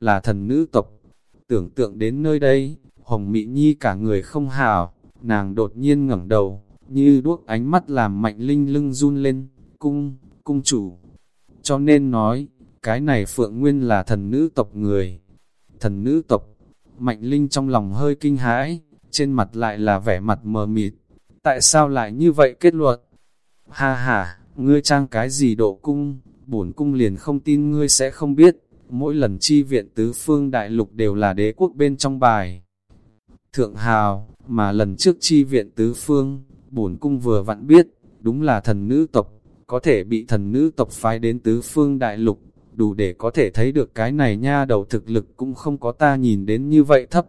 là thần nữ tộc. Tưởng tượng đến nơi đây, Hồng Mị Nhi cả người không hảo, nàng đột nhiên ngẩng đầu, như đuốc ánh mắt làm mạnh linh lưng run lên, cung, cung chủ. Cho nên nói, cái này Phượng Nguyên là thần nữ tộc người. Thần nữ tộc, mạnh linh trong lòng hơi kinh hãi, trên mặt lại là vẻ mặt mờ mịt. Tại sao lại như vậy kết luận? Ha ha, ngươi trang cái gì độ cung, bổn cung liền không tin ngươi sẽ không biết. Mỗi lần chi viện tứ phương đại lục đều là đế quốc bên trong bài. Thượng Hào, mà lần trước chi viện tứ phương, bổn cung vừa vặn biết, đúng là thần nữ tộc, có thể bị thần nữ tộc phái đến tứ phương đại lục, đủ để có thể thấy được cái này nha đầu thực lực cũng không có ta nhìn đến như vậy thấp.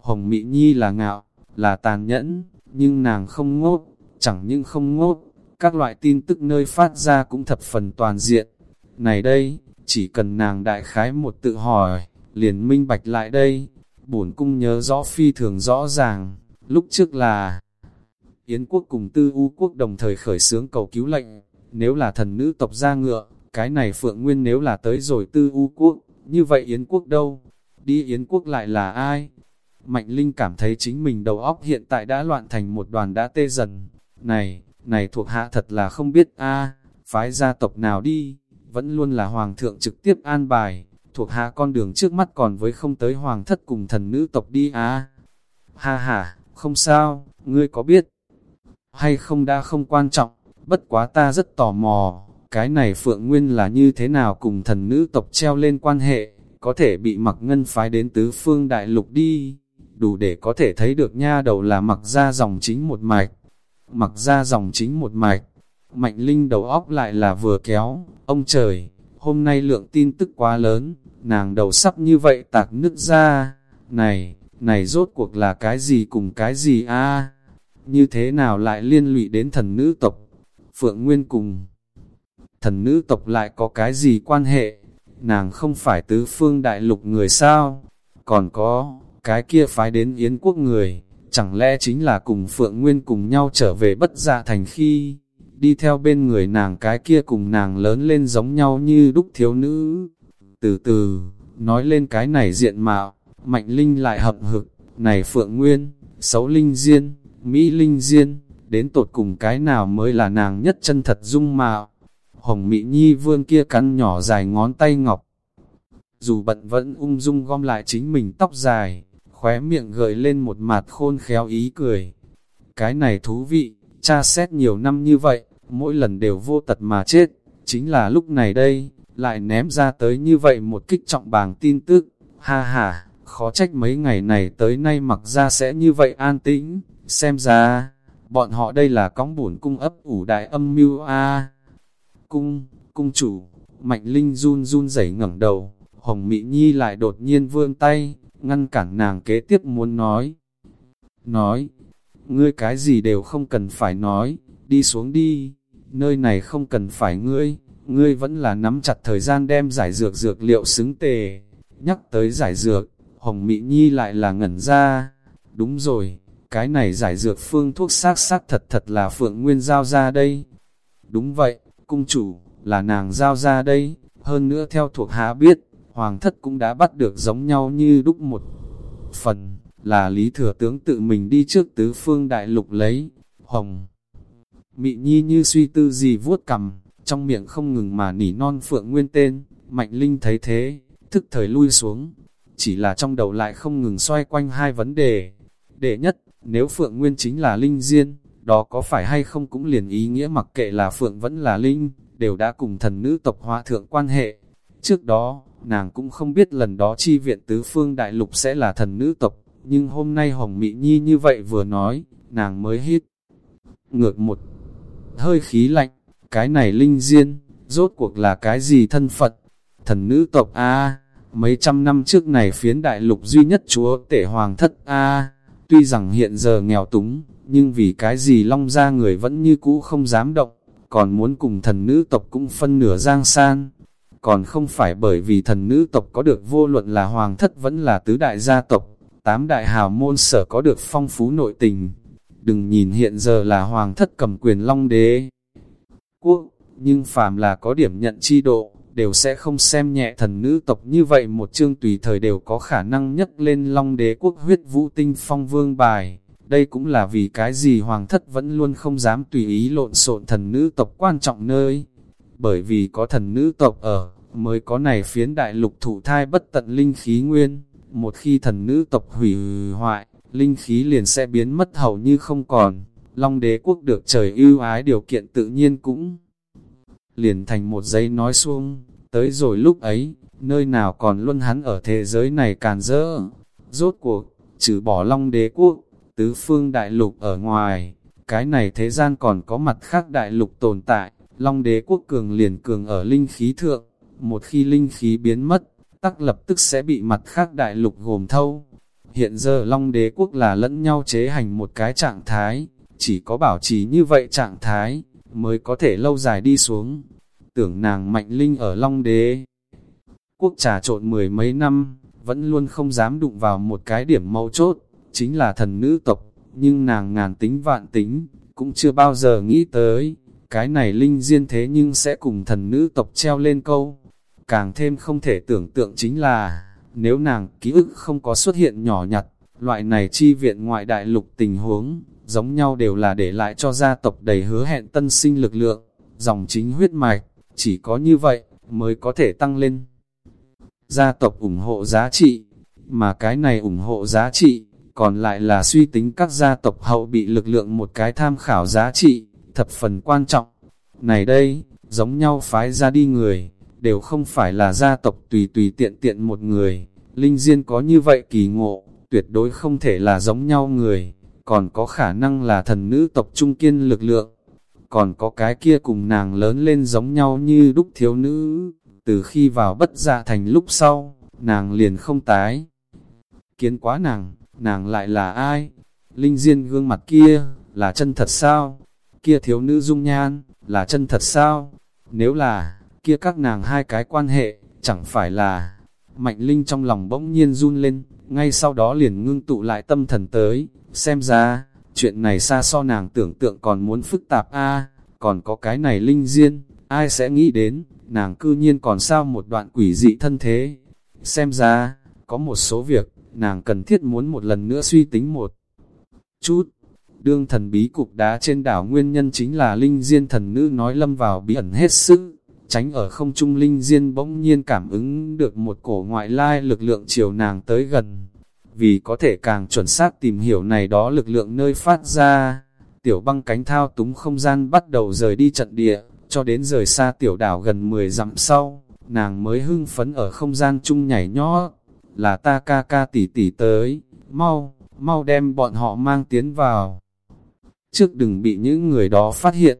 Hồng Mỹ Nhi là ngạo, là tàn nhẫn, nhưng nàng không ngốc, chẳng những không ngốc, các loại tin tức nơi phát ra cũng thập phần toàn diện. Này đây, chỉ cần nàng đại khái một tự hỏi, liền minh bạch lại đây, bổn cung nhớ rõ phi thường rõ ràng, lúc trước là Yến quốc cùng tư u quốc đồng thời khởi xướng cầu cứu lệnh, nếu là thần nữ tộc ra ngựa, cái này Phượng Nguyên nếu là tới rồi tư u quốc, như vậy Yến quốc đâu? Đi Yến quốc lại là ai? Mạnh Linh cảm thấy chính mình đầu óc hiện tại đã loạn thành một đoàn đã tê dần. Này, này thuộc hạ thật là không biết a phái gia tộc nào đi, vẫn luôn là hoàng thượng trực tiếp an bài, thuộc hạ con đường trước mắt còn với không tới hoàng thất cùng thần nữ tộc đi á Ha ha, không sao, ngươi có biết hay không đã không quan trọng, bất quá ta rất tò mò, cái này Phượng Nguyên là như thế nào cùng thần nữ tộc treo lên quan hệ, có thể bị mặc ngân phái đến tứ phương đại lục đi, đủ để có thể thấy được nha đầu là mặc ra dòng chính một mạch, mặc ra dòng chính một mạch, mạnh linh đầu óc lại là vừa kéo, ông trời, hôm nay lượng tin tức quá lớn, nàng đầu sắp như vậy tạc nứt ra, này, này rốt cuộc là cái gì cùng cái gì a? Như thế nào lại liên lụy đến thần nữ tộc, Phượng Nguyên cùng thần nữ tộc lại có cái gì quan hệ, nàng không phải tứ phương đại lục người sao, còn có, cái kia phái đến Yến quốc người, chẳng lẽ chính là cùng Phượng Nguyên cùng nhau trở về bất gia thành khi, đi theo bên người nàng cái kia cùng nàng lớn lên giống nhau như đúc thiếu nữ. Từ từ, nói lên cái này diện mạo, Mạnh Linh lại hậm hực, này Phượng Nguyên, xấu Linh Diên, Mỹ Linh Diên, đến tột cùng cái nào mới là nàng nhất chân thật dung mạo. Hồng Mỹ Nhi vương kia cắn nhỏ dài ngón tay ngọc. Dù bận vẫn ung dung gom lại chính mình tóc dài, khóe miệng gợi lên một mặt khôn khéo ý cười. Cái này thú vị, cha xét nhiều năm như vậy, mỗi lần đều vô tật mà chết, chính là lúc này đây, lại ném ra tới như vậy một kích trọng bàng tin tức, ha ha, khó trách mấy ngày này tới nay mặc ra sẽ như vậy an tĩnh, xem ra, bọn họ đây là cóng bổn cung ấp ủ đại âm mưu a. Cung, cung chủ, mạnh linh run run rẩy ngẩng đầu, hồng mỹ nhi lại đột nhiên vươn tay, ngăn cản nàng kế tiếp muốn nói. Nói, ngươi cái gì đều không cần phải nói, đi xuống đi, nơi này không cần phải ngươi, ngươi vẫn là nắm chặt thời gian đem giải dược dược liệu xứng tề. Nhắc tới giải dược, Hồng Mỹ Nhi lại là ngẩn ra, đúng rồi, cái này giải dược phương thuốc xác xác thật thật là Phượng Nguyên giao ra đây. Đúng vậy, cung chủ, là nàng giao ra đây, hơn nữa theo thuộc hạ biết, hoàng thất cũng đã bắt được giống nhau như đúc một phần, là lý thừa tướng tự mình đi trước tứ phương đại lục lấy, hồng. Mị nhi như suy tư gì vuốt cầm, trong miệng không ngừng mà nỉ non phượng nguyên tên, mạnh linh thấy thế, thức thời lui xuống, chỉ là trong đầu lại không ngừng xoay quanh hai vấn đề. Đệ nhất, nếu Phượng Nguyên chính là Linh Diên, đó có phải hay không cũng liền ý nghĩa mặc kệ là Phượng vẫn là Linh, đều đã cùng thần nữ tộc hóa thượng quan hệ. Trước đó, nàng cũng không biết lần đó chi viện tứ phương đại lục sẽ là thần nữ tộc, nhưng hôm nay Hồng Mỹ Nhi như vậy vừa nói, nàng mới hít. Ngược một hơi khí lạnh, cái này Linh Diên, rốt cuộc là cái gì thân Phật? Thần nữ tộc A, mấy trăm năm trước này phiến đại lục duy nhất chúa tể hoàng thất A. Tuy rằng hiện giờ nghèo túng, nhưng vì cái gì long ra người vẫn như cũ không dám động, còn muốn cùng thần nữ tộc cũng phân nửa giang san. Còn không phải bởi vì thần nữ tộc có được vô luận là hoàng thất vẫn là tứ đại gia tộc, tám đại hào môn sở có được phong phú nội tình. Đừng nhìn hiện giờ là hoàng thất cầm quyền long đế. Quốc, nhưng phàm là có điểm nhận chi độ, đều sẽ không xem nhẹ thần nữ tộc như vậy một chương tùy thời đều có khả năng nhấc lên long đế quốc huyết vũ tinh phong vương bài. Đây cũng là vì cái gì hoàng thất vẫn luôn không dám tùy ý lộn xộn thần nữ tộc quan trọng nơi. Bởi vì có thần nữ tộc ở, mới có này phiến đại lục thụ thai bất tận linh khí nguyên. Một khi thần nữ tộc hủy hoại, linh khí liền sẽ biến mất hầu như không còn. Long đế quốc được trời ưu ái điều kiện tự nhiên cũng liền thành một giấy nói xuông. Tới rồi lúc ấy, nơi nào còn luôn hắn ở thế giới này càn rỡ. Rốt cuộc, trừ bỏ long đế quốc, tứ phương đại lục ở ngoài, cái này thế gian còn có mặt khác đại lục tồn tại, long đế quốc cường liền cường ở linh khí thượng, một khi linh khí biến mất, tắc lập tức sẽ bị mặt khác đại lục gồm thâu. Hiện giờ long đế quốc là lẫn nhau chế hành một cái trạng thái, chỉ có bảo trì như vậy trạng thái, mới có thể lâu dài đi xuống. Tưởng nàng mạnh linh ở long đế, quốc trà trộn mười mấy năm, vẫn luôn không dám đụng vào một cái điểm mấu chốt, chính là thần nữ tộc, nhưng nàng ngàn tính vạn tính, cũng chưa bao giờ nghĩ tới, cái này linh diên thế nhưng sẽ cùng thần nữ tộc treo lên câu. Càng thêm không thể tưởng tượng chính là, nếu nàng ký ức không có xuất hiện nhỏ nhặt, loại này chi viện ngoại đại lục tình huống, giống nhau đều là để lại cho gia tộc đầy hứa hẹn tân sinh lực lượng, dòng chính huyết mạch, chỉ có như vậy, mới có thể tăng lên. Gia tộc ủng hộ giá trị, mà cái này ủng hộ giá trị, còn lại là suy tính các gia tộc hậu bị lực lượng một cái tham khảo giá trị, thập phần quan trọng. Này đây, giống nhau phái ra đi người, đều không phải là gia tộc tùy tùy tiện tiện một người, linh diên có như vậy kỳ ngộ, tuyệt đối không thể là giống nhau người, còn có khả năng là thần nữ tộc trung kiên lực lượng, còn có cái kia cùng nàng lớn lên giống nhau như đúc thiếu nữ, từ khi vào bất dạ thành lúc sau, nàng liền không tái. Kiến quá nàng, nàng lại là ai? Linh Diên gương mặt kia, là chân thật sao? Kia thiếu nữ dung nhan, là chân thật sao? Nếu là, kia các nàng hai cái quan hệ, chẳng phải là... Mạnh Linh trong lòng bỗng nhiên run lên, ngay sau đó liền ngưng tụ lại tâm thần tới, xem ra, chuyện này xa so nàng tưởng tượng còn muốn phức tạp a còn có cái này Linh Diên, ai sẽ nghĩ đến, nàng cư nhiên còn sao một đoạn quỷ dị thân thế. Xem ra, có một số việc, nàng cần thiết muốn một lần nữa suy tính một chút. Đương thần bí cục đá trên đảo nguyên nhân chính là linh diên thần nữ nói lâm vào bí ẩn hết sức, tránh ở không trung linh diên bỗng nhiên cảm ứng được một cổ ngoại lai lực lượng chiều nàng tới gần. Vì có thể càng chuẩn xác tìm hiểu này đó lực lượng nơi phát ra, tiểu băng cánh thao túng không gian bắt đầu rời đi trận địa, cho đến rời xa tiểu đảo gần 10 dặm sau, nàng mới hưng phấn ở không gian chung nhảy nhót là ta ca ca tỷ tỷ tới, mau, mau đem bọn họ mang tiến vào. Trước đừng bị những người đó phát hiện,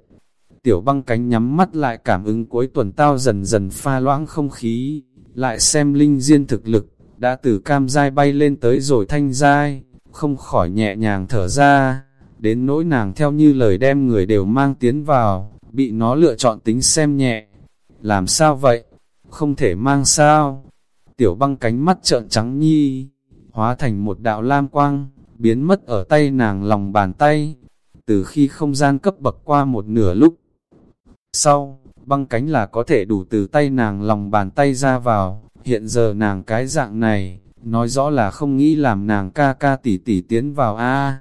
tiểu băng cánh nhắm mắt lại cảm ứng cuối tuần tao dần dần pha loãng không khí, lại xem linh diên thực lực, đã từ cam dai bay lên tới rồi thanh dai, không khỏi nhẹ nhàng thở ra, đến nỗi nàng theo như lời đem người đều mang tiến vào, bị nó lựa chọn tính xem nhẹ. Làm sao vậy? Không thể mang sao? tiểu băng cánh mắt trợn trắng nhi, hóa thành một đạo lam quang, biến mất ở tay nàng lòng bàn tay. Từ khi không gian cấp bậc qua một nửa lúc, sau, băng cánh là có thể đủ từ tay nàng lòng bàn tay ra vào, hiện giờ nàng cái dạng này, nói rõ là không nghĩ làm nàng ca ca tỷ tỷ tiến vào a.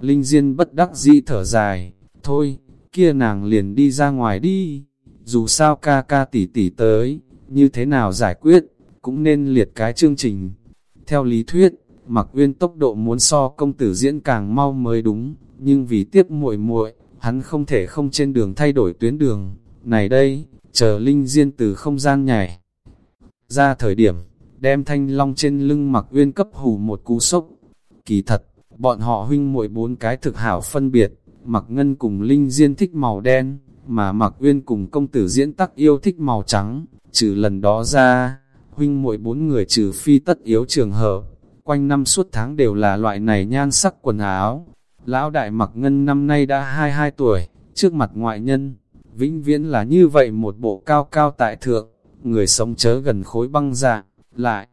Linh Diên bất đắc dĩ thở dài, thôi, kia nàng liền đi ra ngoài đi, dù sao ca ca tỷ tỷ tới, như thế nào giải quyết, cũng nên liệt cái chương trình. Theo lý thuyết, Mặc Uyên tốc độ muốn so công tử diễn càng mau mới đúng, nhưng vì tiếp muội muội, hắn không thể không trên đường thay đổi tuyến đường. Này đây, chờ Linh Diên từ không gian nhảy. Ra thời điểm, đem thanh long trên lưng Mặc Uyên cấp hù một cú sốc. Kỳ thật, bọn họ huynh muội bốn cái thực hảo phân biệt, Mặc Ngân cùng Linh Diên thích màu đen, mà Mặc Uyên cùng công tử diễn tắc yêu thích màu trắng, trừ lần đó ra, huynh muội bốn người trừ phi tất yếu trường hợp, quanh năm suốt tháng đều là loại này nhan sắc quần áo. Lão đại mặc ngân năm nay đã 22 tuổi, trước mặt ngoại nhân, vĩnh viễn là như vậy một bộ cao cao tại thượng, người sống chớ gần khối băng dạng, lại.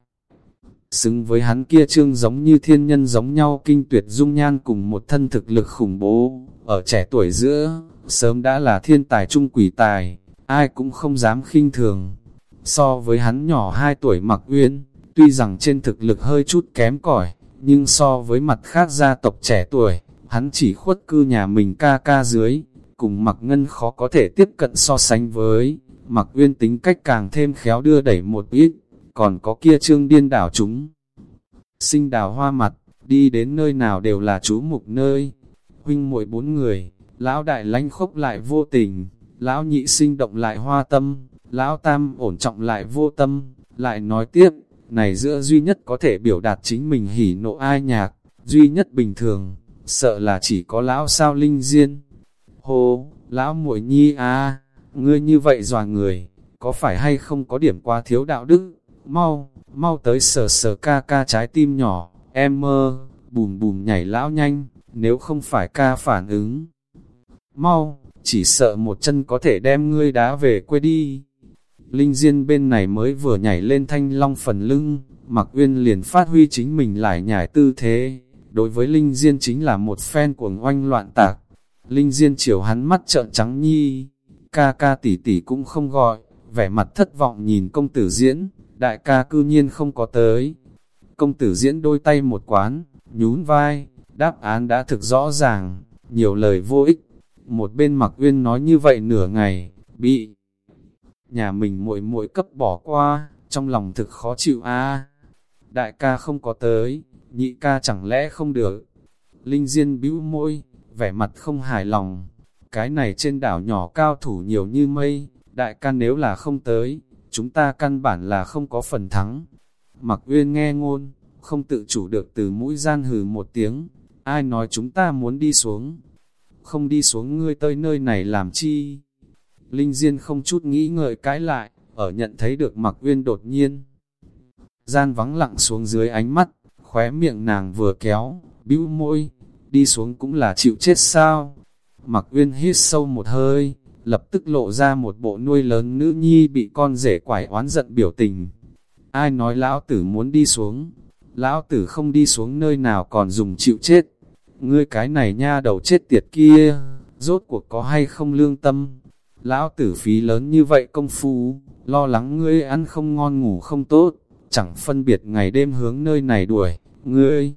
Xứng với hắn kia trương giống như thiên nhân giống nhau kinh tuyệt dung nhan cùng một thân thực lực khủng bố, ở trẻ tuổi giữa, sớm đã là thiên tài trung quỷ tài, ai cũng không dám khinh thường So với hắn nhỏ 2 tuổi mặc uyên, tuy rằng trên thực lực hơi chút kém cỏi nhưng so với mặt khác gia tộc trẻ tuổi, hắn chỉ khuất cư nhà mình ca ca dưới, cùng mặc ngân khó có thể tiếp cận so sánh với, mặc uyên tính cách càng thêm khéo đưa đẩy một ít, còn có kia trương điên đảo chúng. Sinh đào hoa mặt, đi đến nơi nào đều là chú mục nơi, huynh muội bốn người, lão đại lánh khốc lại vô tình, lão nhị sinh động lại hoa tâm, lão tam ổn trọng lại vô tâm, lại nói tiếp, này giữa duy nhất có thể biểu đạt chính mình hỉ nộ ai nhạc, duy nhất bình thường, sợ là chỉ có lão sao linh diên. Hồ, lão muội nhi à, ngươi như vậy dò người, có phải hay không có điểm quá thiếu đạo đức, mau, mau tới sờ sờ ca ca trái tim nhỏ, em mơ, bùm bùm nhảy lão nhanh, nếu không phải ca phản ứng. Mau, chỉ sợ một chân có thể đem ngươi đá về quê đi. Linh Diên bên này mới vừa nhảy lên thanh long phần lưng, Mặc Uyên liền phát huy chính mình lại nhảy tư thế. Đối với Linh Diên chính là một phen cuồng oanh loạn tạc. Linh Diên chiều hắn mắt trợn trắng nhi, ca ca tỷ tỷ cũng không gọi, vẻ mặt thất vọng nhìn công tử diễn, đại ca cư nhiên không có tới. Công tử diễn đôi tay một quán, nhún vai, đáp án đã thực rõ ràng, nhiều lời vô ích. Một bên mặc uyên nói như vậy nửa ngày, bị nhà mình muội muội cấp bỏ qua, trong lòng thực khó chịu a. Đại ca không có tới, nhị ca chẳng lẽ không được. Linh Diên bĩu môi, vẻ mặt không hài lòng. Cái này trên đảo nhỏ cao thủ nhiều như mây, đại ca nếu là không tới, chúng ta căn bản là không có phần thắng. Mặc Uyên nghe ngôn, không tự chủ được từ mũi gian hừ một tiếng, ai nói chúng ta muốn đi xuống. Không đi xuống ngươi tới nơi này làm chi? Linh Diên không chút nghĩ ngợi cãi lại, ở nhận thấy được Mặc Uyên đột nhiên. Gian vắng lặng xuống dưới ánh mắt, khóe miệng nàng vừa kéo, bĩu môi, đi xuống cũng là chịu chết sao. Mặc Uyên hít sâu một hơi, lập tức lộ ra một bộ nuôi lớn nữ nhi bị con rể quải oán giận biểu tình. Ai nói lão tử muốn đi xuống? Lão tử không đi xuống nơi nào còn dùng chịu chết. Ngươi cái này nha đầu chết tiệt kia, rốt cuộc có hay không lương tâm? Lão tử phí lớn như vậy công phu, lo lắng ngươi ăn không ngon ngủ không tốt, chẳng phân biệt ngày đêm hướng nơi này đuổi, ngươi.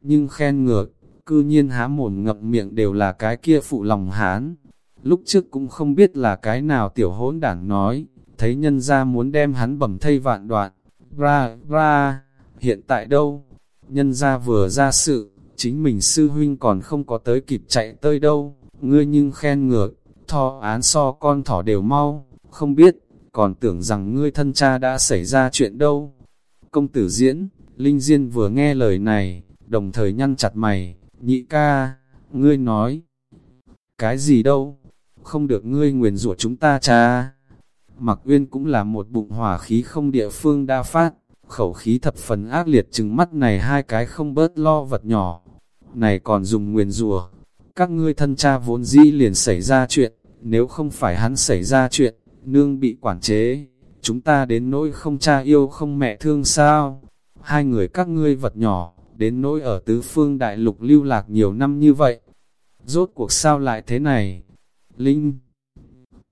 Nhưng khen ngược, cư nhiên há mồm ngậm miệng đều là cái kia phụ lòng hán. Lúc trước cũng không biết là cái nào tiểu hỗn đảng nói, thấy nhân ra muốn đem hắn bầm thây vạn đoạn. Ra, ra, hiện tại đâu? Nhân ra vừa ra sự, chính mình sư huynh còn không có tới kịp chạy tới đâu, ngươi nhưng khen ngược, thọ án so con thỏ đều mau, không biết, còn tưởng rằng ngươi thân cha đã xảy ra chuyện đâu. Công tử diễn, Linh Diên vừa nghe lời này, đồng thời nhăn chặt mày, nhị ca, ngươi nói, cái gì đâu, không được ngươi nguyền rủa chúng ta cha. Mặc Uyên cũng là một bụng hỏa khí không địa phương đa phát, khẩu khí thập phần ác liệt chừng mắt này hai cái không bớt lo vật nhỏ. Này còn dùng nguyền rủa các ngươi thân cha vốn dĩ liền xảy ra chuyện, nếu không phải hắn xảy ra chuyện, nương bị quản chế, chúng ta đến nỗi không cha yêu không mẹ thương sao? Hai người các ngươi vật nhỏ, đến nỗi ở tứ phương đại lục lưu lạc nhiều năm như vậy. Rốt cuộc sao lại thế này? Linh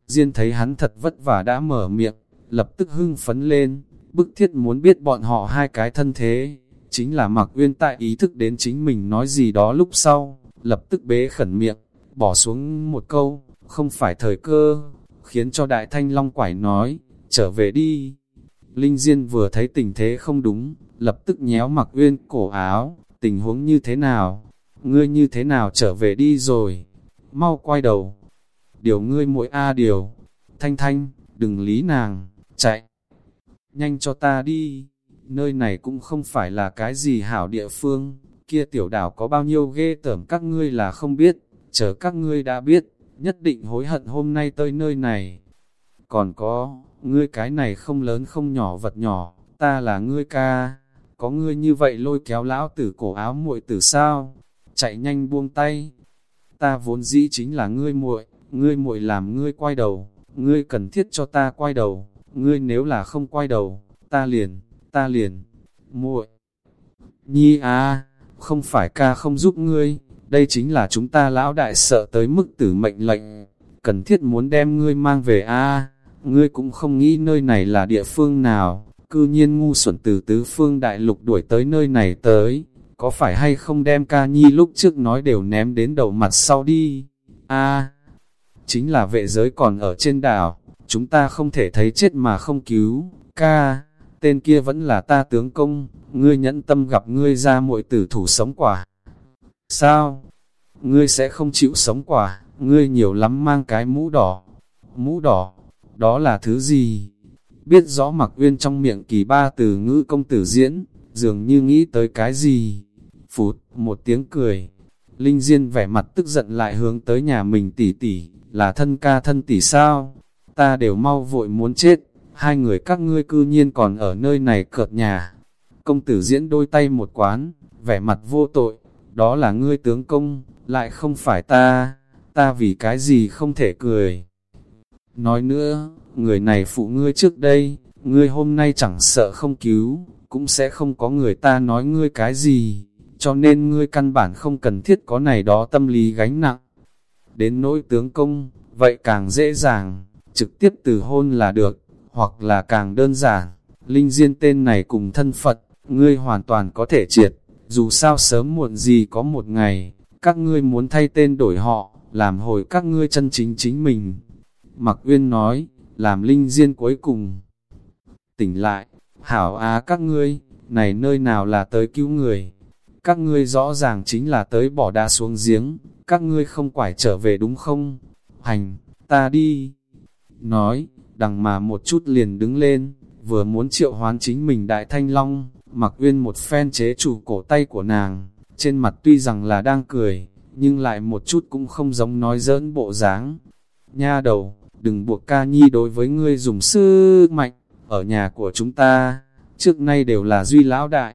Diên thấy hắn thật vất vả đã mở miệng, lập tức hưng phấn lên, bức thiết muốn biết bọn họ hai cái thân thế, chính là mặc uyên tại ý thức đến chính mình nói gì đó lúc sau, lập tức bế khẩn miệng, bỏ xuống một câu, không phải thời cơ, khiến cho đại thanh long quải nói, trở về đi. Linh Diên vừa thấy tình thế không đúng, lập tức nhéo mặc uyên cổ áo, tình huống như thế nào, ngươi như thế nào trở về đi rồi, mau quay đầu. Điều ngươi mỗi A điều, thanh thanh, đừng lý nàng, chạy, nhanh cho ta đi, nơi này cũng không phải là cái gì hảo địa phương, kia tiểu đảo có bao nhiêu ghê tởm các ngươi là không biết, chờ các ngươi đã biết, nhất định hối hận hôm nay tới nơi này. Còn có, ngươi cái này không lớn không nhỏ vật nhỏ, ta là ngươi ca, có ngươi như vậy lôi kéo lão tử cổ áo muội tử sao, chạy nhanh buông tay. Ta vốn dĩ chính là ngươi muội, ngươi muội làm ngươi quay đầu, ngươi cần thiết cho ta quay đầu, ngươi nếu là không quay đầu, ta liền, ta liền, muội. Nhi à, không phải ca không giúp ngươi, đây chính là chúng ta lão đại sợ tới mức tử mệnh lệnh, cần thiết muốn đem ngươi mang về a. Ngươi cũng không nghĩ nơi này là địa phương nào, cư nhiên ngu xuẩn từ tứ phương đại lục đuổi tới nơi này tới, có phải hay không đem ca nhi lúc trước nói đều ném đến đầu mặt sau đi, a. Chính là vệ giới còn ở trên đảo, chúng ta không thể thấy chết mà không cứu, ca, tên kia vẫn là ta tướng công, ngươi nhẫn tâm gặp ngươi ra muội tử thủ sống quả. Sao? Ngươi sẽ không chịu sống quả, ngươi nhiều lắm mang cái mũ đỏ. Mũ đỏ, đó là thứ gì? Biết rõ mặc uyên trong miệng kỳ ba từ ngữ công tử diễn, dường như nghĩ tới cái gì? Phụt, một tiếng cười. Linh Diên vẻ mặt tức giận lại hướng tới nhà mình tỉ tỉ, là thân ca thân tỉ sao? Ta đều mau vội muốn chết, hai người các ngươi cư nhiên còn ở nơi này cợt nhà. Công tử diễn đôi tay một quán, vẻ mặt vô tội, đó là ngươi tướng công, lại không phải ta, ta vì cái gì không thể cười. Nói nữa, người này phụ ngươi trước đây, ngươi hôm nay chẳng sợ không cứu, cũng sẽ không có người ta nói ngươi cái gì, cho nên ngươi căn bản không cần thiết có này đó tâm lý gánh nặng. Đến nỗi tướng công, vậy càng dễ dàng, trực tiếp từ hôn là được, hoặc là càng đơn giản, linh diên tên này cùng thân Phật, ngươi hoàn toàn có thể triệt, dù sao sớm muộn gì có một ngày, các ngươi muốn thay tên đổi họ, làm hồi các ngươi chân chính chính mình. Mặc Uyên nói, làm linh diên cuối cùng. Tỉnh lại, hảo á các ngươi, này nơi nào là tới cứu người. Các ngươi rõ ràng chính là tới bỏ đa xuống giếng, các ngươi không quải trở về đúng không? Hành, ta đi. Nói, đằng mà một chút liền đứng lên, vừa muốn triệu hoán chính mình đại thanh long, mặc uyên một phen chế chủ cổ tay của nàng, trên mặt tuy rằng là đang cười, nhưng lại một chút cũng không giống nói giỡn bộ dáng. Nha đầu, đừng buộc ca nhi đối với ngươi dùng sư mạnh, ở nhà của chúng ta, trước nay đều là duy lão đại.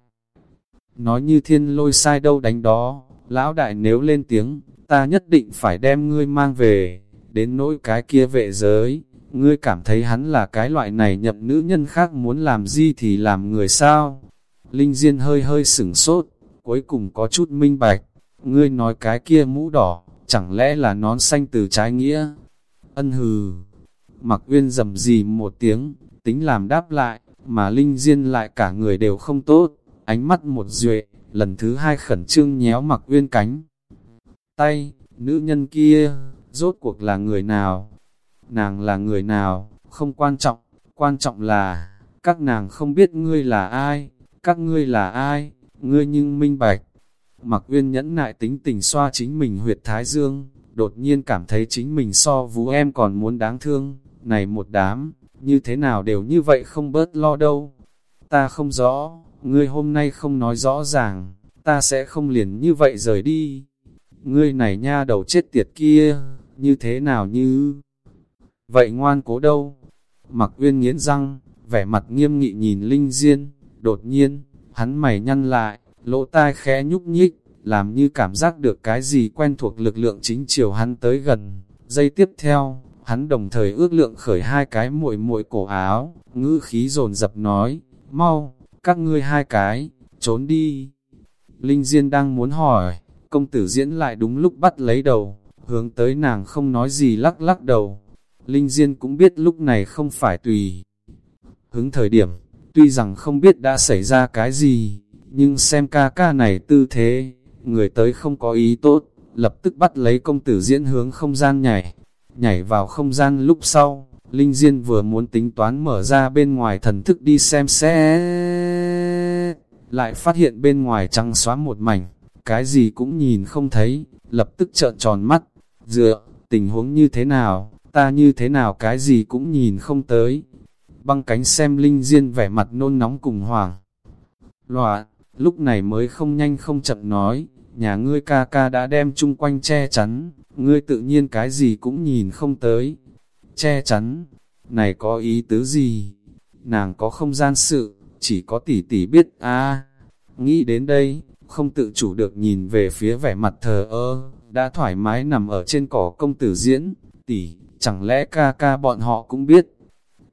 Nói như thiên lôi sai đâu đánh đó, lão đại nếu lên tiếng, ta nhất định phải đem ngươi mang về, đến nỗi cái kia vệ giới, ngươi cảm thấy hắn là cái loại này nhậm nữ nhân khác muốn làm gì thì làm người sao? Linh Diên hơi hơi sửng sốt, cuối cùng có chút minh bạch, ngươi nói cái kia mũ đỏ, chẳng lẽ là nón xanh từ trái nghĩa? Ân hừ, mặc uyên dầm gì một tiếng, tính làm đáp lại, mà Linh Diên lại cả người đều không tốt, ánh mắt một duệ, lần thứ hai khẩn trương nhéo mặc uyên cánh. Tay, nữ nhân kia, rốt cuộc là người nào? Nàng là người nào, không quan trọng, quan trọng là, các nàng không biết ngươi là ai, các ngươi là ai, ngươi nhưng minh bạch. Mặc uyên nhẫn nại tính tình xoa chính mình huyệt thái dương, đột nhiên cảm thấy chính mình so vũ em còn muốn đáng thương, này một đám, như thế nào đều như vậy không bớt lo đâu. Ta không rõ, ngươi hôm nay không nói rõ ràng, ta sẽ không liền như vậy rời đi. Ngươi này nha đầu chết tiệt kia, như thế nào như... Vậy ngoan cố đâu? Mặc uyên nghiến răng, vẻ mặt nghiêm nghị nhìn Linh Diên, đột nhiên, hắn mày nhăn lại, lỗ tai khẽ nhúc nhích, làm như cảm giác được cái gì quen thuộc lực lượng chính chiều hắn tới gần. Giây tiếp theo, hắn đồng thời ước lượng khởi hai cái muội muội cổ áo, ngữ khí dồn dập nói, mau, các ngươi hai cái, trốn đi. Linh Diên đang muốn hỏi, công tử diễn lại đúng lúc bắt lấy đầu, hướng tới nàng không nói gì lắc lắc đầu. Linh Diên cũng biết lúc này không phải tùy. Hứng thời điểm, tuy rằng không biết đã xảy ra cái gì, nhưng xem ca ca này tư thế, người tới không có ý tốt, lập tức bắt lấy công tử diễn hướng không gian nhảy, nhảy vào không gian lúc sau, Linh Diên vừa muốn tính toán mở ra bên ngoài thần thức đi xem xe, lại phát hiện bên ngoài trăng xóa một mảnh, cái gì cũng nhìn không thấy, lập tức trợn tròn mắt, dựa, tình huống như thế nào, ta như thế nào cái gì cũng nhìn không tới. Băng cánh xem Linh Diên vẻ mặt nôn nóng cùng hoàng. Loạn, lúc này mới không nhanh không chậm nói, nhà ngươi ca ca đã đem chung quanh che chắn, ngươi tự nhiên cái gì cũng nhìn không tới. Che chắn, này có ý tứ gì? Nàng có không gian sự, chỉ có tỷ tỷ biết a Nghĩ đến đây, không tự chủ được nhìn về phía vẻ mặt thờ ơ, đã thoải mái nằm ở trên cỏ công tử diễn, tỷ, chẳng lẽ ca ca bọn họ cũng biết.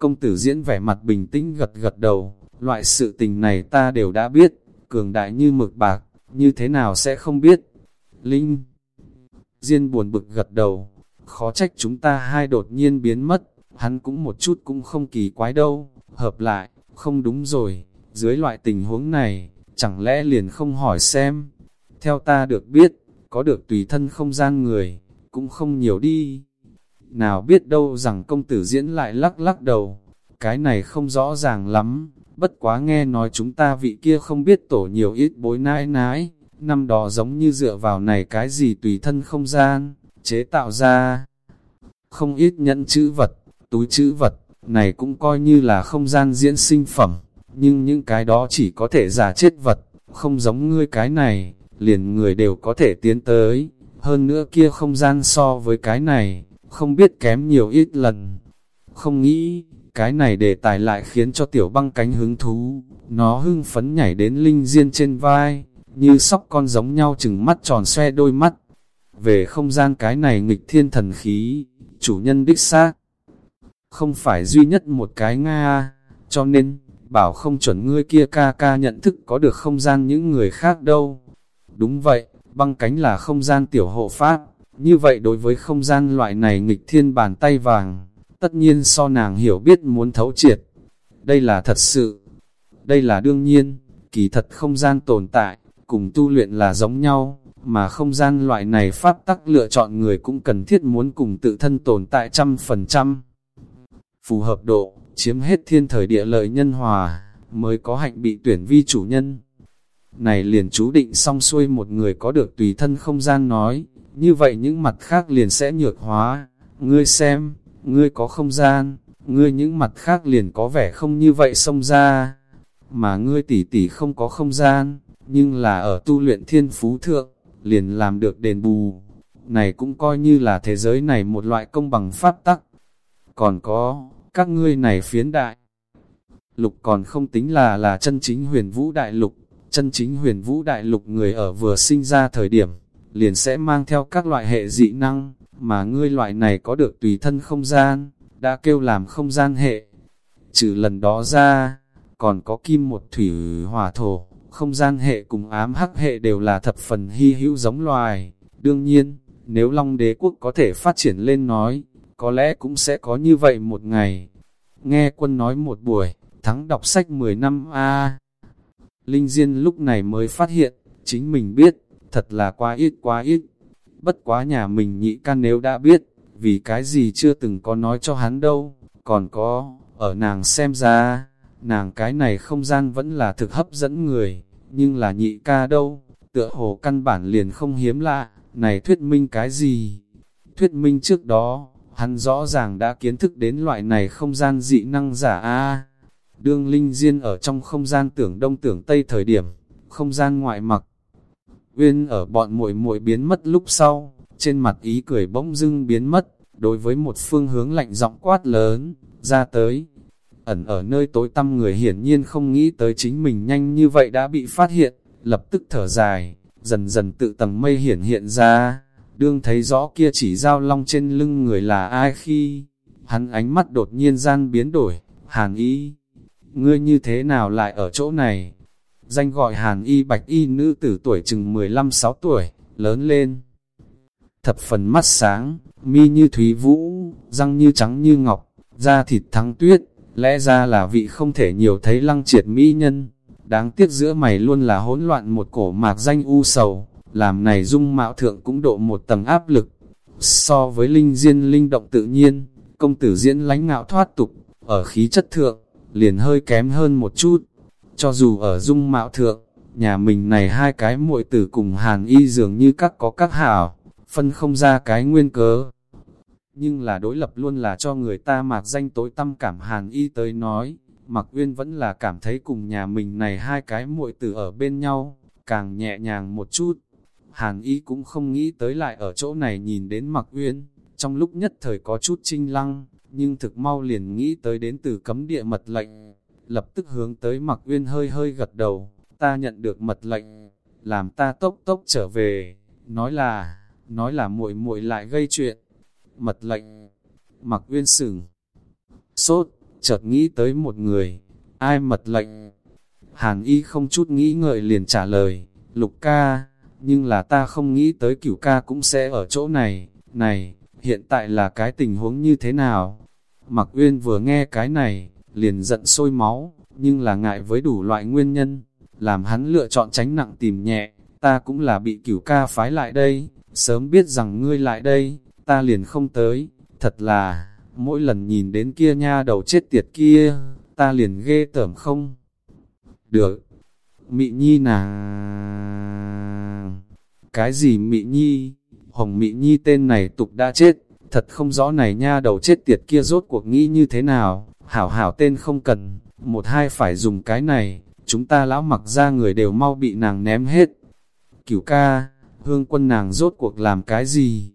Công tử diễn vẻ mặt bình tĩnh gật gật đầu, loại sự tình này ta đều đã biết, cường đại như mực bạc, như thế nào sẽ không biết. Linh Diên buồn bực gật đầu, khó trách chúng ta hai đột nhiên biến mất, hắn cũng một chút cũng không kỳ quái đâu, hợp lại, không đúng rồi, dưới loại tình huống này, chẳng lẽ liền không hỏi xem. Theo ta được biết, có được tùy thân không gian người, cũng không nhiều đi. Nào biết đâu rằng công tử diễn lại lắc lắc đầu, cái này không rõ ràng lắm, bất quá nghe nói chúng ta vị kia không biết tổ nhiều ít bối nãi nãi, năm đó giống như dựa vào này cái gì tùy thân không gian, chế tạo ra. Không ít nhẫn chữ vật, túi chữ vật, này cũng coi như là không gian diễn sinh phẩm, nhưng những cái đó chỉ có thể giả chết vật, không giống ngươi cái này, liền người đều có thể tiến tới, hơn nữa kia không gian so với cái này, không biết kém nhiều ít lần. Không nghĩ, cái này đề tài lại khiến cho tiểu băng cánh hứng thú, nó hưng phấn nhảy đến linh diên trên vai, như sóc con giống nhau chừng mắt tròn xoe đôi mắt. Về không gian cái này nghịch thiên thần khí, chủ nhân đích xác, không phải duy nhất một cái Nga, cho nên, bảo không chuẩn ngươi kia ca ca nhận thức có được không gian những người khác đâu. Đúng vậy, băng cánh là không gian tiểu hộ pháp, như vậy đối với không gian loại này nghịch thiên bàn tay vàng, tất nhiên so nàng hiểu biết muốn thấu triệt. Đây là thật sự, đây là đương nhiên, kỳ thật không gian tồn tại, cùng tu luyện là giống nhau, mà không gian loại này pháp tắc lựa chọn người cũng cần thiết muốn cùng tự thân tồn tại trăm phần trăm. Phù hợp độ, chiếm hết thiên thời địa lợi nhân hòa, mới có hạnh bị tuyển vi chủ nhân. Này liền chú định xong xuôi một người có được tùy thân không gian nói, như vậy những mặt khác liền sẽ nhược hóa. Ngươi xem, ngươi có không gian, ngươi những mặt khác liền có vẻ không như vậy xông ra. Mà ngươi tỷ tỷ không có không gian, nhưng là ở tu luyện thiên phú thượng, liền làm được đền bù. Này cũng coi như là thế giới này một loại công bằng pháp tắc. Còn có, các ngươi này phiến đại. Lục còn không tính là là chân chính huyền vũ đại lục, chân chính huyền vũ đại lục người ở vừa sinh ra thời điểm, liền sẽ mang theo các loại hệ dị năng, mà ngươi loại này có được tùy thân không gian, đã kêu làm không gian hệ. Trừ lần đó ra, còn có kim một thủy hỏa thổ, không gian hệ cùng ám hắc hệ đều là thập phần hy hữu giống loài. Đương nhiên, nếu Long đế quốc có thể phát triển lên nói, có lẽ cũng sẽ có như vậy một ngày. Nghe quân nói một buổi, thắng đọc sách 10 năm a Linh Diên lúc này mới phát hiện, chính mình biết, thật là quá ít quá ít. Bất quá nhà mình nhị ca nếu đã biết, vì cái gì chưa từng có nói cho hắn đâu, còn có, ở nàng xem ra, nàng cái này không gian vẫn là thực hấp dẫn người, nhưng là nhị ca đâu, tựa hồ căn bản liền không hiếm lạ, này thuyết minh cái gì? Thuyết minh trước đó, hắn rõ ràng đã kiến thức đến loại này không gian dị năng giả a Đương Linh Diên ở trong không gian tưởng đông tưởng tây thời điểm, không gian ngoại mặc. Uyên ở bọn muội muội biến mất lúc sau, trên mặt ý cười bỗng dưng biến mất, đối với một phương hướng lạnh giọng quát lớn, ra tới. Ẩn ở nơi tối tăm người hiển nhiên không nghĩ tới chính mình nhanh như vậy đã bị phát hiện, lập tức thở dài, dần dần tự tầng mây hiển hiện ra, đương thấy rõ kia chỉ giao long trên lưng người là ai khi, hắn ánh mắt đột nhiên gian biến đổi, hàn ý ngươi như thế nào lại ở chỗ này? Danh gọi hàn y bạch y nữ tử tuổi chừng 15-6 tuổi, lớn lên. Thập phần mắt sáng, mi như thúy vũ, răng như trắng như ngọc, da thịt thắng tuyết, lẽ ra là vị không thể nhiều thấy lăng triệt mỹ nhân. Đáng tiếc giữa mày luôn là hỗn loạn một cổ mạc danh u sầu, làm này dung mạo thượng cũng độ một tầng áp lực. So với linh diên linh động tự nhiên, công tử diễn lánh ngạo thoát tục, ở khí chất thượng, liền hơi kém hơn một chút. Cho dù ở dung mạo thượng, nhà mình này hai cái muội tử cùng hàn y dường như các có các hảo, phân không ra cái nguyên cớ. Nhưng là đối lập luôn là cho người ta mạc danh tối tâm cảm hàn y tới nói, mặc uyên vẫn là cảm thấy cùng nhà mình này hai cái muội tử ở bên nhau, càng nhẹ nhàng một chút. Hàn y cũng không nghĩ tới lại ở chỗ này nhìn đến mặc uyên, trong lúc nhất thời có chút trinh lăng, nhưng thực mau liền nghĩ tới đến từ cấm địa mật lệnh, lập tức hướng tới mặc uyên hơi hơi gật đầu, ta nhận được mật lệnh, làm ta tốc tốc trở về, nói là, nói là muội muội lại gây chuyện, mật lệnh, mặc uyên sửng, sốt, chợt nghĩ tới một người, ai mật lệnh, hàn y không chút nghĩ ngợi liền trả lời, lục ca, nhưng là ta không nghĩ tới cửu ca cũng sẽ ở chỗ này, này, hiện tại là cái tình huống như thế nào? Mặc Uyên vừa nghe cái này, liền giận sôi máu, nhưng là ngại với đủ loại nguyên nhân, làm hắn lựa chọn tránh nặng tìm nhẹ, ta cũng là bị cửu ca phái lại đây, sớm biết rằng ngươi lại đây, ta liền không tới, thật là, mỗi lần nhìn đến kia nha đầu chết tiệt kia, ta liền ghê tởm không. Được, Mị Nhi nàng... Cái gì Mị Nhi? Hồng Mị Nhi tên này tục đã chết, thật không rõ này nha đầu chết tiệt kia rốt cuộc nghĩ như thế nào, hảo hảo tên không cần, một hai phải dùng cái này, chúng ta lão mặc ra người đều mau bị nàng ném hết. Cửu ca, hương quân nàng rốt cuộc làm cái gì?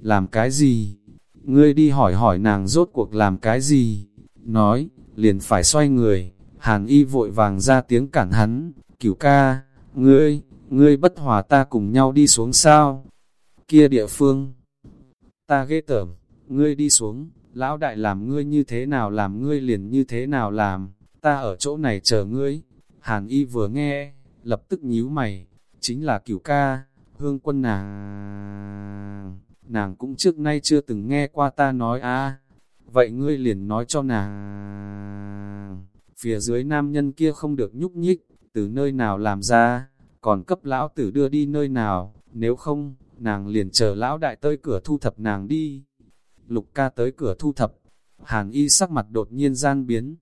Làm cái gì? Ngươi đi hỏi hỏi nàng rốt cuộc làm cái gì? Nói, liền phải xoay người, hàn y vội vàng ra tiếng cản hắn, cửu ca, ngươi, ngươi bất hòa ta cùng nhau đi xuống sao? Kia địa phương, ta ghê tởm, ngươi đi xuống, lão đại làm ngươi như thế nào làm ngươi liền như thế nào làm, ta ở chỗ này chờ ngươi. Hàn y vừa nghe, lập tức nhíu mày, chính là cửu ca, hương quân nàng. Nàng cũng trước nay chưa từng nghe qua ta nói a vậy ngươi liền nói cho nàng. Phía dưới nam nhân kia không được nhúc nhích, từ nơi nào làm ra, còn cấp lão tử đưa đi nơi nào, nếu không, nàng liền chờ lão đại tới cửa thu thập nàng đi. Lục ca tới cửa thu thập, hàn y sắc mặt đột nhiên gian biến.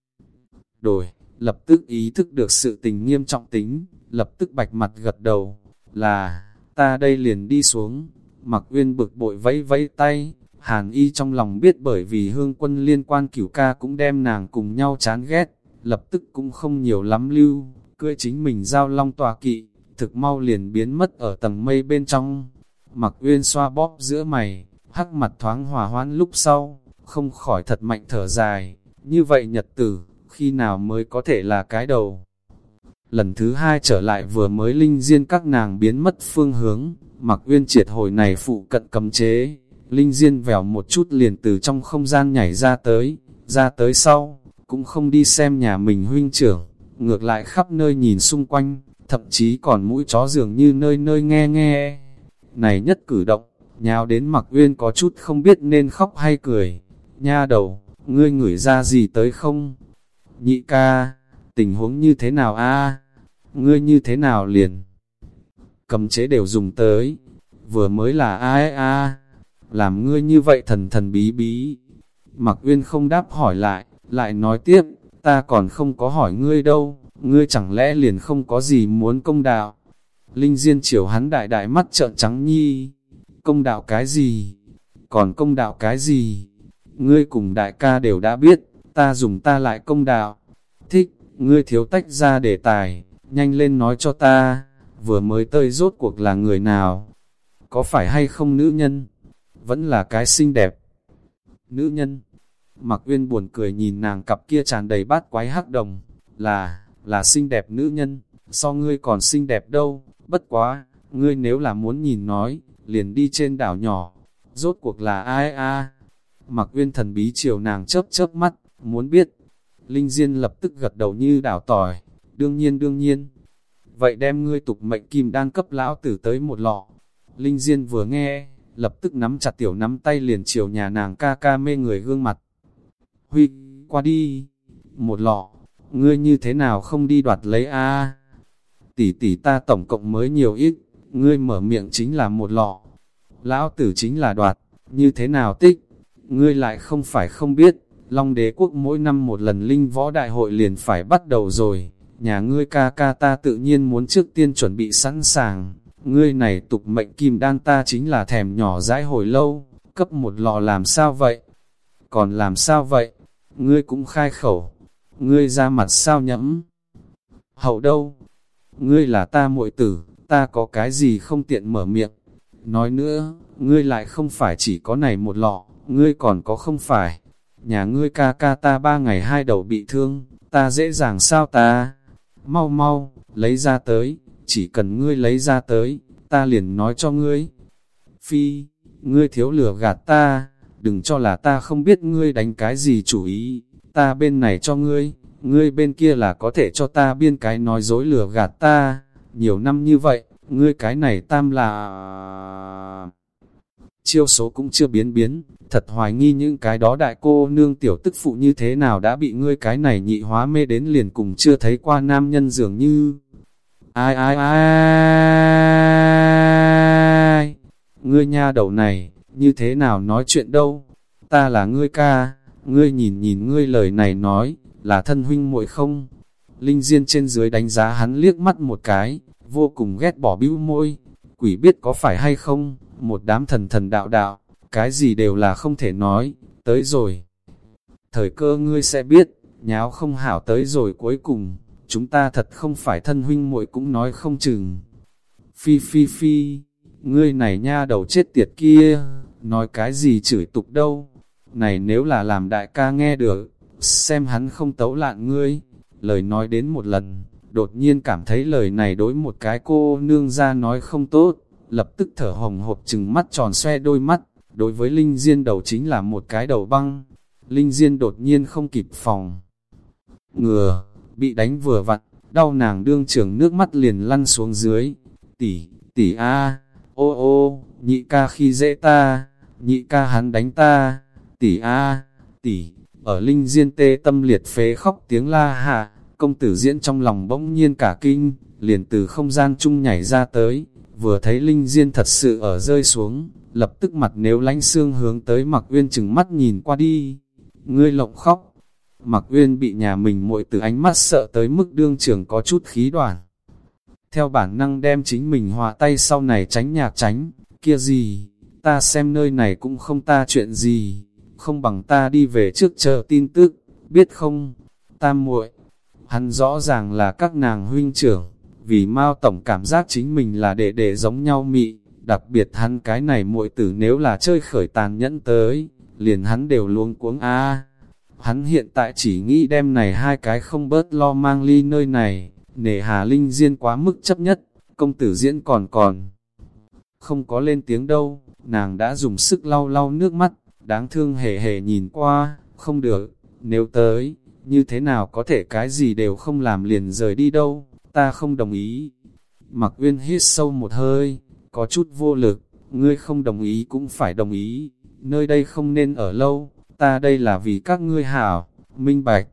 Đổi, lập tức ý thức được sự tình nghiêm trọng tính, lập tức bạch mặt gật đầu, là, ta đây liền đi xuống. Mặc uyên bực bội vẫy vẫy tay, hàn y trong lòng biết bởi vì hương quân liên quan cửu ca cũng đem nàng cùng nhau chán ghét, lập tức cũng không nhiều lắm lưu, cưỡi chính mình giao long tòa kỵ, thực mau liền biến mất ở tầng mây bên trong. Mặc uyên xoa bóp giữa mày, hắc mặt thoáng hòa hoãn lúc sau, không khỏi thật mạnh thở dài, như vậy nhật tử, khi nào mới có thể là cái đầu. Lần thứ hai trở lại vừa mới linh diên các nàng biến mất phương hướng, mặc uyên triệt hồi này phụ cận cấm chế, linh diên vèo một chút liền từ trong không gian nhảy ra tới, ra tới sau, cũng không đi xem nhà mình huynh trưởng, ngược lại khắp nơi nhìn xung quanh, thậm chí còn mũi chó dường như nơi nơi nghe nghe. Này nhất cử động, nhào đến mặc uyên có chút không biết nên khóc hay cười. Nha đầu, ngươi ngửi ra gì tới không? Nhị ca, tình huống như thế nào a? Ngươi như thế nào liền? Cầm chế đều dùng tới, vừa mới là ai a? Làm ngươi như vậy thần thần bí bí. Mặc uyên không đáp hỏi lại, lại nói tiếp, ta còn không có hỏi ngươi đâu, ngươi chẳng lẽ liền không có gì muốn công đạo. Linh Diên chiều hắn đại đại mắt trợn trắng nhi, công đạo cái gì, còn công đạo cái gì, ngươi cùng đại ca đều đã biết, ta dùng ta lại công đạo. Thích, ngươi thiếu tách ra đề tài, nhanh lên nói cho ta, vừa mới tơi rốt cuộc là người nào, có phải hay không nữ nhân, vẫn là cái xinh đẹp. Nữ nhân, Mặc Uyên buồn cười nhìn nàng cặp kia tràn đầy bát quái hắc đồng, là, là xinh đẹp nữ nhân, so ngươi còn xinh đẹp đâu, bất quá, ngươi nếu là muốn nhìn nói, liền đi trên đảo nhỏ, rốt cuộc là ai a? Mặc Uyên thần bí chiều nàng chớp chớp mắt, muốn biết. Linh Diên lập tức gật đầu như đảo tỏi, đương nhiên đương nhiên. Vậy đem ngươi tục mệnh kim đan cấp lão tử tới một lọ. Linh Diên vừa nghe, lập tức nắm chặt tiểu nắm tay liền chiều nhà nàng ca ca mê người gương mặt. Huy, qua đi, một lọ, ngươi như thế nào không đi đoạt lấy a Tỷ tỷ ta tổng cộng mới nhiều ít, ngươi mở miệng chính là một lọ. Lão tử chính là đoạt, như thế nào tích, ngươi lại không phải không biết, Long đế quốc mỗi năm một lần linh võ đại hội liền phải bắt đầu rồi, nhà ngươi ca ca ta tự nhiên muốn trước tiên chuẩn bị sẵn sàng, ngươi này tục mệnh kim đan ta chính là thèm nhỏ dãi hồi lâu, cấp một lọ làm sao vậy? Còn làm sao vậy? Ngươi cũng khai khẩu, ngươi ra mặt sao nhẫm? Hậu đâu? Ngươi là ta muội tử, ta có cái gì không tiện mở miệng? Nói nữa, ngươi lại không phải chỉ có này một lọ, ngươi còn có không phải? Nhà ngươi ca ca ta ba ngày hai đầu bị thương, ta dễ dàng sao ta? Mau mau, lấy ra tới, chỉ cần ngươi lấy ra tới, ta liền nói cho ngươi. Phi, ngươi thiếu lửa gạt ta, đừng cho là ta không biết ngươi đánh cái gì chủ ý, ta bên này cho ngươi, ngươi bên kia là có thể cho ta biên cái nói dối lửa gạt ta, nhiều năm như vậy, ngươi cái này tam là... chiêu số cũng chưa biến biến, thật hoài nghi những cái đó đại cô nương tiểu tức phụ như thế nào đã bị ngươi cái này nhị hóa mê đến liền cùng chưa thấy qua nam nhân dường như. Ai ai ai, ngươi nha đầu này, như thế nào nói chuyện đâu, ta là ngươi ca, ngươi nhìn nhìn ngươi lời này nói, là thân huynh muội không? Linh Diên trên dưới đánh giá hắn liếc mắt một cái, vô cùng ghét bỏ bĩu môi, quỷ biết có phải hay không, một đám thần thần đạo đạo, cái gì đều là không thể nói, tới rồi. Thời cơ ngươi sẽ biết, nháo không hảo tới rồi cuối cùng, chúng ta thật không phải thân huynh muội cũng nói không chừng. Phi phi phi, ngươi này nha đầu chết tiệt kia, nói cái gì chửi tục đâu, này nếu là làm đại ca nghe được, xem hắn không tấu lạn ngươi, lời nói đến một lần, đột nhiên cảm thấy lời này đối một cái cô nương ra nói không tốt, lập tức thở hồng hộp chừng mắt tròn xoe đôi mắt, đối với Linh Diên đầu chính là một cái đầu băng. Linh Diên đột nhiên không kịp phòng. Ngừa, bị đánh vừa vặn, đau nàng đương trường nước mắt liền lăn xuống dưới. Tỷ, tỷ a, ô ô, nhị ca khi dễ ta, nhị ca hắn đánh ta, tỷ a, tỷ, ở Linh Diên tê tâm liệt phế khóc tiếng la hạ, công tử diễn trong lòng bỗng nhiên cả kinh, liền từ không gian chung nhảy ra tới, vừa thấy Linh Diên thật sự ở rơi xuống, lập tức mặt nếu lánh xương hướng tới Mặc Uyên chừng mắt nhìn qua đi. Ngươi lộng khóc. Mặc Uyên bị nhà mình muội từ ánh mắt sợ tới mức đương trường có chút khí đoàn. Theo bản năng đem chính mình hòa tay sau này tránh nhạc tránh, kia gì, ta xem nơi này cũng không ta chuyện gì, không bằng ta đi về trước chờ tin tức, biết không? ta muội, hắn rõ ràng là các nàng huynh trưởng, vì Mao Tổng cảm giác chính mình là đệ đệ giống nhau mị, đặc biệt hắn cái này muội tử nếu là chơi khởi tàn nhẫn tới, liền hắn đều luống cuống a. Hắn hiện tại chỉ nghĩ đem này hai cái không bớt lo mang ly nơi này, nể Hà Linh Diên quá mức chấp nhất, công tử diễn còn còn. Không có lên tiếng đâu, nàng đã dùng sức lau lau nước mắt, đáng thương hề hề nhìn qua, không được, nếu tới, như thế nào có thể cái gì đều không làm liền rời đi đâu ta không đồng ý. Mặc uyên hít sâu một hơi, có chút vô lực, ngươi không đồng ý cũng phải đồng ý, nơi đây không nên ở lâu, ta đây là vì các ngươi hảo, minh bạch.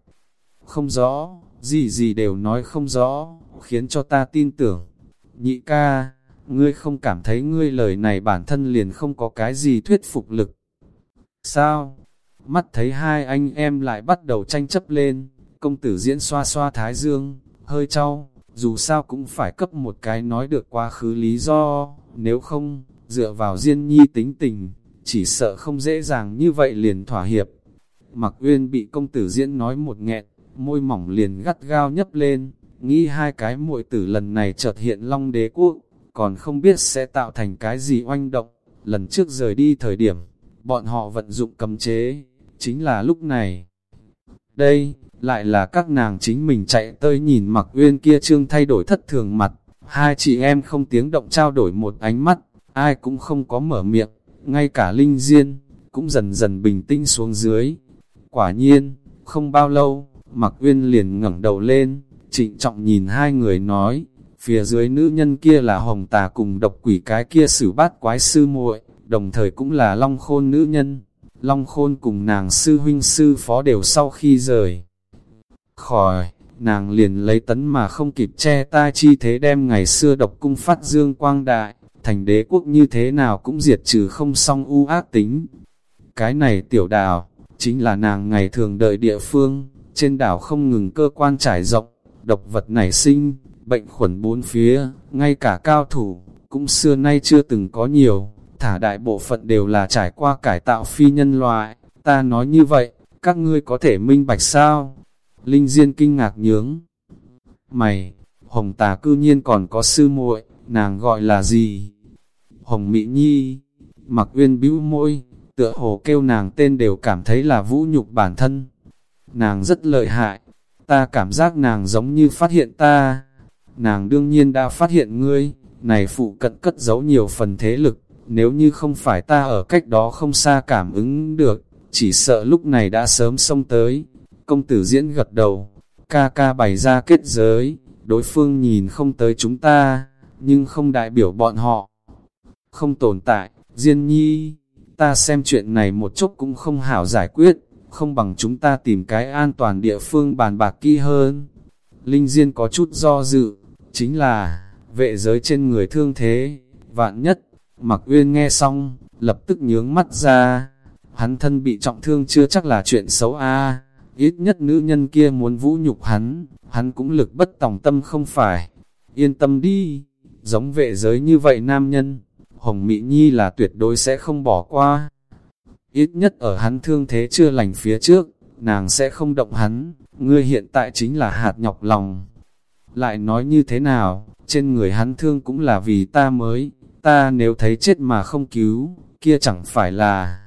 Không rõ, gì gì đều nói không rõ, khiến cho ta tin tưởng. Nhị ca, ngươi không cảm thấy ngươi lời này bản thân liền không có cái gì thuyết phục lực. Sao? Mắt thấy hai anh em lại bắt đầu tranh chấp lên, công tử diễn xoa xoa thái dương, hơi trao, dù sao cũng phải cấp một cái nói được quá khứ lý do, nếu không, dựa vào Diên Nhi tính tình, chỉ sợ không dễ dàng như vậy liền thỏa hiệp. Mặc Uyên bị công tử diễn nói một nghẹn, môi mỏng liền gắt gao nhấp lên, nghĩ hai cái muội tử lần này chợt hiện long đế quốc, còn không biết sẽ tạo thành cái gì oanh động. Lần trước rời đi thời điểm, bọn họ vận dụng cầm chế, chính là lúc này. Đây, lại là các nàng chính mình chạy tới nhìn mặc uyên kia trương thay đổi thất thường mặt, hai chị em không tiếng động trao đổi một ánh mắt, ai cũng không có mở miệng, ngay cả Linh Diên, cũng dần dần bình tĩnh xuống dưới. Quả nhiên, không bao lâu, mặc uyên liền ngẩng đầu lên, trịnh trọng nhìn hai người nói, phía dưới nữ nhân kia là hồng tà cùng độc quỷ cái kia xử bát quái sư muội, đồng thời cũng là long khôn nữ nhân. Long khôn cùng nàng sư huynh sư phó đều sau khi rời khỏi, nàng liền lấy tấn mà không kịp che tai chi thế đem ngày xưa độc cung phát dương quang đại, thành đế quốc như thế nào cũng diệt trừ không xong u ác tính. Cái này tiểu đảo, chính là nàng ngày thường đợi địa phương, trên đảo không ngừng cơ quan trải rộng, độc vật nảy sinh, bệnh khuẩn bốn phía, ngay cả cao thủ, cũng xưa nay chưa từng có nhiều, thả đại bộ phận đều là trải qua cải tạo phi nhân loại, ta nói như vậy, các ngươi có thể minh bạch sao? Linh Diên kinh ngạc nhướng. Mày, Hồng Tà cư nhiên còn có sư muội, nàng gọi là gì? Hồng Mỹ Nhi, mặc uyên bĩu môi, tựa hồ kêu nàng tên đều cảm thấy là vũ nhục bản thân. Nàng rất lợi hại, ta cảm giác nàng giống như phát hiện ta. Nàng đương nhiên đã phát hiện ngươi, này phụ cận cất giấu nhiều phần thế lực, nếu như không phải ta ở cách đó không xa cảm ứng được, chỉ sợ lúc này đã sớm xông tới. Công tử diễn gật đầu, ca ca bày ra kết giới, đối phương nhìn không tới chúng ta, nhưng không đại biểu bọn họ. Không tồn tại, Diên Nhi, ta xem chuyện này một chút cũng không hảo giải quyết, không bằng chúng ta tìm cái an toàn địa phương bàn bạc kỹ hơn. Linh Diên có chút do dự, chính là, vệ giới trên người thương thế, vạn nhất, mặc uyên nghe xong, lập tức nhướng mắt ra, hắn thân bị trọng thương chưa chắc là chuyện xấu a ít nhất nữ nhân kia muốn vũ nhục hắn, hắn cũng lực bất tòng tâm không phải, yên tâm đi, giống vệ giới như vậy nam nhân, Hồng Mỹ Nhi là tuyệt đối sẽ không bỏ qua. Ít nhất ở hắn thương thế chưa lành phía trước, nàng sẽ không động hắn, ngươi hiện tại chính là hạt nhọc lòng. Lại nói như thế nào, trên người hắn thương cũng là vì ta mới, ta nếu thấy chết mà không cứu, kia chẳng phải là...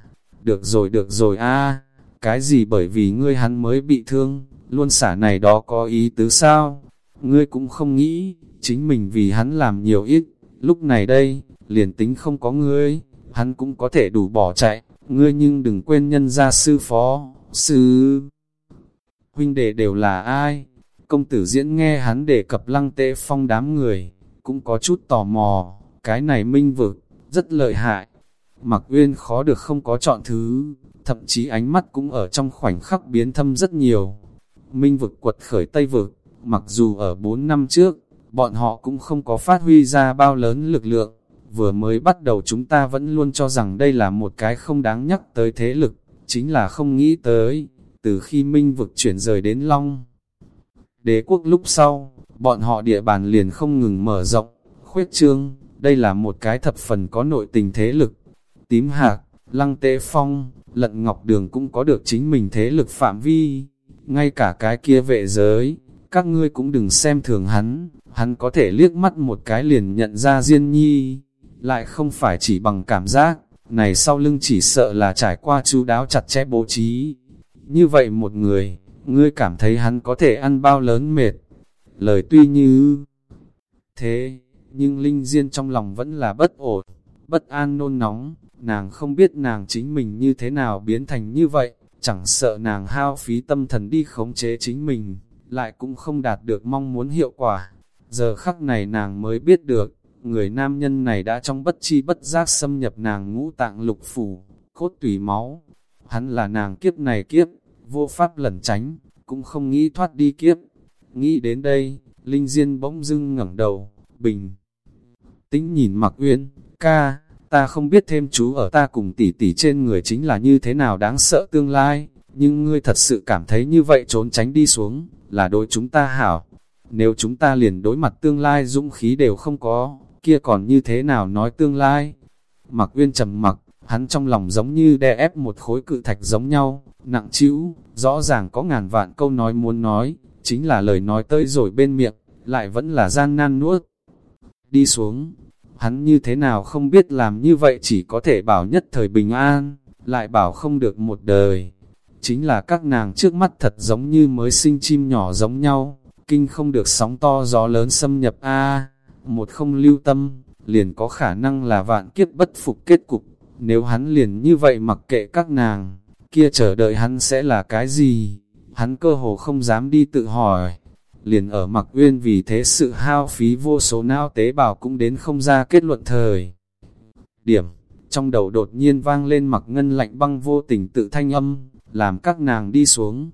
Được rồi được rồi a cái gì bởi vì ngươi hắn mới bị thương, luôn xả này đó có ý tứ sao? Ngươi cũng không nghĩ, chính mình vì hắn làm nhiều ít, lúc này đây, liền tính không có ngươi, hắn cũng có thể đủ bỏ chạy, ngươi nhưng đừng quên nhân gia sư phó, sư... Huynh đệ đều là ai? Công tử diễn nghe hắn đề cập lăng tệ phong đám người, cũng có chút tò mò, cái này minh vực, rất lợi hại. Mặc uyên khó được không có chọn thứ, thậm chí ánh mắt cũng ở trong khoảnh khắc biến thâm rất nhiều. Minh vực quật khởi Tây vực, mặc dù ở 4 năm trước, bọn họ cũng không có phát huy ra bao lớn lực lượng, vừa mới bắt đầu chúng ta vẫn luôn cho rằng đây là một cái không đáng nhắc tới thế lực, chính là không nghĩ tới, từ khi minh vực chuyển rời đến Long. Đế quốc lúc sau, bọn họ địa bàn liền không ngừng mở rộng, khuyết trương, đây là một cái thập phần có nội tình thế lực. Tím hạc, lăng tế phong, lận ngọc đường cũng có được chính mình thế lực phạm vi, ngay cả cái kia vệ giới, các ngươi cũng đừng xem thường hắn, hắn có thể liếc mắt một cái liền nhận ra Diên Nhi, lại không phải chỉ bằng cảm giác, này sau lưng chỉ sợ là trải qua chú đáo chặt chẽ bố trí. Như vậy một người, ngươi cảm thấy hắn có thể ăn bao lớn mệt. Lời tuy như thế, nhưng Linh Diên trong lòng vẫn là bất ổn, bất an nôn nóng, nàng không biết nàng chính mình như thế nào biến thành như vậy, chẳng sợ nàng hao phí tâm thần đi khống chế chính mình, lại cũng không đạt được mong muốn hiệu quả. Giờ khắc này nàng mới biết được, người nam nhân này đã trong bất chi bất giác xâm nhập nàng ngũ tạng lục phủ, cốt tủy máu. Hắn là nàng kiếp này kiếp, vô pháp lẩn tránh, cũng không nghĩ thoát đi kiếp. Nghĩ đến đây, Linh Diên bỗng dưng ngẩng đầu, bình. Tĩnh nhìn mặc uyên, ca, ta không biết thêm chú ở ta cùng tỷ tỷ trên người chính là như thế nào đáng sợ tương lai, nhưng ngươi thật sự cảm thấy như vậy trốn tránh đi xuống, là đối chúng ta hảo. Nếu chúng ta liền đối mặt tương lai dũng khí đều không có, kia còn như thế nào nói tương lai? Mặc uyên trầm mặc, hắn trong lòng giống như đè ép một khối cự thạch giống nhau, nặng chịu, rõ ràng có ngàn vạn câu nói muốn nói, chính là lời nói tới rồi bên miệng, lại vẫn là gian nan nuốt. Đi xuống, hắn như thế nào không biết làm như vậy chỉ có thể bảo nhất thời bình an, lại bảo không được một đời. Chính là các nàng trước mắt thật giống như mới sinh chim nhỏ giống nhau, kinh không được sóng to gió lớn xâm nhập a. Một không lưu tâm, liền có khả năng là vạn kiếp bất phục kết cục, nếu hắn liền như vậy mặc kệ các nàng, kia chờ đợi hắn sẽ là cái gì, hắn cơ hồ không dám đi tự hỏi, liền ở mặc uyên vì thế sự hao phí vô số não tế bào cũng đến không ra kết luận thời. Điểm, trong đầu đột nhiên vang lên mặc ngân lạnh băng vô tình tự thanh âm, làm các nàng đi xuống.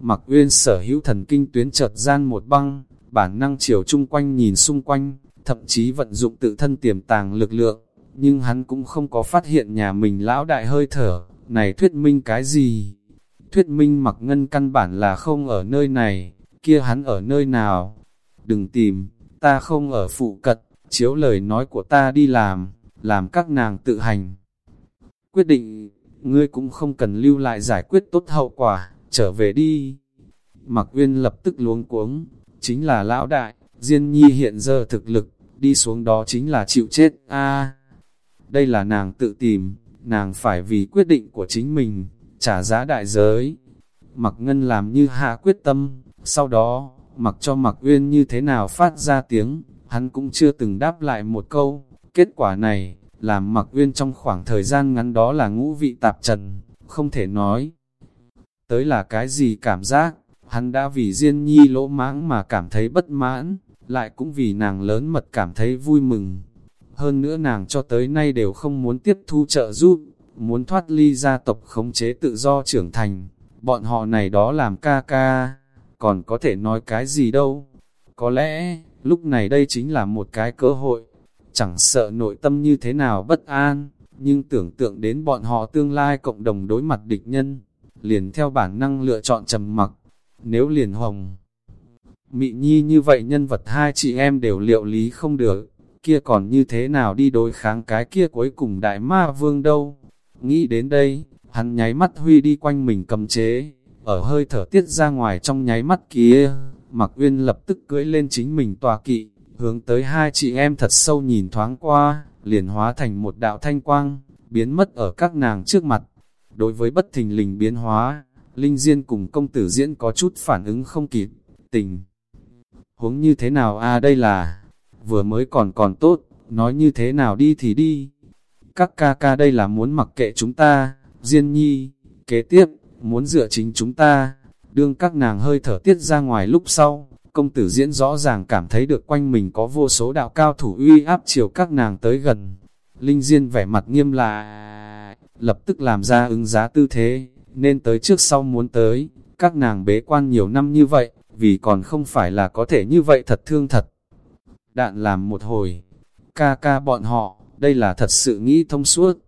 Mặc uyên sở hữu thần kinh tuyến chợt gian một băng, bản năng chiều chung quanh nhìn xung quanh, thậm chí vận dụng tự thân tiềm tàng lực lượng, nhưng hắn cũng không có phát hiện nhà mình lão đại hơi thở, này thuyết minh cái gì? Thuyết minh mặc ngân căn bản là không ở nơi này, kia hắn ở nơi nào? Đừng tìm, ta không ở phụ cận, chiếu lời nói của ta đi làm, làm các nàng tự hành. Quyết định, ngươi cũng không cần lưu lại giải quyết tốt hậu quả, trở về đi. Mặc Uyên lập tức luống cuống, chính là lão đại, Diên Nhi hiện giờ thực lực, đi xuống đó chính là chịu chết, a Đây là nàng tự tìm, nàng phải vì quyết định của chính mình, trả giá đại giới. Mặc Ngân làm như hạ quyết tâm, sau đó, mặc cho Mặc Uyên như thế nào phát ra tiếng, hắn cũng chưa từng đáp lại một câu. Kết quả này, làm Mặc Uyên trong khoảng thời gian ngắn đó là ngũ vị tạp trần, không thể nói. Tới là cái gì cảm giác, hắn đã vì Diên Nhi lỗ mãng mà cảm thấy bất mãn lại cũng vì nàng lớn mật cảm thấy vui mừng. Hơn nữa nàng cho tới nay đều không muốn tiếp thu trợ giúp, muốn thoát ly gia tộc khống chế tự do trưởng thành, bọn họ này đó làm ca ca, còn có thể nói cái gì đâu. Có lẽ, lúc này đây chính là một cái cơ hội, chẳng sợ nội tâm như thế nào bất an, nhưng tưởng tượng đến bọn họ tương lai cộng đồng đối mặt địch nhân, liền theo bản năng lựa chọn trầm mặc, nếu liền hồng. Mị nhi như vậy nhân vật hai chị em đều liệu lý không được, kia còn như thế nào đi đối kháng cái kia cuối cùng đại ma vương đâu. Nghĩ đến đây, hắn nháy mắt huy đi quanh mình cầm chế, ở hơi thở tiết ra ngoài trong nháy mắt kia, Mạc Uyên lập tức cưỡi lên chính mình tòa kỵ, hướng tới hai chị em thật sâu nhìn thoáng qua, liền hóa thành một đạo thanh quang, biến mất ở các nàng trước mặt. Đối với bất thình lình biến hóa, Linh Diên cùng công tử diễn có chút phản ứng không kịp, tình. Huống như thế nào a à đây là, vừa mới còn còn tốt, nói như thế nào đi thì đi. Các ca ca đây là muốn mặc kệ chúng ta, Diên nhi, kế tiếp, muốn dựa chính chúng ta. Đương các nàng hơi thở tiết ra ngoài lúc sau, công tử diễn rõ ràng cảm thấy được quanh mình có vô số đạo cao thủ uy áp chiều các nàng tới gần. Linh Diên vẻ mặt nghiêm là lập tức làm ra ứng giá tư thế, nên tới trước sau muốn tới, các nàng bế quan nhiều năm như vậy, vì còn không phải là có thể như vậy thật thương thật. Đạn làm một hồi, ca ca bọn họ, đây là thật sự nghĩ thông suốt.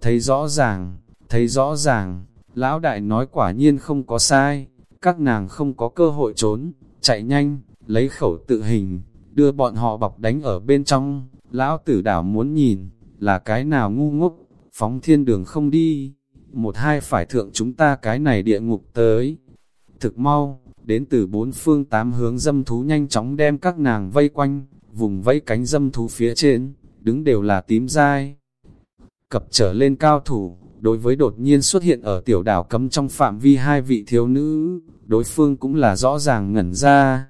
Thấy rõ ràng, thấy rõ ràng, lão đại nói quả nhiên không có sai, các nàng không có cơ hội trốn, chạy nhanh, lấy khẩu tự hình, đưa bọn họ bọc đánh ở bên trong, lão tử đảo muốn nhìn, là cái nào ngu ngốc, phóng thiên đường không đi, một hai phải thượng chúng ta cái này địa ngục tới. Thực mau, đến từ bốn phương tám hướng dâm thú nhanh chóng đem các nàng vây quanh, vùng vây cánh dâm thú phía trên, đứng đều là tím dai. Cập trở lên cao thủ, đối với đột nhiên xuất hiện ở tiểu đảo cấm trong phạm vi hai vị thiếu nữ, đối phương cũng là rõ ràng ngẩn ra.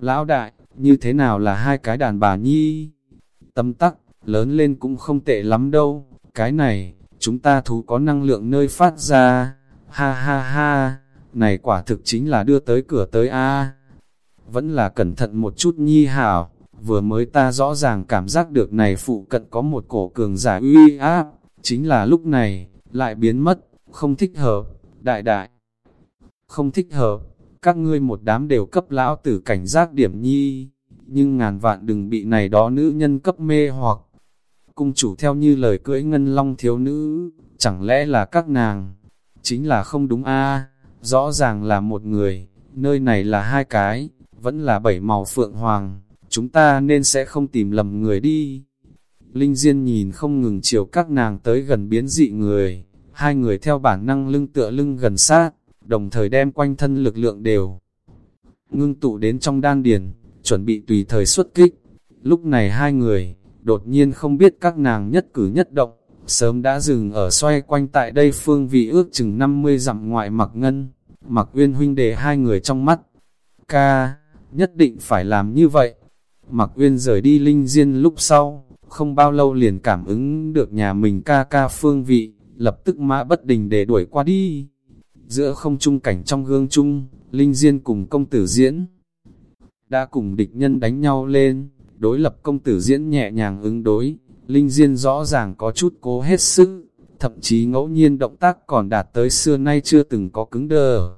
Lão đại, như thế nào là hai cái đàn bà nhi? Tâm tắc, lớn lên cũng không tệ lắm đâu, cái này, chúng ta thú có năng lượng nơi phát ra, ha ha ha, này quả thực chính là đưa tới cửa tới a Vẫn là cẩn thận một chút nhi hảo, vừa mới ta rõ ràng cảm giác được này phụ cận có một cổ cường giả uy áp, chính là lúc này, lại biến mất, không thích hợp, đại đại. Không thích hợp, các ngươi một đám đều cấp lão tử cảnh giác điểm nhi, nhưng ngàn vạn đừng bị này đó nữ nhân cấp mê hoặc. Cung chủ theo như lời cưỡi ngân long thiếu nữ, chẳng lẽ là các nàng, chính là không đúng a rõ ràng là một người, nơi này là hai cái, vẫn là bảy màu phượng hoàng, chúng ta nên sẽ không tìm lầm người đi. Linh Diên nhìn không ngừng chiều các nàng tới gần biến dị người, hai người theo bản năng lưng tựa lưng gần sát, đồng thời đem quanh thân lực lượng đều. Ngưng tụ đến trong đan điền, chuẩn bị tùy thời xuất kích. Lúc này hai người, đột nhiên không biết các nàng nhất cử nhất động, sớm đã dừng ở xoay quanh tại đây phương vị ước chừng 50 dặm ngoại mặc ngân, mặc uyên huynh đề hai người trong mắt. Ca, nhất định phải làm như vậy. Mặc uyên rời đi linh diên lúc sau, không bao lâu liền cảm ứng được nhà mình ca ca phương vị, lập tức mã bất đình để đuổi qua đi. Giữa không trung cảnh trong gương chung, Linh Diên cùng công tử diễn, đã cùng địch nhân đánh nhau lên, đối lập công tử diễn nhẹ nhàng ứng đối, Linh Diên rõ ràng có chút cố hết sức, thậm chí ngẫu nhiên động tác còn đạt tới xưa nay chưa từng có cứng đờ.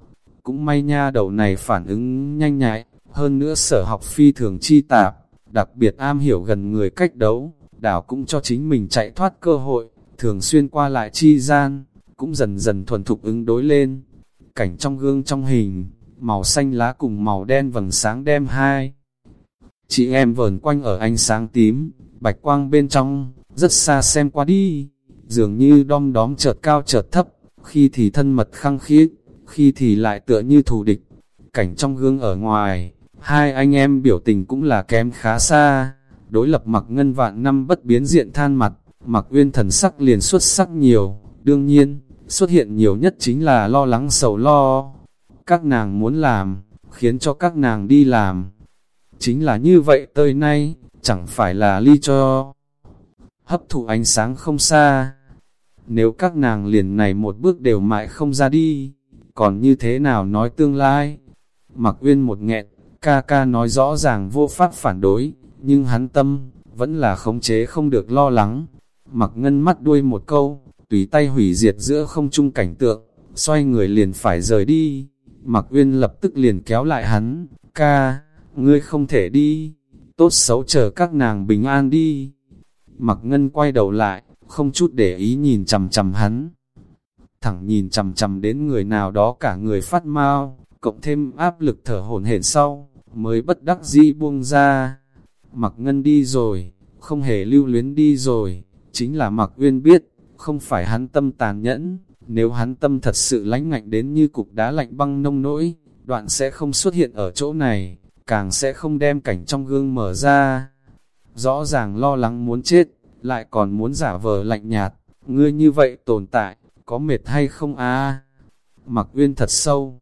Cũng may nha đầu này phản ứng nhanh nhạy, hơn nữa sở học phi thường chi tạp, đặc biệt am hiểu gần người cách đấu, đảo cũng cho chính mình chạy thoát cơ hội, thường xuyên qua lại chi gian, cũng dần dần thuần thục ứng đối lên. Cảnh trong gương trong hình, màu xanh lá cùng màu đen vầng sáng đem hai. Chị em vờn quanh ở ánh sáng tím, bạch quang bên trong, rất xa xem qua đi, dường như đom đóm chợt cao chợt thấp, khi thì thân mật khăng khít khi thì lại tựa như thù địch. Cảnh trong gương ở ngoài, hai anh em biểu tình cũng là kém khá xa, đối lập mặc ngân vạn năm bất biến diện than mặt, mặc uyên thần sắc liền xuất sắc nhiều, đương nhiên, xuất hiện nhiều nhất chính là lo lắng sầu lo. Các nàng muốn làm, khiến cho các nàng đi làm. Chính là như vậy tới nay, chẳng phải là ly cho hấp thụ ánh sáng không xa. Nếu các nàng liền này một bước đều mãi không ra đi, còn như thế nào nói tương lai? Mặc uyên một nghẹn, ca ca nói rõ ràng vô pháp phản đối, nhưng hắn tâm, vẫn là khống chế không được lo lắng. Mặc ngân mắt đuôi một câu, tùy tay hủy diệt giữa không trung cảnh tượng, xoay người liền phải rời đi. Mặc Uyên lập tức liền kéo lại hắn, ca, ngươi không thể đi, tốt xấu chờ các nàng bình an đi. Mặc Ngân quay đầu lại, không chút để ý nhìn chầm chầm hắn. Thẳng nhìn chầm chầm đến người nào đó cả người phát mau, cộng thêm áp lực thở hổn hển sau, mới bất đắc dĩ buông ra. Mặc Ngân đi rồi, không hề lưu luyến đi rồi, chính là Mặc Uyên biết, không phải hắn tâm tàn nhẫn, nếu hắn tâm thật sự lánh ngạnh đến như cục đá lạnh băng nông nỗi, đoạn sẽ không xuất hiện ở chỗ này, càng sẽ không đem cảnh trong gương mở ra. Rõ ràng lo lắng muốn chết, lại còn muốn giả vờ lạnh nhạt, ngươi như vậy tồn tại, có mệt hay không a Mặc uyên thật sâu,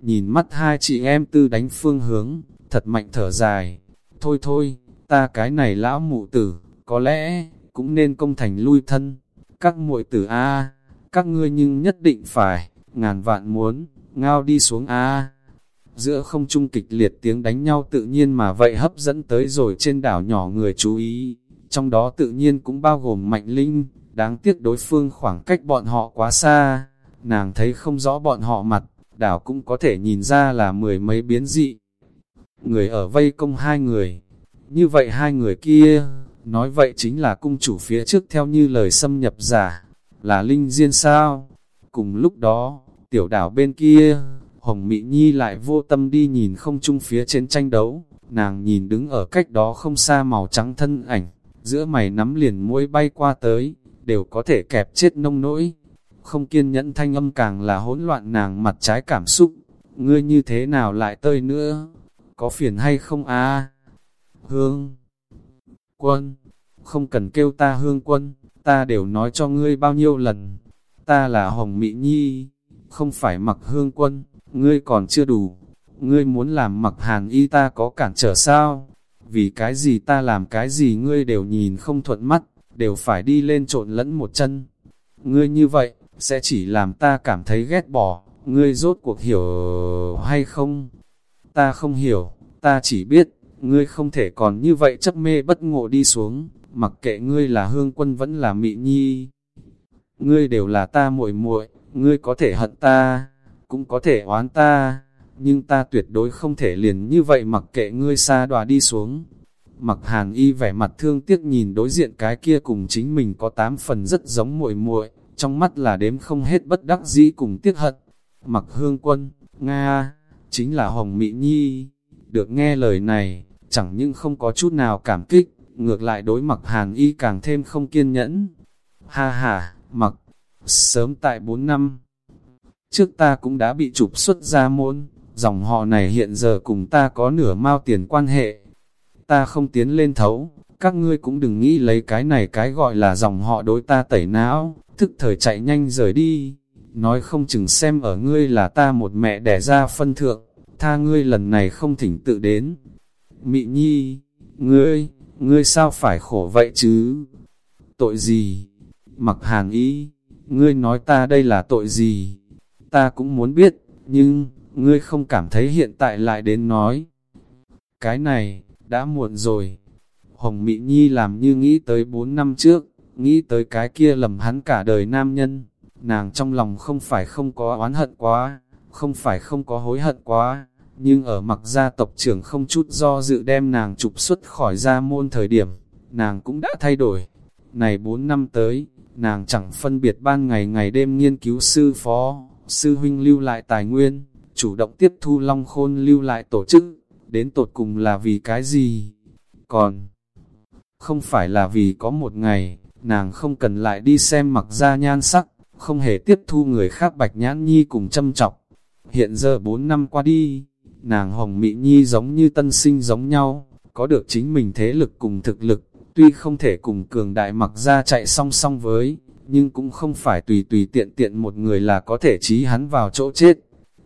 nhìn mắt hai chị em tư đánh phương hướng, thật mạnh thở dài, thôi thôi, ta cái này lão mụ tử, có lẽ, cũng nên công thành lui thân, các muội tử a các ngươi nhưng nhất định phải, ngàn vạn muốn, ngao đi xuống a. Giữa không trung kịch liệt tiếng đánh nhau tự nhiên mà vậy hấp dẫn tới rồi trên đảo nhỏ người chú ý, trong đó tự nhiên cũng bao gồm Mạnh Linh, đáng tiếc đối phương khoảng cách bọn họ quá xa, nàng thấy không rõ bọn họ mặt, đảo cũng có thể nhìn ra là mười mấy biến dị. Người ở vây công hai người, như vậy hai người kia, nói vậy chính là cung chủ phía trước theo như lời xâm nhập giả, là Linh Diên sao? Cùng lúc đó, tiểu đảo bên kia, Hồng Mỹ Nhi lại vô tâm đi nhìn không chung phía trên tranh đấu, nàng nhìn đứng ở cách đó không xa màu trắng thân ảnh, giữa mày nắm liền mũi bay qua tới, đều có thể kẹp chết nông nỗi. Không kiên nhẫn thanh âm càng là hỗn loạn nàng mặt trái cảm xúc, ngươi như thế nào lại tơi nữa, có phiền hay không a? Hương Quân, không cần kêu ta hương quân, ta đều nói cho ngươi bao nhiêu lần, ta là Hồng Mỹ Nhi, không phải mặc hương quân, ngươi còn chưa đủ, ngươi muốn làm mặc hàn y ta có cản trở sao, vì cái gì ta làm cái gì ngươi đều nhìn không thuận mắt, đều phải đi lên trộn lẫn một chân. Ngươi như vậy, sẽ chỉ làm ta cảm thấy ghét bỏ, ngươi rốt cuộc hiểu hay không? Ta không hiểu, ta chỉ biết, ngươi không thể còn như vậy chấp mê bất ngộ đi xuống, mặc kệ ngươi là hương quân vẫn là mị nhi. Ngươi đều là ta muội muội, ngươi có thể hận ta, cũng có thể oán ta, nhưng ta tuyệt đối không thể liền như vậy mặc kệ ngươi xa đòa đi xuống. Mặc hàn y vẻ mặt thương tiếc nhìn đối diện cái kia cùng chính mình có tám phần rất giống muội muội trong mắt là đếm không hết bất đắc dĩ cùng tiếc hận. Mặc hương quân, Nga, chính là Hồng Mỹ Nhi. Được nghe lời này, chẳng nhưng không có chút nào cảm kích, ngược lại đối mặc hàn y càng thêm không kiên nhẫn. Ha ha, mặc, sớm tại 4 năm, trước ta cũng đã bị trục xuất ra môn, dòng họ này hiện giờ cùng ta có nửa mao tiền quan hệ. Ta không tiến lên thấu, các ngươi cũng đừng nghĩ lấy cái này cái gọi là dòng họ đối ta tẩy não, thức thời chạy nhanh rời đi. Nói không chừng xem ở ngươi là ta một mẹ đẻ ra phân thượng, tha ngươi lần này không thỉnh tự đến. Mị nhi, ngươi, ngươi sao phải khổ vậy chứ? Tội gì? Mặc hàn ý, ngươi nói ta đây là tội gì? Ta cũng muốn biết, nhưng, ngươi không cảm thấy hiện tại lại đến nói. Cái này, đã muộn rồi. Hồng mị Nhi làm như nghĩ tới 4 năm trước, nghĩ tới cái kia lầm hắn cả đời nam nhân. Nàng trong lòng không phải không có oán hận quá, không phải không có hối hận quá, nhưng ở mặc gia tộc trưởng không chút do dự đem nàng trục xuất khỏi gia môn thời điểm, nàng cũng đã thay đổi. Này 4 năm tới, nàng chẳng phân biệt ban ngày ngày đêm nghiên cứu sư phó, sư huynh lưu lại tài nguyên, chủ động tiếp thu long khôn lưu lại tổ chức, đến tột cùng là vì cái gì? Còn, không phải là vì có một ngày, nàng không cần lại đi xem mặc ra nhan sắc, không hề tiếp thu người khác bạch nhãn nhi cùng châm chọc. Hiện giờ 4 năm qua đi, nàng hồng mị nhi giống như tân sinh giống nhau, có được chính mình thế lực cùng thực lực, tuy không thể cùng cường đại mặc ra chạy song song với, nhưng cũng không phải tùy tùy tiện tiện một người là có thể trí hắn vào chỗ chết.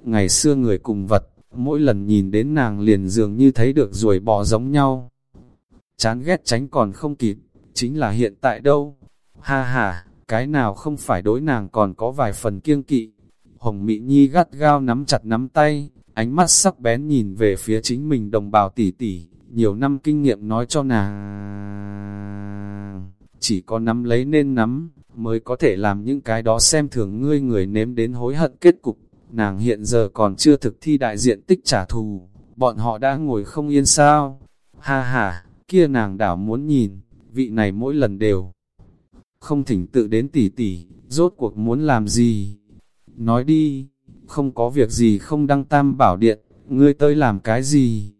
Ngày xưa người cùng vật, mỗi lần nhìn đến nàng liền dường như thấy được ruồi bò giống nhau. Chán ghét tránh còn không kịp, chính là hiện tại đâu. Ha ha, cái nào không phải đối nàng còn có vài phần kiêng kỵ. Hồng Mị Nhi gắt gao nắm chặt nắm tay, ánh mắt sắc bén nhìn về phía chính mình đồng bào tỷ tỷ, nhiều năm kinh nghiệm nói cho nàng. Chỉ có nắm lấy nên nắm, mới có thể làm những cái đó xem thường ngươi người nếm đến hối hận kết cục. Nàng hiện giờ còn chưa thực thi đại diện tích trả thù, bọn họ đã ngồi không yên sao. Ha ha, kia nàng đảo muốn nhìn, vị này mỗi lần đều không thỉnh tự đến tỉ tỉ, rốt cuộc muốn làm gì? Nói đi, không có việc gì không đăng tam bảo điện, ngươi tới làm cái gì?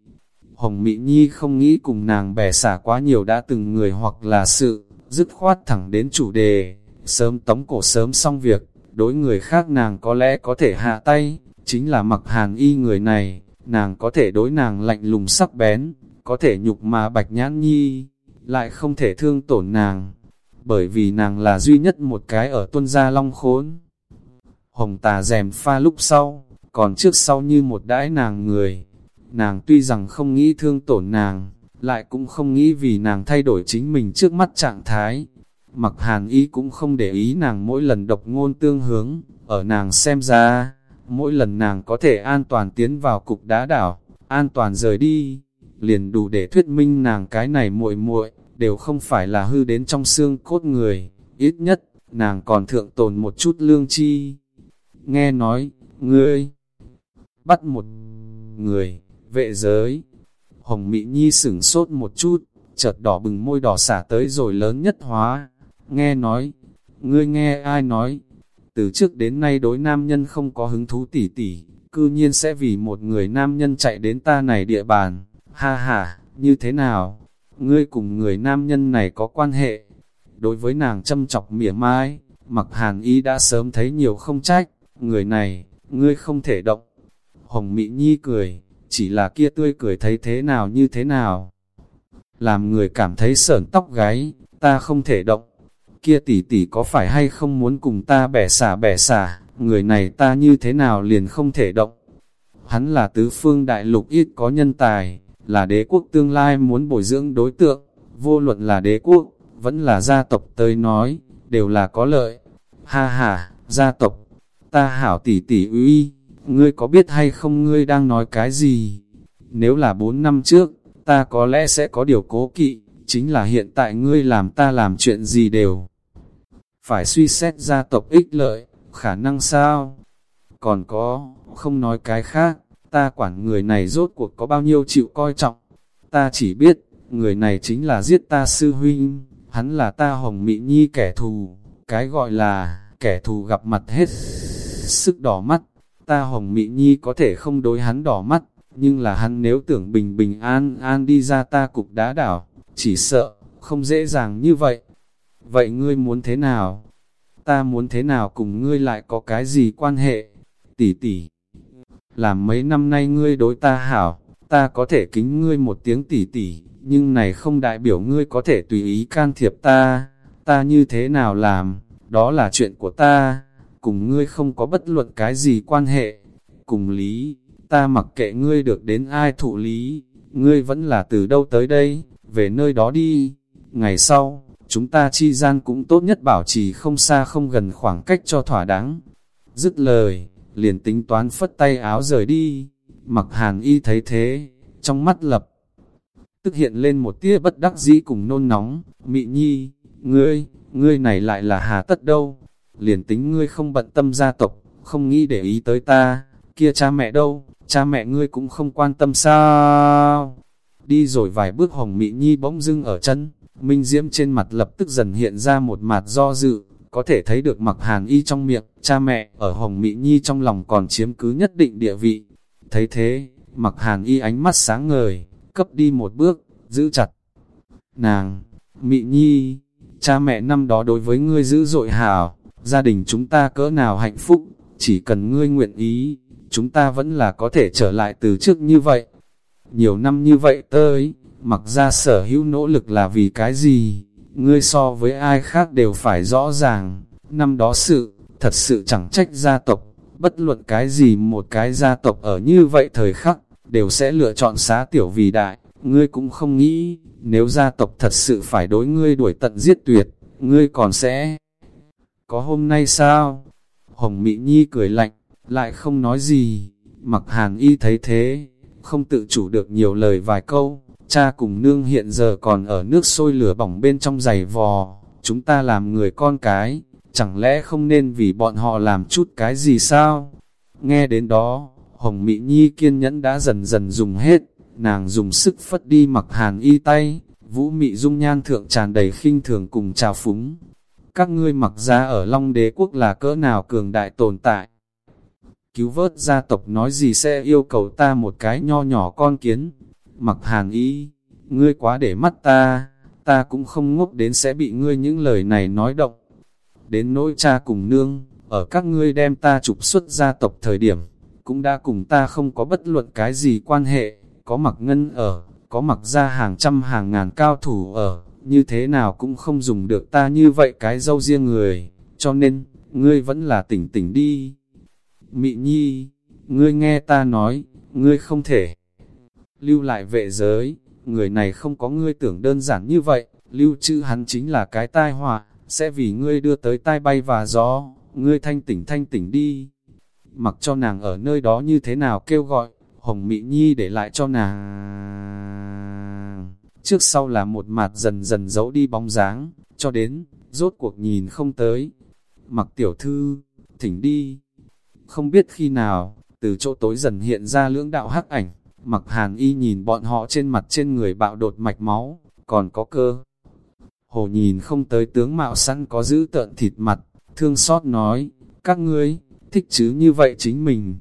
Hồng Mỹ Nhi không nghĩ cùng nàng bẻ xả quá nhiều đã từng người hoặc là sự, dứt khoát thẳng đến chủ đề, sớm tống cổ sớm xong việc, đối người khác nàng có lẽ có thể hạ tay, chính là mặc hàn y người này, nàng có thể đối nàng lạnh lùng sắc bén, có thể nhục mà bạch nhãn nhi, lại không thể thương tổn nàng, bởi vì nàng là duy nhất một cái ở tuân gia long khốn. Hồng tà rèm pha lúc sau, còn trước sau như một đãi nàng người, nàng tuy rằng không nghĩ thương tổn nàng, lại cũng không nghĩ vì nàng thay đổi chính mình trước mắt trạng thái. Mặc hàn ý cũng không để ý nàng mỗi lần độc ngôn tương hướng, ở nàng xem ra, mỗi lần nàng có thể an toàn tiến vào cục đá đảo, an toàn rời đi, liền đủ để thuyết minh nàng cái này muội muội đều không phải là hư đến trong xương cốt người, ít nhất, nàng còn thượng tồn một chút lương chi. Nghe nói, ngươi, bắt một người, vệ giới. Hồng Mỹ Nhi sửng sốt một chút, chợt đỏ bừng môi đỏ xả tới rồi lớn nhất hóa. Nghe nói, ngươi nghe ai nói, từ trước đến nay đối nam nhân không có hứng thú tỉ tỉ, cư nhiên sẽ vì một người nam nhân chạy đến ta này địa bàn. Ha ha, như thế nào? Ngươi cùng người nam nhân này có quan hệ. Đối với nàng châm chọc mỉa mai, mặc hàn y đã sớm thấy nhiều không trách, người này, ngươi không thể động. Hồng Mỹ Nhi cười, chỉ là kia tươi cười thấy thế nào như thế nào. Làm người cảm thấy sởn tóc gáy, ta không thể động. Kia tỷ tỷ có phải hay không muốn cùng ta bẻ xả bẻ xả, người này ta như thế nào liền không thể động. Hắn là tứ phương đại lục ít có nhân tài, là đế quốc tương lai muốn bồi dưỡng đối tượng, vô luận là đế quốc, vẫn là gia tộc tới nói, đều là có lợi. Ha ha, gia tộc, ta hảo tỷ tỷ uy, ngươi có biết hay không ngươi đang nói cái gì? Nếu là bốn năm trước, ta có lẽ sẽ có điều cố kỵ, chính là hiện tại ngươi làm ta làm chuyện gì đều. Phải suy xét gia tộc ích lợi, khả năng sao? Còn có, không nói cái khác, ta quản người này rốt cuộc có bao nhiêu chịu coi trọng. Ta chỉ biết, người này chính là giết ta sư huynh, hắn là ta hồng mị nhi kẻ thù, cái gọi là kẻ thù gặp mặt hết sức đỏ mắt. Ta hồng mị nhi có thể không đối hắn đỏ mắt, nhưng là hắn nếu tưởng bình bình an an đi ra ta cục đá đảo, chỉ sợ, không dễ dàng như vậy. Vậy ngươi muốn thế nào? Ta muốn thế nào cùng ngươi lại có cái gì quan hệ? Tỷ tỷ, làm mấy năm nay ngươi đối ta hảo, ta có thể kính ngươi một tiếng tỷ tỷ, nhưng này không đại biểu ngươi có thể tùy ý can thiệp ta, ta như thế nào làm, đó là chuyện của ta, cùng ngươi không có bất luận cái gì quan hệ, cùng lý, ta mặc kệ ngươi được đến ai thụ lý, ngươi vẫn là từ đâu tới đây, về nơi đó đi, ngày sau, chúng ta chi gian cũng tốt nhất bảo trì không xa không gần khoảng cách cho thỏa đáng. Dứt lời, liền tính toán phất tay áo rời đi, mặc hàn y thấy thế, trong mắt lập, tức hiện lên một tia bất đắc dĩ cùng nôn nóng, mị nhi, ngươi, ngươi này lại là hà tất đâu, liền tính ngươi không bận tâm gia tộc, không nghĩ để ý tới ta, kia cha mẹ đâu, cha mẹ ngươi cũng không quan tâm sao. Đi rồi vài bước hồng mị nhi bỗng dưng ở chân, minh diễm trên mặt lập tức dần hiện ra một mặt do dự, có thể thấy được mặc hàn y trong miệng, cha mẹ ở Hồng Mỹ Nhi trong lòng còn chiếm cứ nhất định địa vị. Thấy thế, mặc hàn y ánh mắt sáng ngời, cấp đi một bước, giữ chặt. Nàng, Mỹ Nhi, cha mẹ năm đó đối với ngươi giữ dội hảo, gia đình chúng ta cỡ nào hạnh phúc, chỉ cần ngươi nguyện ý, chúng ta vẫn là có thể trở lại từ trước như vậy. Nhiều năm như vậy tới, mặc ra sở hữu nỗ lực là vì cái gì? Ngươi so với ai khác đều phải rõ ràng, năm đó sự, thật sự chẳng trách gia tộc, bất luận cái gì một cái gia tộc ở như vậy thời khắc, đều sẽ lựa chọn xá tiểu vì đại, ngươi cũng không nghĩ, nếu gia tộc thật sự phải đối ngươi đuổi tận giết tuyệt, ngươi còn sẽ có hôm nay sao? Hồng Mỹ Nhi cười lạnh, lại không nói gì, mặc hàn y thấy thế, không tự chủ được nhiều lời vài câu, Cha cùng nương hiện giờ còn ở nước sôi lửa bỏng bên trong giày vò, chúng ta làm người con cái, chẳng lẽ không nên vì bọn họ làm chút cái gì sao? Nghe đến đó, Hồng Mỹ Nhi kiên nhẫn đã dần dần dùng hết, nàng dùng sức phất đi mặc hàn y tay, vũ mị dung nhan thượng tràn đầy khinh thường cùng trào phúng. Các ngươi mặc ra ở Long Đế Quốc là cỡ nào cường đại tồn tại. Cứu vớt gia tộc nói gì sẽ yêu cầu ta một cái nho nhỏ con kiến. Mặc hàn y, ngươi quá để mắt ta, ta cũng không ngốc đến sẽ bị ngươi những lời này nói động. Đến nỗi cha cùng nương, ở các ngươi đem ta trục xuất gia tộc thời điểm, cũng đã cùng ta không có bất luận cái gì quan hệ, có mặc ngân ở, có mặc ra hàng trăm hàng ngàn cao thủ ở, như thế nào cũng không dùng được ta như vậy cái dâu riêng người, cho nên, ngươi vẫn là tỉnh tỉnh đi. Mị nhi, ngươi nghe ta nói, ngươi không thể lưu lại vệ giới, người này không có ngươi tưởng đơn giản như vậy, lưu trữ hắn chính là cái tai họa, sẽ vì ngươi đưa tới tai bay và gió, ngươi thanh tỉnh thanh tỉnh đi. Mặc cho nàng ở nơi đó như thế nào kêu gọi, Hồng Mị Nhi để lại cho nàng. Trước sau là một mặt dần dần giấu đi bóng dáng, cho đến, rốt cuộc nhìn không tới. Mặc tiểu thư, thỉnh đi. Không biết khi nào, từ chỗ tối dần hiện ra lưỡng đạo hắc ảnh, mặc hàn y nhìn bọn họ trên mặt trên người bạo đột mạch máu, còn có cơ. Hồ nhìn không tới tướng mạo săn có giữ tợn thịt mặt, thương xót nói, các ngươi, thích chứ như vậy chính mình.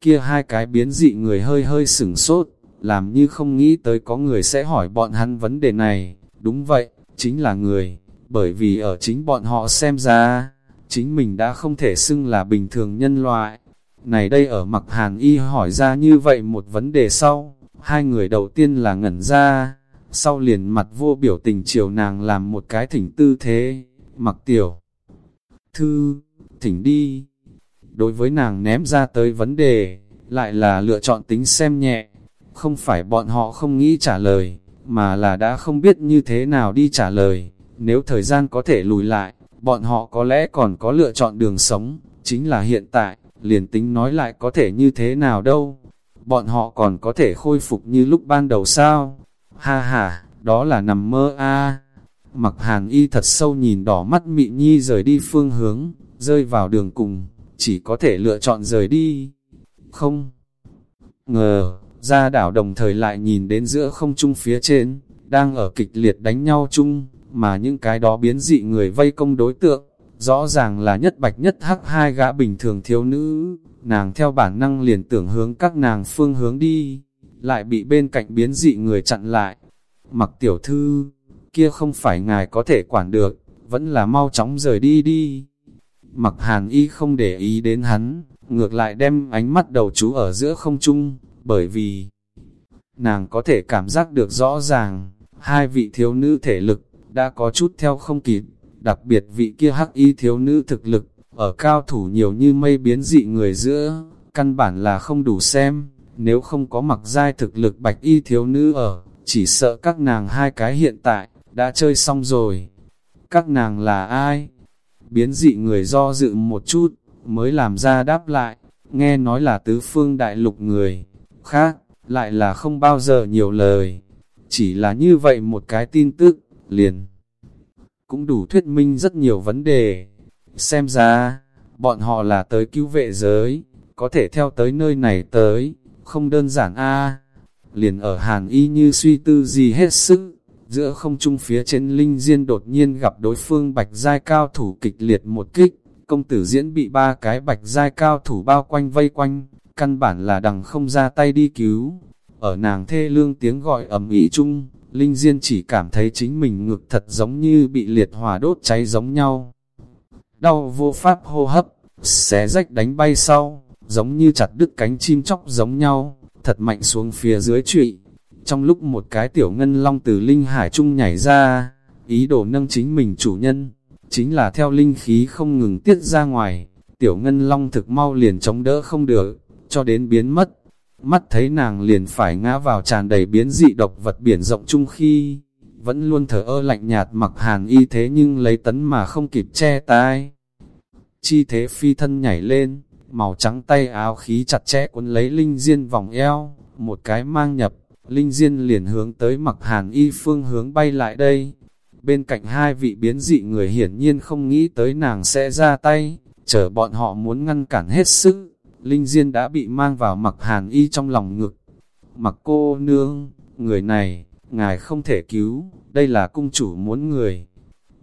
Kia hai cái biến dị người hơi hơi sửng sốt, làm như không nghĩ tới có người sẽ hỏi bọn hắn vấn đề này. Đúng vậy, chính là người, bởi vì ở chính bọn họ xem ra, chính mình đã không thể xưng là bình thường nhân loại. Này đây ở mặc hàn y hỏi ra như vậy một vấn đề sau, hai người đầu tiên là ngẩn ra, sau liền mặt vô biểu tình chiều nàng làm một cái thỉnh tư thế, mặc tiểu. Thư, thỉnh đi. Đối với nàng ném ra tới vấn đề, lại là lựa chọn tính xem nhẹ. Không phải bọn họ không nghĩ trả lời, mà là đã không biết như thế nào đi trả lời. Nếu thời gian có thể lùi lại, bọn họ có lẽ còn có lựa chọn đường sống, chính là hiện tại, liền tính nói lại có thể như thế nào đâu. Bọn họ còn có thể khôi phục như lúc ban đầu sao? Ha ha, đó là nằm mơ a. Mặc hàn y thật sâu nhìn đỏ mắt mị nhi rời đi phương hướng, rơi vào đường cùng, chỉ có thể lựa chọn rời đi. Không ngờ, ra đảo đồng thời lại nhìn đến giữa không trung phía trên, đang ở kịch liệt đánh nhau chung, mà những cái đó biến dị người vây công đối tượng, rõ ràng là nhất bạch nhất hắc hai gã bình thường thiếu nữ, nàng theo bản năng liền tưởng hướng các nàng phương hướng đi, lại bị bên cạnh biến dị người chặn lại. Mặc tiểu thư, kia không phải ngài có thể quản được, vẫn là mau chóng rời đi đi. Mặc hàn y không để ý đến hắn, ngược lại đem ánh mắt đầu chú ở giữa không trung, bởi vì nàng có thể cảm giác được rõ ràng, hai vị thiếu nữ thể lực, đã có chút theo không kịp, đặc biệt vị kia hắc y thiếu nữ thực lực, ở cao thủ nhiều như mây biến dị người giữa, căn bản là không đủ xem, nếu không có mặc giai thực lực bạch y thiếu nữ ở, chỉ sợ các nàng hai cái hiện tại, đã chơi xong rồi. Các nàng là ai? Biến dị người do dự một chút, mới làm ra đáp lại, nghe nói là tứ phương đại lục người, khác, lại là không bao giờ nhiều lời. Chỉ là như vậy một cái tin tức, liền. Cũng đủ thuyết minh rất nhiều vấn đề. Xem ra, bọn họ là tới cứu vệ giới, có thể theo tới nơi này tới, không đơn giản a Liền ở Hàn Y như suy tư gì hết sức, giữa không trung phía trên linh diên đột nhiên gặp đối phương bạch giai cao thủ kịch liệt một kích, công tử diễn bị ba cái bạch giai cao thủ bao quanh vây quanh, căn bản là đằng không ra tay đi cứu. Ở nàng thê lương tiếng gọi ầm ĩ chung, Linh Diên chỉ cảm thấy chính mình ngực thật giống như bị liệt hỏa đốt cháy giống nhau. Đau vô pháp hô hấp, xé rách đánh bay sau, giống như chặt đứt cánh chim chóc giống nhau, thật mạnh xuống phía dưới trụy. Trong lúc một cái tiểu ngân long từ linh hải trung nhảy ra, ý đồ nâng chính mình chủ nhân, chính là theo linh khí không ngừng tiết ra ngoài, tiểu ngân long thực mau liền chống đỡ không được, cho đến biến mất. Mắt thấy nàng liền phải ngã vào tràn đầy biến dị độc vật biển rộng chung khi, vẫn luôn thở ơ lạnh nhạt mặc hàn y thế nhưng lấy tấn mà không kịp che tai. Chi thế phi thân nhảy lên, màu trắng tay áo khí chặt chẽ cuốn lấy linh diên vòng eo, một cái mang nhập, linh diên liền hướng tới mặc hàn y phương hướng bay lại đây. bên cạnh hai vị biến dị người hiển nhiên không nghĩ tới nàng sẽ ra tay, chờ bọn họ muốn ngăn cản hết sức. Linh Diên đã bị mang vào mặc hàn y trong lòng ngực. Mặc cô nương, người này, ngài không thể cứu, đây là cung chủ muốn người.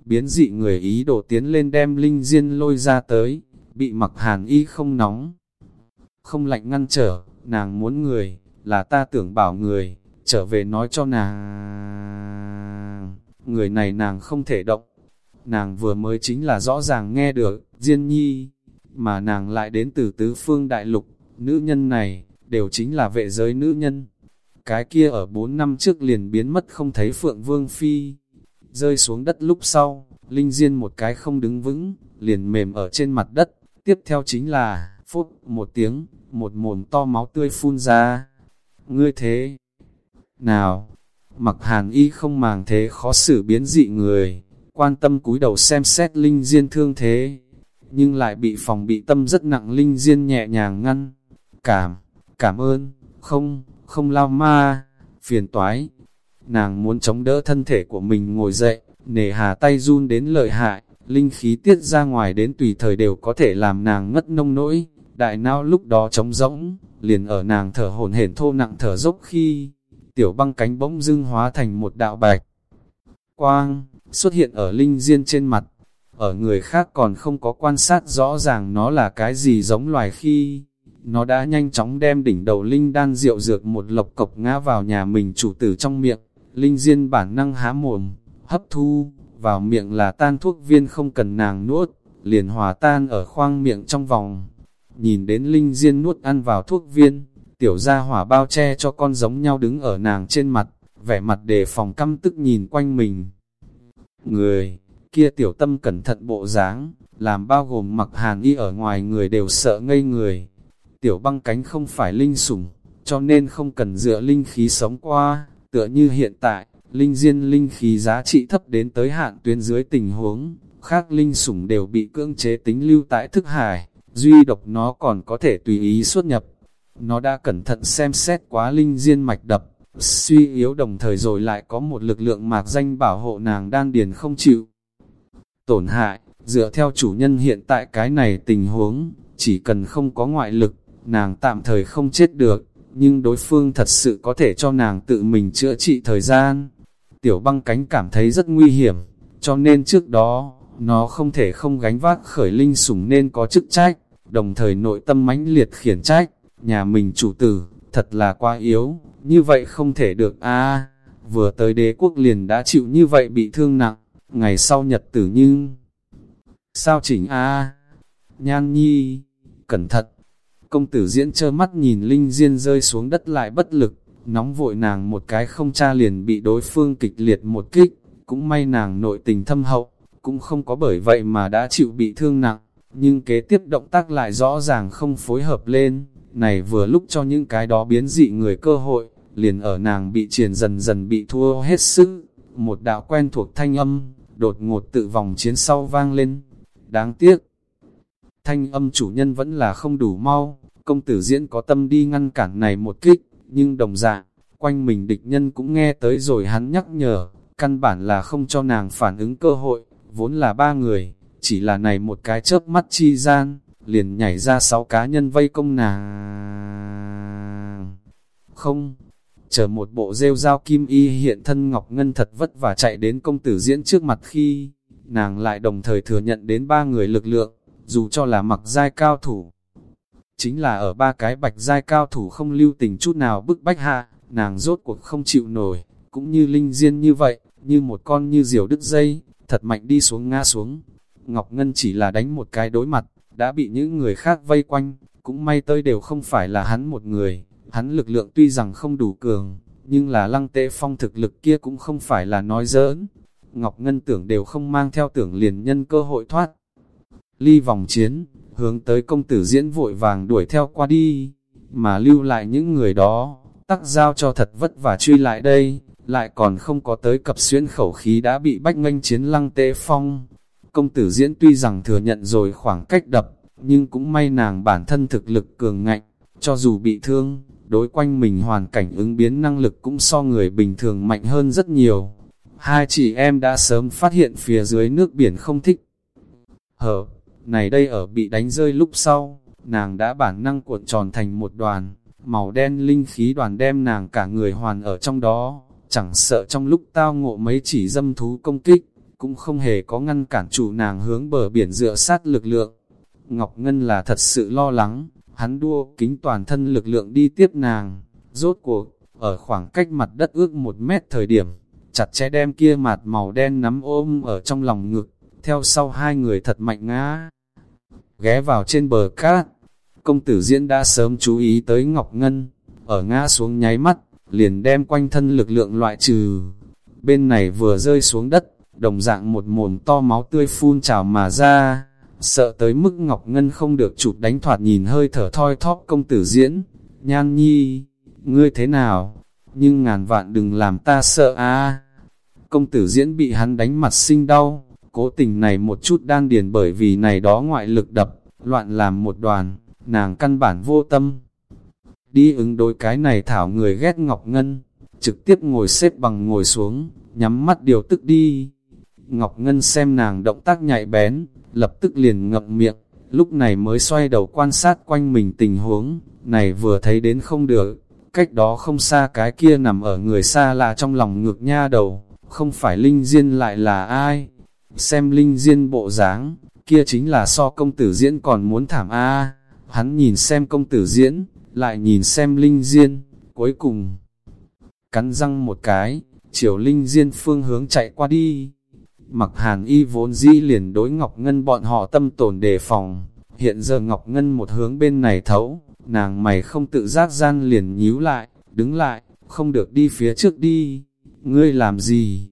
Biến dị người ý đồ tiến lên đem Linh Diên lôi ra tới, bị mặc hàn y không nóng. Không lạnh ngăn trở, nàng muốn người, là ta tưởng bảo người, trở về nói cho nàng. Người này nàng không thể động. Nàng vừa mới chính là rõ ràng nghe được, Diên Nhi, mà nàng lại đến từ tứ phương đại lục, nữ nhân này, đều chính là vệ giới nữ nhân. Cái kia ở bốn năm trước liền biến mất không thấy Phượng Vương Phi, rơi xuống đất lúc sau, Linh Diên một cái không đứng vững, liền mềm ở trên mặt đất, tiếp theo chính là, phút, một tiếng, một mồm to máu tươi phun ra. Ngươi thế, nào, mặc hàn y không màng thế khó xử biến dị người, quan tâm cúi đầu xem xét Linh Diên thương thế, nhưng lại bị phòng bị tâm rất nặng Linh Diên nhẹ nhàng ngăn. Cảm, cảm ơn, không, không lao ma, phiền toái. Nàng muốn chống đỡ thân thể của mình ngồi dậy, nề hà tay run đến lợi hại, linh khí tiết ra ngoài đến tùy thời đều có thể làm nàng ngất nông nỗi, đại não lúc đó trống rỗng, liền ở nàng thở hồn hển thô nặng thở dốc khi, tiểu băng cánh bỗng dưng hóa thành một đạo bạch. Quang, xuất hiện ở linh diên trên mặt, ở người khác còn không có quan sát rõ ràng nó là cái gì giống loài khi, nó đã nhanh chóng đem đỉnh đầu linh đan rượu dược một lộc cộc ngã vào nhà mình chủ tử trong miệng, linh diên bản năng há mồm, hấp thu, vào miệng là tan thuốc viên không cần nàng nuốt, liền hòa tan ở khoang miệng trong vòng. Nhìn đến linh diên nuốt ăn vào thuốc viên, tiểu gia hỏa bao che cho con giống nhau đứng ở nàng trên mặt, vẻ mặt đề phòng căm tức nhìn quanh mình. Người, kia tiểu tâm cẩn thận bộ dáng, làm bao gồm mặc hàn y ở ngoài người đều sợ ngây người. Tiểu băng cánh không phải linh sủng, cho nên không cần dựa linh khí sống qua, tựa như hiện tại, linh diên linh khí giá trị thấp đến tới hạn tuyến dưới tình huống, khác linh sủng đều bị cưỡng chế tính lưu tại thức hải, duy độc nó còn có thể tùy ý xuất nhập. Nó đã cẩn thận xem xét quá linh diên mạch đập, suy yếu đồng thời rồi lại có một lực lượng mạc danh bảo hộ nàng đan điền không chịu. Tổn hại, dựa theo chủ nhân hiện tại cái này tình huống, chỉ cần không có ngoại lực, nàng tạm thời không chết được, nhưng đối phương thật sự có thể cho nàng tự mình chữa trị thời gian. Tiểu băng cánh cảm thấy rất nguy hiểm, cho nên trước đó, nó không thể không gánh vác khởi linh sủng nên có chức trách, đồng thời nội tâm mãnh liệt khiển trách, nhà mình chủ tử, thật là quá yếu, như vậy không thể được a. Vừa tới đế quốc liền đã chịu như vậy bị thương nặng, ngày sau nhật tử nhưng... Sao chỉnh a? Nhan nhi, cẩn thận, công tử diễn trơ mắt nhìn Linh Diên rơi xuống đất lại bất lực, nóng vội nàng một cái không cha liền bị đối phương kịch liệt một kích, cũng may nàng nội tình thâm hậu, cũng không có bởi vậy mà đã chịu bị thương nặng, nhưng kế tiếp động tác lại rõ ràng không phối hợp lên, này vừa lúc cho những cái đó biến dị người cơ hội, liền ở nàng bị triền dần dần bị thua hết sức, một đạo quen thuộc thanh âm, đột ngột tự vòng chiến sau vang lên, đáng tiếc. Thanh âm chủ nhân vẫn là không đủ mau, công tử diễn có tâm đi ngăn cản này một kích, nhưng đồng dạng, quanh mình địch nhân cũng nghe tới rồi hắn nhắc nhở, căn bản là không cho nàng phản ứng cơ hội, vốn là ba người, chỉ là này một cái chớp mắt chi gian, liền nhảy ra sáu cá nhân vây công nàng. Không, chờ một bộ rêu dao kim y hiện thân Ngọc Ngân thật vất và chạy đến công tử diễn trước mặt khi, nàng lại đồng thời thừa nhận đến ba người lực lượng, dù cho là mặc giai cao thủ. Chính là ở ba cái bạch giai cao thủ không lưu tình chút nào bức bách hạ, nàng rốt cuộc không chịu nổi, cũng như linh diên như vậy, như một con như diều đứt dây, thật mạnh đi xuống ngã xuống. Ngọc Ngân chỉ là đánh một cái đối mặt, đã bị những người khác vây quanh, cũng may tới đều không phải là hắn một người, hắn lực lượng tuy rằng không đủ cường, nhưng là lăng tệ phong thực lực kia cũng không phải là nói giỡn. Ngọc Ngân tưởng đều không mang theo tưởng liền nhân cơ hội thoát. Ly vòng chiến, hướng tới công tử diễn vội vàng đuổi theo qua đi, mà lưu lại những người đó, tắc giao cho thật vất vả truy lại đây, lại còn không có tới cập xuyên khẩu khí đã bị bách nganh chiến lăng tệ phong. Công tử diễn tuy rằng thừa nhận rồi khoảng cách đập, nhưng cũng may nàng bản thân thực lực cường ngạnh, cho dù bị thương, đối quanh mình hoàn cảnh ứng biến năng lực cũng so người bình thường mạnh hơn rất nhiều. hai chị em đã sớm phát hiện phía dưới nước biển không thích. Hở, này đây ở bị đánh rơi lúc sau, nàng đã bản năng cuộn tròn thành một đoàn, màu đen linh khí đoàn đem nàng cả người hoàn ở trong đó, chẳng sợ trong lúc tao ngộ mấy chỉ dâm thú công kích, cũng không hề có ngăn cản chủ nàng hướng bờ biển dựa sát lực lượng. Ngọc Ngân là thật sự lo lắng, hắn đua kính toàn thân lực lượng đi tiếp nàng, rốt cuộc, ở khoảng cách mặt đất ước một mét thời điểm, chặt chẽ đem kia mặt màu đen nắm ôm ở trong lòng ngực, theo sau hai người thật mạnh ngã. Ghé vào trên bờ cát, công tử diễn đã sớm chú ý tới Ngọc Ngân, ở ngã xuống nháy mắt, liền đem quanh thân lực lượng loại trừ. Bên này vừa rơi xuống đất, đồng dạng một mồm to máu tươi phun trào mà ra, sợ tới mức Ngọc Ngân không được chụp đánh thoạt nhìn hơi thở thoi thóp công tử diễn. Nhan nhi, ngươi thế nào? Nhưng ngàn vạn đừng làm ta sợ a Công tử diễn bị hắn đánh mặt sinh đau, cố tình này một chút đan điền bởi vì này đó ngoại lực đập, loạn làm một đoàn, nàng căn bản vô tâm. Đi ứng đối cái này thảo người ghét Ngọc Ngân, trực tiếp ngồi xếp bằng ngồi xuống, nhắm mắt điều tức đi. Ngọc Ngân xem nàng động tác nhạy bén, lập tức liền ngậm miệng, lúc này mới xoay đầu quan sát quanh mình tình huống, này vừa thấy đến không được, cách đó không xa cái kia nằm ở người xa lạ trong lòng ngược nha đầu, không phải Linh Diên lại là ai? Xem Linh Diên bộ dáng, kia chính là so công tử diễn còn muốn thảm a Hắn nhìn xem công tử diễn, lại nhìn xem Linh Diên, cuối cùng cắn răng một cái, chiều Linh Diên phương hướng chạy qua đi. Mặc hàn y vốn dĩ liền đối Ngọc Ngân bọn họ tâm tồn đề phòng, hiện giờ Ngọc Ngân một hướng bên này thấu, nàng mày không tự giác gian liền nhíu lại, đứng lại, không được đi phía trước đi, ngươi làm gì?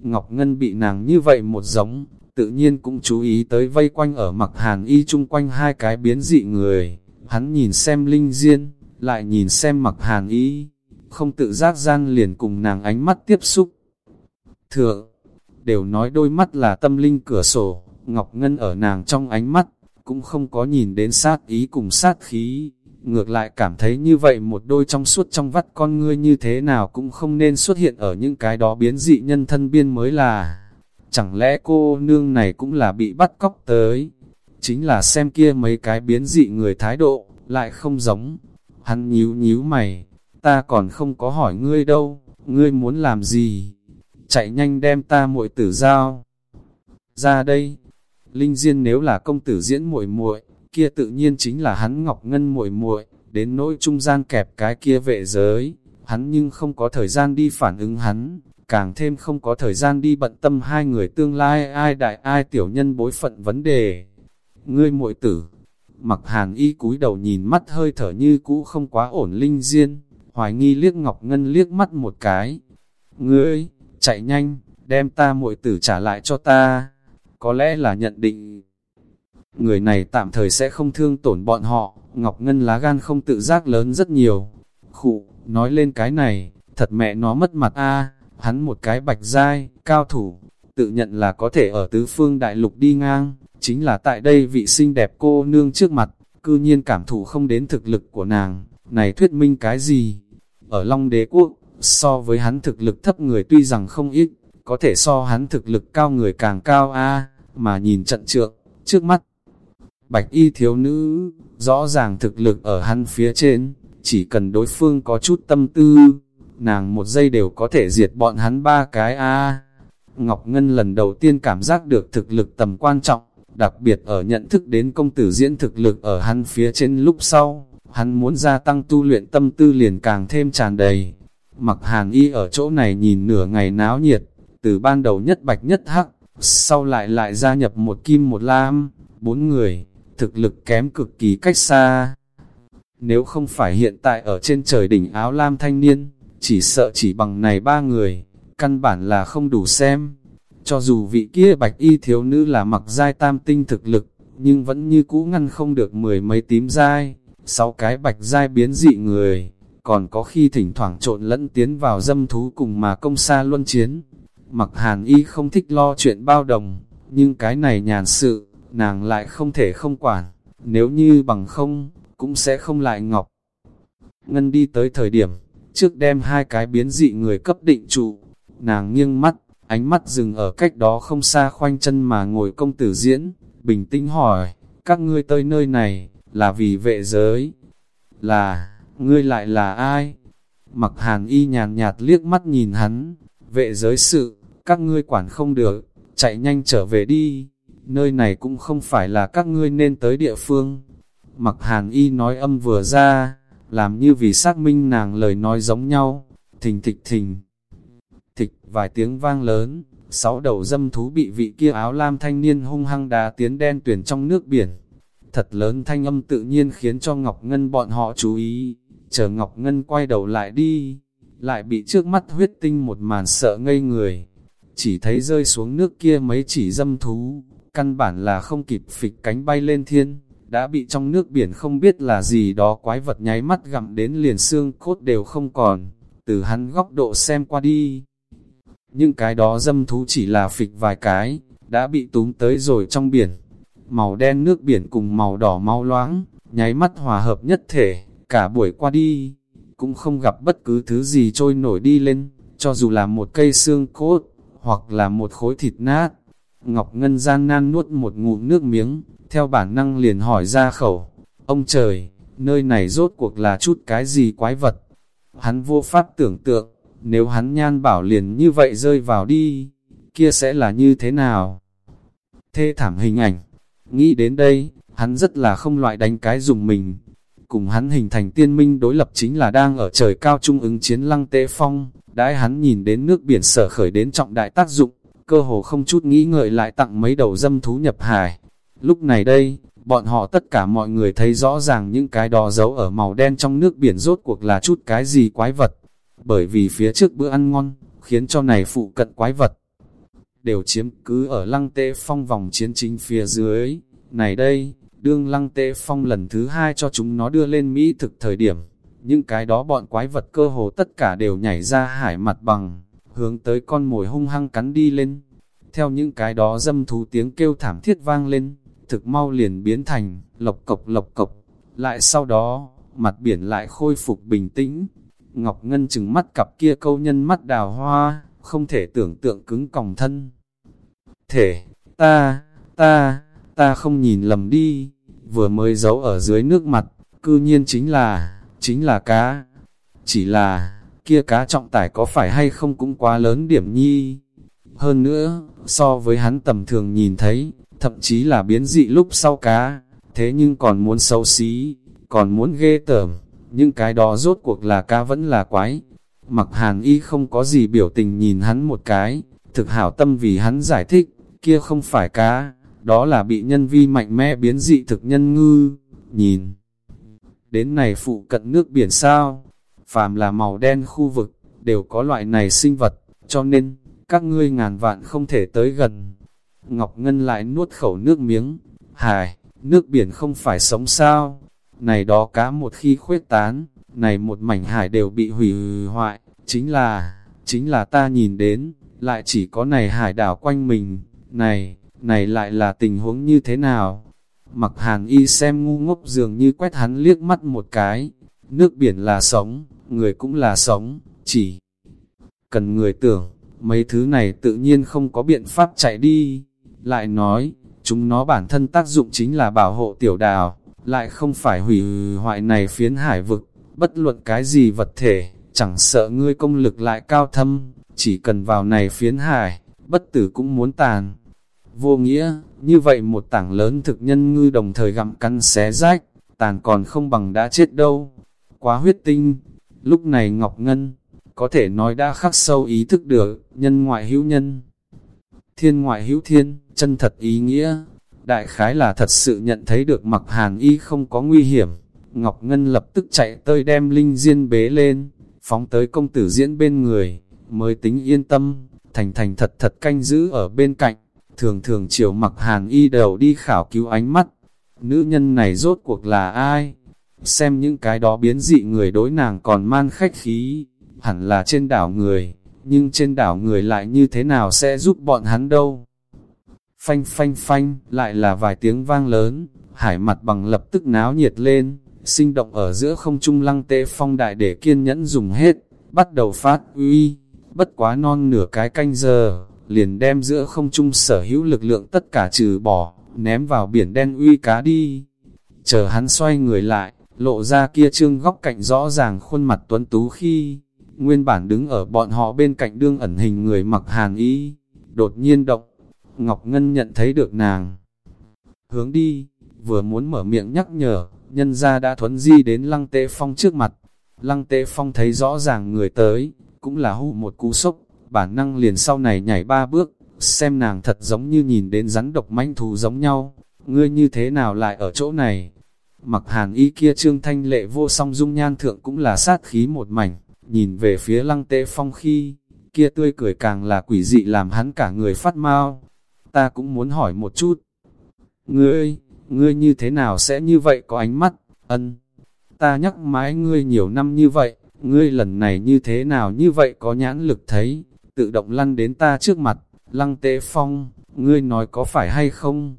Ngọc Ngân bị nàng như vậy một giống, tự nhiên cũng chú ý tới vây quanh ở mặc hàn y chung quanh hai cái biến dị người, hắn nhìn xem linh diên, lại nhìn xem mặc hàn y, không tự giác gian liền cùng nàng ánh mắt tiếp xúc. Thượng, đều nói đôi mắt là tâm linh cửa sổ, Ngọc Ngân ở nàng trong ánh mắt, cũng không có nhìn đến sát ý cùng sát khí, ngược lại cảm thấy như vậy một đôi trong suốt trong vắt con ngươi như thế nào cũng không nên xuất hiện ở những cái đó biến dị nhân thân biên mới là. Chẳng lẽ cô nương này cũng là bị bắt cóc tới? Chính là xem kia mấy cái biến dị người thái độ, lại không giống. Hắn nhíu nhíu mày, ta còn không có hỏi ngươi đâu, ngươi muốn làm gì? Chạy nhanh đem ta muội tử giao. Ra đây, Linh Diên nếu là công tử diễn muội muội, kia tự nhiên chính là hắn Ngọc Ngân muội muội, đến nỗi trung gian kẹp cái kia vệ giới, hắn nhưng không có thời gian đi phản ứng hắn, càng thêm không có thời gian đi bận tâm hai người tương lai ai đại ai tiểu nhân bối phận vấn đề. Ngươi muội tử, mặc hàn y cúi đầu nhìn mắt hơi thở như cũ không quá ổn linh diên, hoài nghi liếc Ngọc Ngân liếc mắt một cái. Ngươi, chạy nhanh, đem ta muội tử trả lại cho ta. Có lẽ là nhận định người này tạm thời sẽ không thương tổn bọn họ, Ngọc Ngân lá gan không tự giác lớn rất nhiều. Khụ, nói lên cái này, thật mẹ nó mất mặt a hắn một cái bạch dai, cao thủ, tự nhận là có thể ở tứ phương đại lục đi ngang, chính là tại đây vị xinh đẹp cô nương trước mặt, cư nhiên cảm thủ không đến thực lực của nàng, này thuyết minh cái gì? Ở Long Đế Quốc, so với hắn thực lực thấp người tuy rằng không ít, có thể so hắn thực lực cao người càng cao a mà nhìn trận trượng, trước mắt, bạch y thiếu nữ, rõ ràng thực lực ở hắn phía trên, chỉ cần đối phương có chút tâm tư, nàng một giây đều có thể diệt bọn hắn ba cái a. Ngọc Ngân lần đầu tiên cảm giác được thực lực tầm quan trọng, đặc biệt ở nhận thức đến công tử diễn thực lực ở hắn phía trên lúc sau, hắn muốn gia tăng tu luyện tâm tư liền càng thêm tràn đầy. Mặc hàn y ở chỗ này nhìn nửa ngày náo nhiệt, từ ban đầu nhất bạch nhất hắc, sau lại lại gia nhập một kim một lam, bốn người, thực lực kém cực kỳ cách xa. Nếu không phải hiện tại ở trên trời đỉnh áo lam thanh niên, chỉ sợ chỉ bằng này ba người, căn bản là không đủ xem. Cho dù vị kia bạch y thiếu nữ là mặc giai tam tinh thực lực, nhưng vẫn như cũ ngăn không được mười mấy tím giai, sáu cái bạch giai biến dị người, còn có khi thỉnh thoảng trộn lẫn tiến vào dâm thú cùng mà công xa luân chiến. Mặc hàn y không thích lo chuyện bao đồng, nhưng cái này nhàn sự, nàng lại không thể không quản, nếu như bằng không, cũng sẽ không lại ngọc. Ngân đi tới thời điểm, trước đem hai cái biến dị người cấp định trụ, nàng nghiêng mắt, ánh mắt dừng ở cách đó không xa khoanh chân mà ngồi công tử diễn, bình tĩnh hỏi, các ngươi tới nơi này, là vì vệ giới, là, ngươi lại là ai? Mặc hàn y nhàn nhạt liếc mắt nhìn hắn, vệ giới sự, các ngươi quản không được, chạy nhanh trở về đi, nơi này cũng không phải là các ngươi nên tới địa phương. Mặc hàn y nói âm vừa ra, làm như vì xác minh nàng lời nói giống nhau, thình thịch thình. Thịch, vài tiếng vang lớn, sáu đầu dâm thú bị vị kia áo lam thanh niên hung hăng đá tiến đen tuyển trong nước biển. Thật lớn thanh âm tự nhiên khiến cho Ngọc Ngân bọn họ chú ý, chờ Ngọc Ngân quay đầu lại đi, lại bị trước mắt huyết tinh một màn sợ ngây người. Chỉ thấy rơi xuống nước kia mấy chỉ dâm thú, căn bản là không kịp phịch cánh bay lên thiên, đã bị trong nước biển không biết là gì đó quái vật nháy mắt gặm đến liền xương cốt đều không còn, từ hắn góc độ xem qua đi. Những cái đó dâm thú chỉ là phịch vài cái, đã bị túm tới rồi trong biển. Màu đen nước biển cùng màu đỏ mau loáng, nháy mắt hòa hợp nhất thể, cả buổi qua đi, cũng không gặp bất cứ thứ gì trôi nổi đi lên, cho dù là một cây xương cốt, hoặc là một khối thịt nát. Ngọc Ngân gian nan nuốt một ngụm nước miếng, theo bản năng liền hỏi ra khẩu, ông trời, nơi này rốt cuộc là chút cái gì quái vật. Hắn vô pháp tưởng tượng, nếu hắn nhan bảo liền như vậy rơi vào đi, kia sẽ là như thế nào? Thê thảm hình ảnh, nghĩ đến đây, hắn rất là không loại đánh cái dùng mình. Cùng hắn hình thành tiên minh đối lập chính là đang ở trời cao trung ứng chiến lăng tế phong, đãi hắn nhìn đến nước biển sở khởi đến trọng đại tác dụng, cơ hồ không chút nghĩ ngợi lại tặng mấy đầu dâm thú nhập hải. Lúc này đây, bọn họ tất cả mọi người thấy rõ ràng những cái đò giấu ở màu đen trong nước biển rốt cuộc là chút cái gì quái vật. Bởi vì phía trước bữa ăn ngon, khiến cho này phụ cận quái vật đều chiếm cứ ở lăng tê phong vòng chiến chính phía dưới. Này đây, đương lăng tê phong lần thứ hai cho chúng nó đưa lên Mỹ thực thời điểm, những cái đó bọn quái vật cơ hồ tất cả đều nhảy ra hải mặt bằng, hướng tới con mồi hung hăng cắn đi lên. Theo những cái đó dâm thú tiếng kêu thảm thiết vang lên, thực mau liền biến thành lộc cộc lộc cộc. Lại sau đó, mặt biển lại khôi phục bình tĩnh. Ngọc Ngân chừng mắt cặp kia câu nhân mắt đào hoa, không thể tưởng tượng cứng còng thân. Thể, ta, ta, ta không nhìn lầm đi, vừa mới giấu ở dưới nước mặt, cư nhiên chính là, chính là cá. Chỉ là, kia cá trọng tải có phải hay không cũng quá lớn điểm nhi. Hơn nữa, so với hắn tầm thường nhìn thấy, thậm chí là biến dị lúc sau cá, thế nhưng còn muốn xấu xí, còn muốn ghê tởm, nhưng cái đó rốt cuộc là cá vẫn là quái. Mặc hàn y không có gì biểu tình nhìn hắn một cái, thực hảo tâm vì hắn giải thích, kia không phải cá, đó là bị nhân vi mạnh mẽ biến dị thực nhân ngư, nhìn. Đến này phụ cận nước biển sao, phàm là màu đen khu vực, đều có loại này sinh vật, cho nên, các ngươi ngàn vạn không thể tới gần. Ngọc Ngân lại nuốt khẩu nước miếng, hài, nước biển không phải sống sao, này đó cá một khi khuyết tán, này một mảnh hải đều bị hủy hoại, chính là, chính là ta nhìn đến, lại chỉ có này hải đảo quanh mình, này, này lại là tình huống như thế nào? Mặc hàn y xem ngu ngốc dường như quét hắn liếc mắt một cái, nước biển là sống, người cũng là sống, chỉ cần người tưởng, mấy thứ này tự nhiên không có biện pháp chạy đi. Lại nói, chúng nó bản thân tác dụng chính là bảo hộ tiểu đào, lại không phải hủy hoại này phiến hải vực, bất luận cái gì vật thể, chẳng sợ ngươi công lực lại cao thâm, chỉ cần vào này phiến hải, bất tử cũng muốn tàn. Vô nghĩa, như vậy một tảng lớn thực nhân ngư đồng thời gặm cắn xé rách, tàn còn không bằng đã chết đâu. Quá huyết tinh, lúc này Ngọc Ngân, có thể nói đã khắc sâu ý thức được, nhân ngoại hữu nhân. Thiên ngoại hữu thiên, chân thật ý nghĩa, đại khái là thật sự nhận thấy được mặc hàn y không có nguy hiểm. Ngọc Ngân lập tức chạy tới đem linh diên bế lên, phóng tới công tử diễn bên người, mới tính yên tâm, thành thành thật thật canh giữ ở bên cạnh, thường thường chiều mặc hàn y đầu đi khảo cứu ánh mắt. Nữ nhân này rốt cuộc là ai? Xem những cái đó biến dị người đối nàng còn man khách khí, hẳn là trên đảo người, nhưng trên đảo người lại như thế nào sẽ giúp bọn hắn đâu? Phanh phanh phanh, lại là vài tiếng vang lớn, hải mặt bằng lập tức náo nhiệt lên, sinh động ở giữa không trung lăng tê phong đại để kiên nhẫn dùng hết, bắt đầu phát uy, bất quá non nửa cái canh giờ, liền đem giữa không trung sở hữu lực lượng tất cả trừ bỏ, ném vào biển đen uy cá đi. Chờ hắn xoay người lại, lộ ra kia trương góc cạnh rõ ràng khuôn mặt tuấn tú khi, nguyên bản đứng ở bọn họ bên cạnh đương ẩn hình người mặc hàn y, đột nhiên động, Ngọc Ngân nhận thấy được nàng. Hướng đi, vừa muốn mở miệng nhắc nhở, nhân ra đã thuấn di đến lăng tê phong trước mặt. Lăng tê phong thấy rõ ràng người tới, cũng là hù một cú sốc, bản năng liền sau này nhảy ba bước, xem nàng thật giống như nhìn đến rắn độc manh thú giống nhau, ngươi như thế nào lại ở chỗ này. Mặc hàn y kia trương thanh lệ vô song dung nhan thượng cũng là sát khí một mảnh, nhìn về phía lăng tế phong khi, kia tươi cười càng là quỷ dị làm hắn cả người phát mau. Ta cũng muốn hỏi một chút. Ngươi, ngươi như thế nào sẽ như vậy có ánh mắt, ân. Ta nhắc mãi ngươi nhiều năm như vậy, ngươi lần này như thế nào như vậy có nhãn lực thấy, tự động lăn đến ta trước mặt, lăng tế phong, ngươi nói có phải hay không?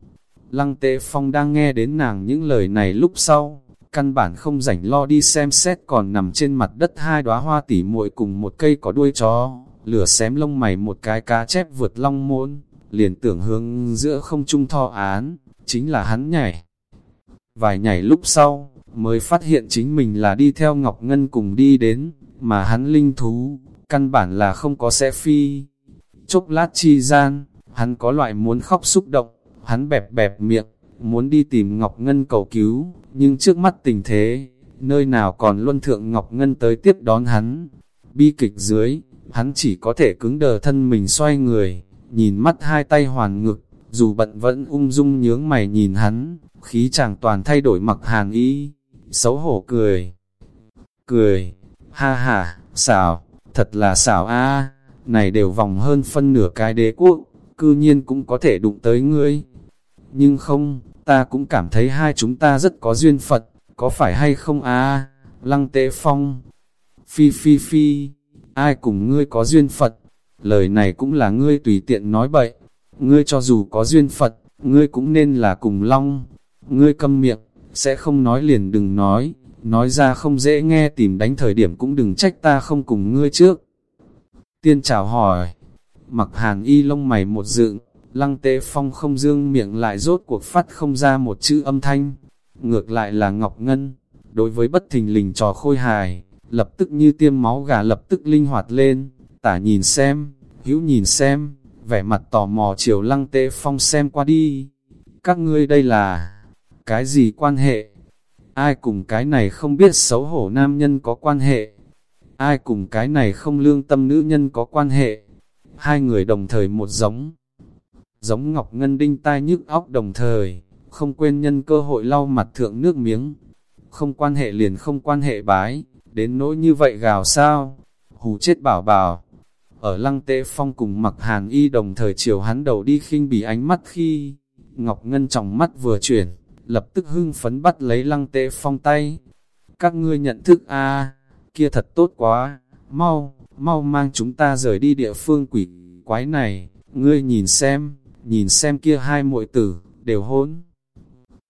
Lăng tế phong đang nghe đến nàng những lời này lúc sau, căn bản không rảnh lo đi xem xét còn nằm trên mặt đất hai đóa hoa tỉ muội cùng một cây có đuôi chó, lửa xém lông mày một cái cá chép vượt long môn, liền tưởng hướng giữa không trung thọ án, chính là hắn nhảy. Vài nhảy lúc sau, mới phát hiện chính mình là đi theo Ngọc Ngân cùng đi đến, mà hắn linh thú, căn bản là không có sẽ phi. Chốc lát chi gian, hắn có loại muốn khóc xúc động, hắn bẹp bẹp miệng, muốn đi tìm Ngọc Ngân cầu cứu, nhưng trước mắt tình thế, nơi nào còn luân thượng Ngọc Ngân tới tiếp đón hắn. Bi kịch dưới, hắn chỉ có thể cứng đờ thân mình xoay người, nhìn mắt hai tay hoàn ngực, dù bận vẫn ung dung nhướng mày nhìn hắn, khí chàng toàn thay đổi mặc hàn y, xấu hổ cười. Cười, ha ha, xào thật là xảo a này đều vòng hơn phân nửa cái đế quốc, cư nhiên cũng có thể đụng tới ngươi. Nhưng không, ta cũng cảm thấy hai chúng ta rất có duyên Phật, có phải hay không a? Lăng tế phong, phi phi phi, ai cùng ngươi có duyên Phật, lời này cũng là ngươi tùy tiện nói bậy, ngươi cho dù có duyên Phật, ngươi cũng nên là cùng long, ngươi câm miệng, sẽ không nói liền đừng nói, nói ra không dễ nghe tìm đánh thời điểm cũng đừng trách ta không cùng ngươi trước. Tiên chào hỏi, mặc hàn y lông mày một dựng, lăng tế phong không dương miệng lại rốt cuộc phát không ra một chữ âm thanh, ngược lại là Ngọc Ngân, đối với bất thình lình trò khôi hài, lập tức như tiêm máu gà lập tức linh hoạt lên, tả nhìn xem, hữu nhìn xem, vẻ mặt tò mò chiều lăng tế phong xem qua đi. Các ngươi đây là, cái gì quan hệ? Ai cùng cái này không biết xấu hổ nam nhân có quan hệ? Ai cùng cái này không lương tâm nữ nhân có quan hệ? Hai người đồng thời một giống. Giống Ngọc Ngân đinh tai nhức óc đồng thời, không quên nhân cơ hội lau mặt thượng nước miếng. Không quan hệ liền không quan hệ bái, đến nỗi như vậy gào sao? Hù chết bảo bảo ở lăng tệ phong cùng mặc hàn y đồng thời chiều hắn đầu đi khinh bỉ ánh mắt khi, Ngọc Ngân trong mắt vừa chuyển, lập tức hưng phấn bắt lấy lăng tệ phong tay. Các ngươi nhận thức a kia thật tốt quá, mau, mau mang chúng ta rời đi địa phương quỷ quái này, ngươi nhìn xem, nhìn xem kia hai muội tử, đều hôn.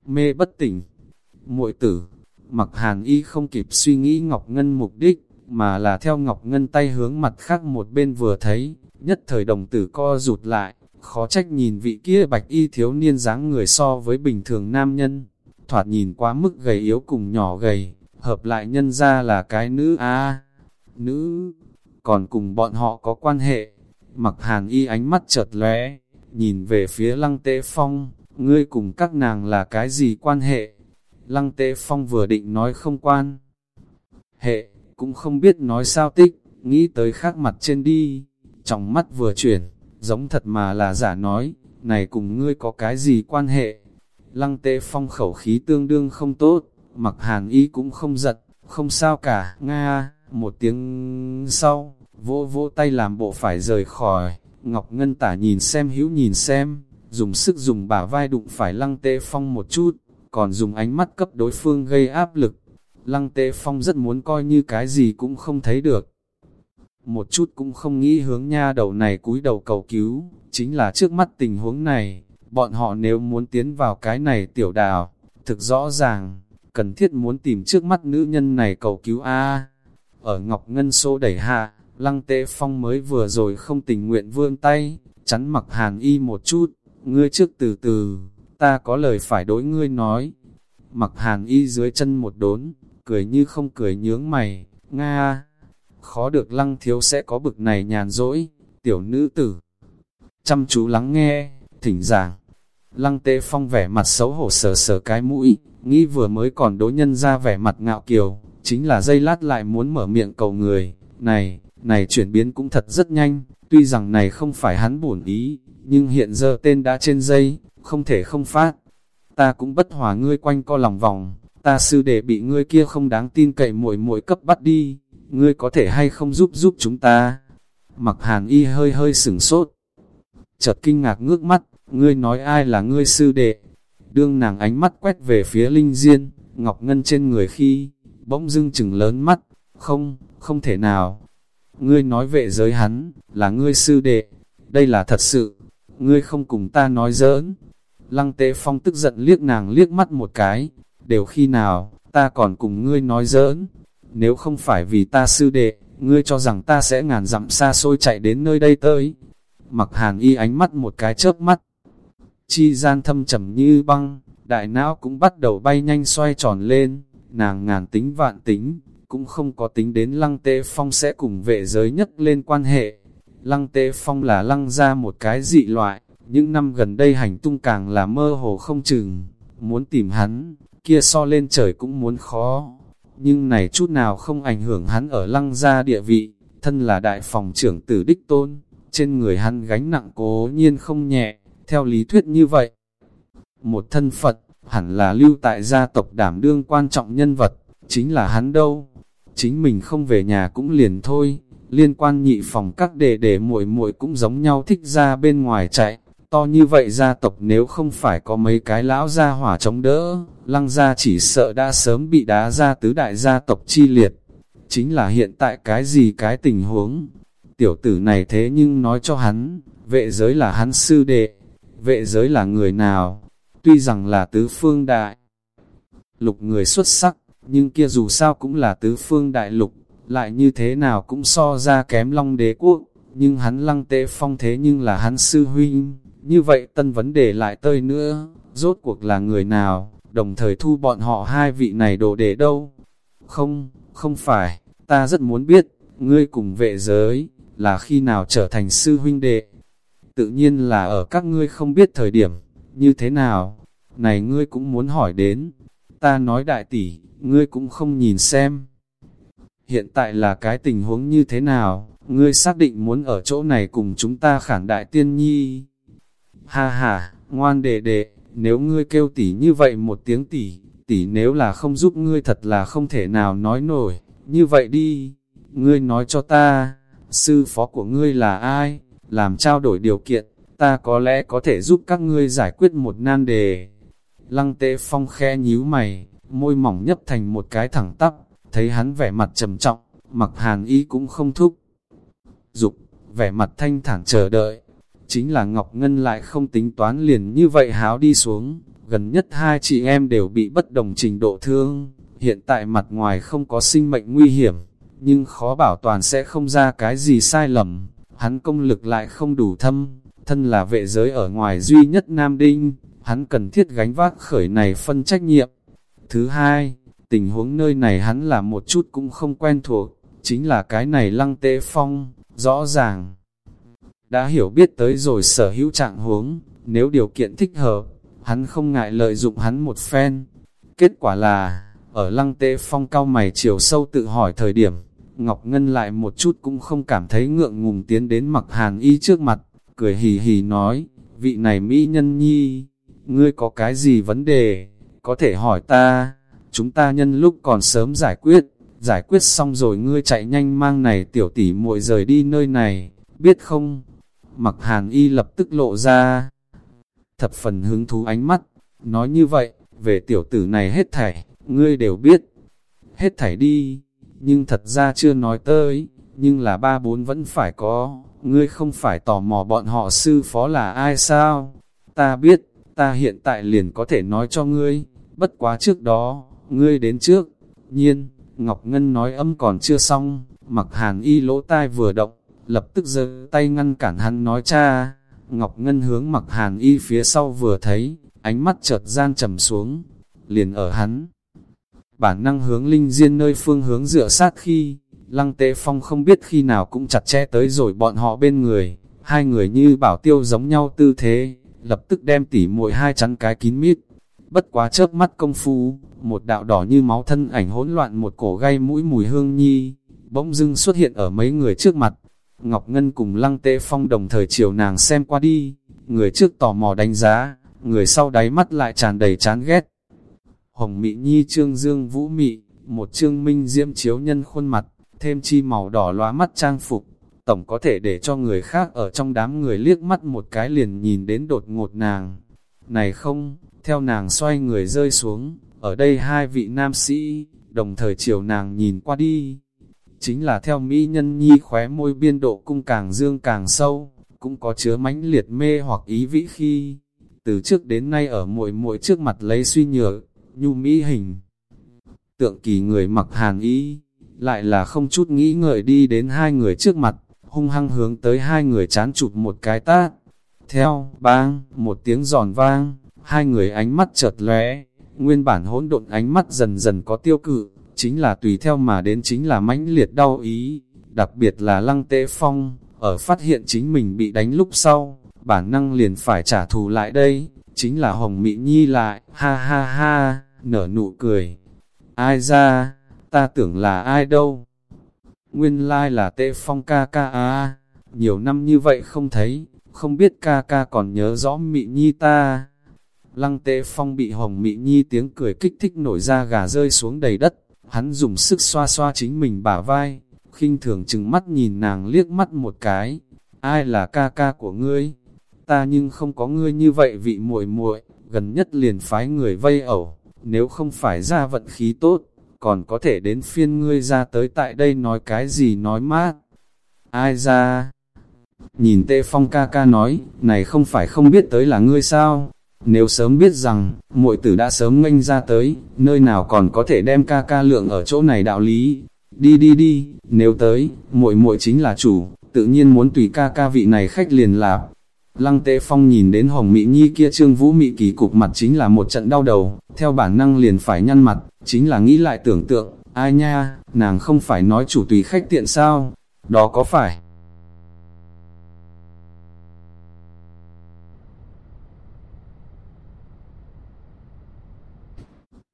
Mê bất tỉnh, muội tử, mặc hàn y không kịp suy nghĩ Ngọc Ngân mục đích, mà là theo Ngọc Ngân tay hướng mặt khác một bên vừa thấy, nhất thời đồng tử co rụt lại, khó trách nhìn vị kia bạch y thiếu niên dáng người so với bình thường nam nhân, thoạt nhìn quá mức gầy yếu cùng nhỏ gầy, hợp lại nhân ra là cái nữ a. Nữ, còn cùng bọn họ có quan hệ, mặc hàn y ánh mắt chợt lóe, nhìn về phía lăng tế phong, ngươi cùng các nàng là cái gì quan hệ? Lăng tế phong vừa định nói không quan. Hệ, cũng không biết nói sao tích, nghĩ tới khác mặt trên đi, trong mắt vừa chuyển, giống thật mà là giả nói, này cùng ngươi có cái gì quan hệ. Lăng tệ phong khẩu khí tương đương không tốt, mặc hàn ý cũng không giật, không sao cả, Nga, một tiếng sau, vỗ vỗ tay làm bộ phải rời khỏi, Ngọc Ngân tả nhìn xem hữu nhìn xem, dùng sức dùng bả vai đụng phải lăng tệ phong một chút, còn dùng ánh mắt cấp đối phương gây áp lực, Lăng Tế Phong rất muốn coi như cái gì cũng không thấy được. Một chút cũng không nghĩ hướng nha đầu này cúi đầu cầu cứu, chính là trước mắt tình huống này, bọn họ nếu muốn tiến vào cái này tiểu đào, thực rõ ràng, cần thiết muốn tìm trước mắt nữ nhân này cầu cứu A. Ở Ngọc Ngân Sô đẩy hạ, Lăng Tế Phong mới vừa rồi không tình nguyện vươn tay, chắn mặc hàn y một chút, ngươi trước từ từ, ta có lời phải đối ngươi nói. Mặc hàn y dưới chân một đốn, cười như không cười nhướng mày, Nga, khó được lăng thiếu sẽ có bực này nhàn rỗi, tiểu nữ tử. Chăm chú lắng nghe, thỉnh giảng, lăng tê phong vẻ mặt xấu hổ sờ sờ cái mũi, nghĩ vừa mới còn đối nhân ra vẻ mặt ngạo kiều, chính là dây lát lại muốn mở miệng cầu người, này, này chuyển biến cũng thật rất nhanh, tuy rằng này không phải hắn bổn ý, nhưng hiện giờ tên đã trên dây, không thể không phát. Ta cũng bất hòa ngươi quanh co lòng vòng, ta sư để bị ngươi kia không đáng tin cậy muội muội cấp bắt đi, ngươi có thể hay không giúp giúp chúng ta. Mặc hàn y hơi hơi sửng sốt, chợt kinh ngạc ngước mắt, ngươi nói ai là ngươi sư đệ. Đương nàng ánh mắt quét về phía linh diên, ngọc ngân trên người khi, bỗng dưng chừng lớn mắt, không, không thể nào. Ngươi nói vệ giới hắn, là ngươi sư đệ, đây là thật sự, ngươi không cùng ta nói giỡn. Lăng tế phong tức giận liếc nàng liếc mắt một cái, đều khi nào, ta còn cùng ngươi nói giỡn. Nếu không phải vì ta sư đệ, ngươi cho rằng ta sẽ ngàn dặm xa xôi chạy đến nơi đây tới. Mặc hàn y ánh mắt một cái chớp mắt. Chi gian thâm trầm như băng, đại não cũng bắt đầu bay nhanh xoay tròn lên, nàng ngàn tính vạn tính, cũng không có tính đến lăng tế phong sẽ cùng vệ giới nhất lên quan hệ. Lăng tế phong là lăng ra một cái dị loại, những năm gần đây hành tung càng là mơ hồ không chừng, muốn tìm hắn, kia so lên trời cũng muốn khó. Nhưng này chút nào không ảnh hưởng hắn ở lăng gia địa vị, thân là đại phòng trưởng tử đích tôn, trên người hắn gánh nặng cố nhiên không nhẹ, theo lý thuyết như vậy. Một thân Phật, hẳn là lưu tại gia tộc đảm đương quan trọng nhân vật, chính là hắn đâu. Chính mình không về nhà cũng liền thôi, liên quan nhị phòng các đệ đệ muội muội cũng giống nhau thích ra bên ngoài chạy, To như vậy gia tộc nếu không phải có mấy cái lão gia hỏa chống đỡ, lăng gia chỉ sợ đã sớm bị đá ra tứ đại gia tộc chi liệt. Chính là hiện tại cái gì cái tình huống. Tiểu tử này thế nhưng nói cho hắn, vệ giới là hắn sư đệ. Vệ giới là người nào? Tuy rằng là tứ phương đại. Lục người xuất sắc, nhưng kia dù sao cũng là tứ phương đại lục, lại như thế nào cũng so ra kém long đế quốc. Nhưng hắn lăng tệ phong thế nhưng là hắn sư huynh, như vậy tân vấn đề lại tơi nữa, rốt cuộc là người nào, đồng thời thu bọn họ hai vị này đồ để đâu? Không, không phải, ta rất muốn biết, ngươi cùng vệ giới, là khi nào trở thành sư huynh đệ? Tự nhiên là ở các ngươi không biết thời điểm, như thế nào? Này ngươi cũng muốn hỏi đến, ta nói đại tỷ, ngươi cũng không nhìn xem. Hiện tại là cái tình huống như thế nào, ngươi xác định muốn ở chỗ này cùng chúng ta khản đại tiên nhi. Ha ha, ngoan đệ đệ, nếu ngươi kêu tỷ như vậy một tiếng tỷ, tỷ nếu là không giúp ngươi thật là không thể nào nói nổi, như vậy đi, ngươi nói cho ta, sư phó của ngươi là ai, làm trao đổi điều kiện, ta có lẽ có thể giúp các ngươi giải quyết một nan đề. Lăng tế phong khe nhíu mày, môi mỏng nhấp thành một cái thẳng tắp, thấy hắn vẻ mặt trầm trọng, mặc hàn ý cũng không thúc. Dục, vẻ mặt thanh thản chờ đợi, chính là Ngọc Ngân lại không tính toán liền như vậy háo đi xuống, gần nhất hai chị em đều bị bất đồng trình độ thương, hiện tại mặt ngoài không có sinh mệnh nguy hiểm, nhưng khó bảo toàn sẽ không ra cái gì sai lầm, hắn công lực lại không đủ thâm, thân là vệ giới ở ngoài duy nhất Nam Đinh, hắn cần thiết gánh vác khởi này phân trách nhiệm. Thứ hai, tình huống nơi này hắn là một chút cũng không quen thuộc, chính là cái này lăng tế phong, rõ ràng đã hiểu biết tới rồi sở hữu trạng huống, nếu điều kiện thích hợp, hắn không ngại lợi dụng hắn một phen. Kết quả là, ở lăng tệ phong cao mày chiều sâu tự hỏi thời điểm, Ngọc Ngân lại một chút cũng không cảm thấy ngượng ngùng tiến đến mặc hàn y trước mặt, cười hì hì nói, vị này Mỹ nhân nhi, ngươi có cái gì vấn đề, có thể hỏi ta, chúng ta nhân lúc còn sớm giải quyết, giải quyết xong rồi ngươi chạy nhanh mang này tiểu tỷ muội rời đi nơi này, biết không? Mặc hàn y lập tức lộ ra thập phần hứng thú ánh mắt, nói như vậy, về tiểu tử này hết thảy, ngươi đều biết. Hết thảy đi, nhưng thật ra chưa nói tới, nhưng là ba bốn vẫn phải có, ngươi không phải tò mò bọn họ sư phó là ai sao? Ta biết, ta hiện tại liền có thể nói cho ngươi, bất quá trước đó, ngươi đến trước. Nhiên, Ngọc Ngân nói âm còn chưa xong, mặc hàn y lỗ tai vừa động, lập tức giơ tay ngăn cản hắn nói cha, Ngọc Ngân hướng mặc hàn y phía sau vừa thấy, ánh mắt chợt gian trầm xuống, liền ở hắn. Bản năng hướng linh diên nơi phương hướng dựa sát khi, lăng tế phong không biết khi nào cũng chặt chẽ tới rồi bọn họ bên người, hai người như bảo tiêu giống nhau tư thế, lập tức đem tỉ muội hai chắn cái kín mít. Bất quá chớp mắt công phu, một đạo đỏ như máu thân ảnh hỗn loạn một cổ gây mũi mùi hương nhi, bỗng dưng xuất hiện ở mấy người trước mặt. Ngọc Ngân cùng Lăng Tế Phong đồng thời chiều nàng xem qua đi, người trước tò mò đánh giá, người sau đáy mắt lại tràn đầy chán ghét. Hồng Mị Nhi trương dương vũ mị, một trương minh diễm chiếu nhân khuôn mặt, thêm chi màu đỏ loa mắt trang phục, tổng có thể để cho người khác ở trong đám người liếc mắt một cái liền nhìn đến đột ngột nàng. Này không, theo nàng xoay người rơi xuống, ở đây hai vị nam sĩ, đồng thời chiều nàng nhìn qua đi. Chính là theo Mỹ nhân nhi khóe môi biên độ cung càng dương càng sâu, cũng có chứa mãnh liệt mê hoặc ý vĩ khi, từ trước đến nay ở muội muội trước mặt lấy suy nhược, nhu mỹ hình. Tượng kỳ người mặc hàn ý, lại là không chút nghĩ ngợi đi đến hai người trước mặt, hung hăng hướng tới hai người chán chụp một cái tát. Theo, bang, một tiếng giòn vang, hai người ánh mắt chợt lóe, nguyên bản hỗn độn ánh mắt dần dần có tiêu cự, chính là tùy theo mà đến chính là mãnh liệt đau ý, đặc biệt là lăng tế phong, ở phát hiện chính mình bị đánh lúc sau, bản năng liền phải trả thù lại đây, chính là Hồng Mỹ Nhi lại, ha ha ha, nở nụ cười. Ai ra, ta tưởng là ai đâu? Nguyên lai là tệ phong ca ca à, nhiều năm như vậy không thấy, không biết ca ca còn nhớ rõ Mỹ Nhi ta. Lăng tệ phong bị Hồng Mỹ Nhi tiếng cười kích thích nổi ra gà rơi xuống đầy đất, hắn dùng sức xoa xoa chính mình bả vai, khinh thường chừng mắt nhìn nàng liếc mắt một cái, ai là ca ca của ngươi? Ta nhưng không có ngươi như vậy vị muội muội, gần nhất liền phái người vây ẩu, nếu không phải ra vận khí tốt, còn có thể đến phiên ngươi ra tới tại đây nói cái gì nói mát. Ai ra? Nhìn tê phong ca ca nói, này không phải không biết tới là ngươi sao? Nếu sớm biết rằng, muội tử đã sớm nganh ra tới, nơi nào còn có thể đem ca ca lượng ở chỗ này đạo lý. Đi đi đi, nếu tới, muội muội chính là chủ, tự nhiên muốn tùy ca ca vị này khách liền lạp. Lăng Tế Phong nhìn đến Hồng Mỹ Nhi kia trương vũ mị kỳ cục mặt chính là một trận đau đầu, theo bản năng liền phải nhăn mặt, chính là nghĩ lại tưởng tượng, ai nha, nàng không phải nói chủ tùy khách tiện sao, đó có phải.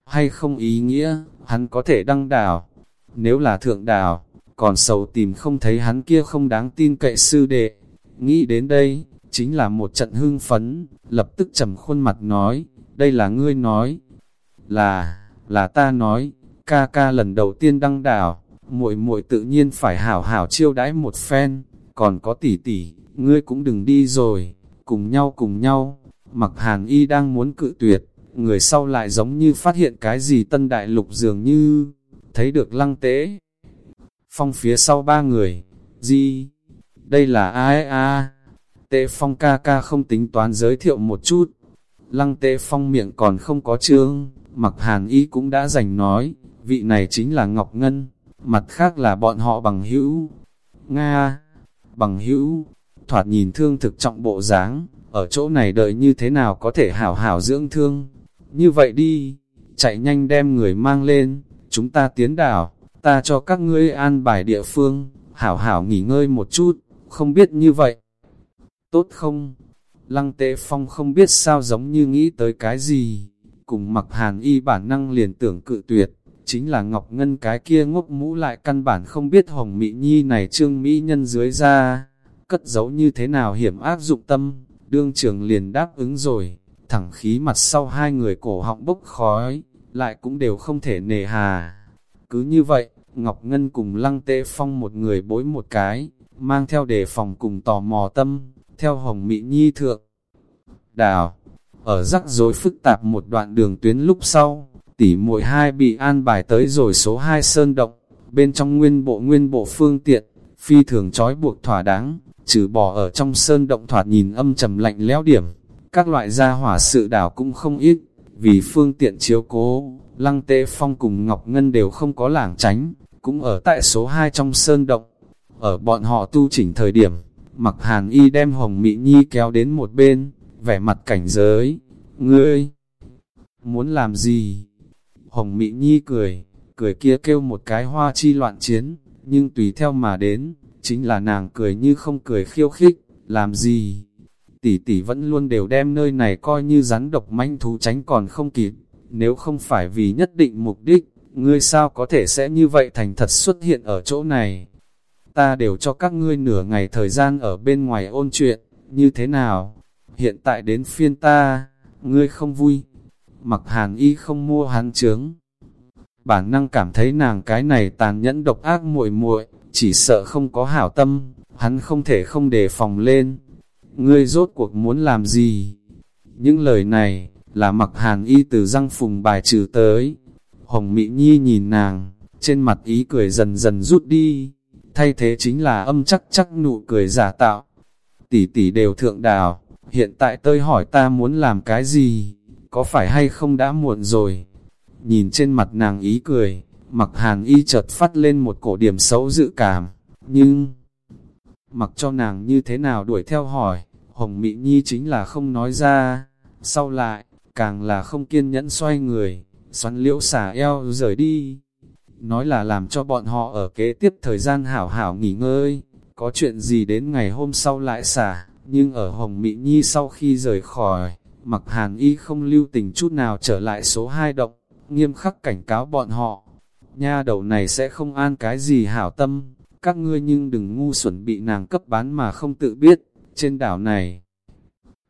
Hay không ý nghĩa, hắn có thể đăng đảo, nếu là thượng đảo, còn sầu tìm không thấy hắn kia không đáng tin cậy sư đệ. Nghĩ đến đây, chính là một trận hưng phấn, lập tức trầm khuôn mặt nói, đây là ngươi nói, là, là ta nói, ca ca lần đầu tiên đăng đảo, muội muội tự nhiên phải hảo hảo chiêu đãi một phen, còn có tỷ tỷ, ngươi cũng đừng đi rồi, cùng nhau cùng nhau, mặc hàn y đang muốn cự tuyệt, người sau lại giống như phát hiện cái gì tân đại lục dường như, thấy được lăng tế. Phong phía sau ba người, gì? Đây là ai a? Tế Phong ca ca không tính toán giới thiệu một chút. Lăng Tế Phong miệng còn không có trương mặc hàn ý cũng đã dành nói, vị này chính là Ngọc Ngân, mặt khác là bọn họ bằng hữu. Nga, bằng hữu, thoạt nhìn thương thực trọng bộ dáng, ở chỗ này đợi như thế nào có thể hảo hảo dưỡng thương. Như vậy đi, chạy nhanh đem người mang lên, chúng ta tiến đảo, ta cho các ngươi an bài địa phương, hảo hảo nghỉ ngơi một chút, không biết như vậy tốt không? Lăng tế phong không biết sao giống như nghĩ tới cái gì, cùng mặc hàn y bản năng liền tưởng cự tuyệt, chính là Ngọc Ngân cái kia ngốc mũ lại căn bản không biết Hồng Mỹ Nhi này trương Mỹ nhân dưới ra, cất giấu như thế nào hiểm ác dụng tâm, đương trường liền đáp ứng rồi, thẳng khí mặt sau hai người cổ họng bốc khói, lại cũng đều không thể nề hà. Cứ như vậy, Ngọc Ngân cùng Lăng Tế Phong một người bối một cái, mang theo đề phòng cùng tò mò tâm, theo Hồng Mỹ Nhi thượng. Đào, ở rắc rối phức tạp một đoạn đường tuyến lúc sau, tỉ muội hai bị an bài tới rồi số 2 sơn động, bên trong nguyên bộ nguyên bộ phương tiện, phi thường trói buộc thỏa đáng, trừ bỏ ở trong sơn động thoạt nhìn âm trầm lạnh lẽo điểm, các loại gia hỏa sự đảo cũng không ít, vì phương tiện chiếu cố, lăng tê phong cùng Ngọc Ngân đều không có lảng tránh, cũng ở tại số 2 trong sơn động, ở bọn họ tu chỉnh thời điểm, Mặc hàn y đem hồng mị nhi kéo đến một bên, vẻ mặt cảnh giới. Ngươi, muốn làm gì? Hồng mị nhi cười, cười kia kêu một cái hoa chi loạn chiến, nhưng tùy theo mà đến, chính là nàng cười như không cười khiêu khích, làm gì? Tỷ tỷ vẫn luôn đều đem nơi này coi như rắn độc manh thú tránh còn không kịp, nếu không phải vì nhất định mục đích, ngươi sao có thể sẽ như vậy thành thật xuất hiện ở chỗ này? Ta đều cho các ngươi nửa ngày thời gian ở bên ngoài ôn chuyện, như thế nào? Hiện tại đến phiên ta, ngươi không vui. Mặc hàn y không mua hắn trướng. Bản năng cảm thấy nàng cái này tàn nhẫn độc ác muội muội chỉ sợ không có hảo tâm, hắn không thể không đề phòng lên. Ngươi rốt cuộc muốn làm gì? Những lời này, là mặc hàn y từ răng phùng bài trừ tới. Hồng Mỹ Nhi nhìn nàng, trên mặt ý cười dần dần rút đi, thay thế chính là âm chắc chắc nụ cười giả tạo. Tỷ tỷ đều thượng đào, hiện tại tơi hỏi ta muốn làm cái gì, có phải hay không đã muộn rồi? Nhìn trên mặt nàng ý cười, mặc hàn y chợt phát lên một cổ điểm xấu dự cảm, nhưng... Mặc cho nàng như thế nào đuổi theo hỏi, Hồng Mị Nhi chính là không nói ra, sau lại, càng là không kiên nhẫn xoay người, xoắn liễu xả eo rời đi. Nói là làm cho bọn họ ở kế tiếp thời gian hảo hảo nghỉ ngơi, có chuyện gì đến ngày hôm sau lại xả, nhưng ở Hồng Mị Nhi sau khi rời khỏi, mặc hàn y không lưu tình chút nào trở lại số 2 động, nghiêm khắc cảnh cáo bọn họ. Nha đầu này sẽ không an cái gì hảo tâm, các ngươi nhưng đừng ngu xuẩn bị nàng cấp bán mà không tự biết, trên đảo này.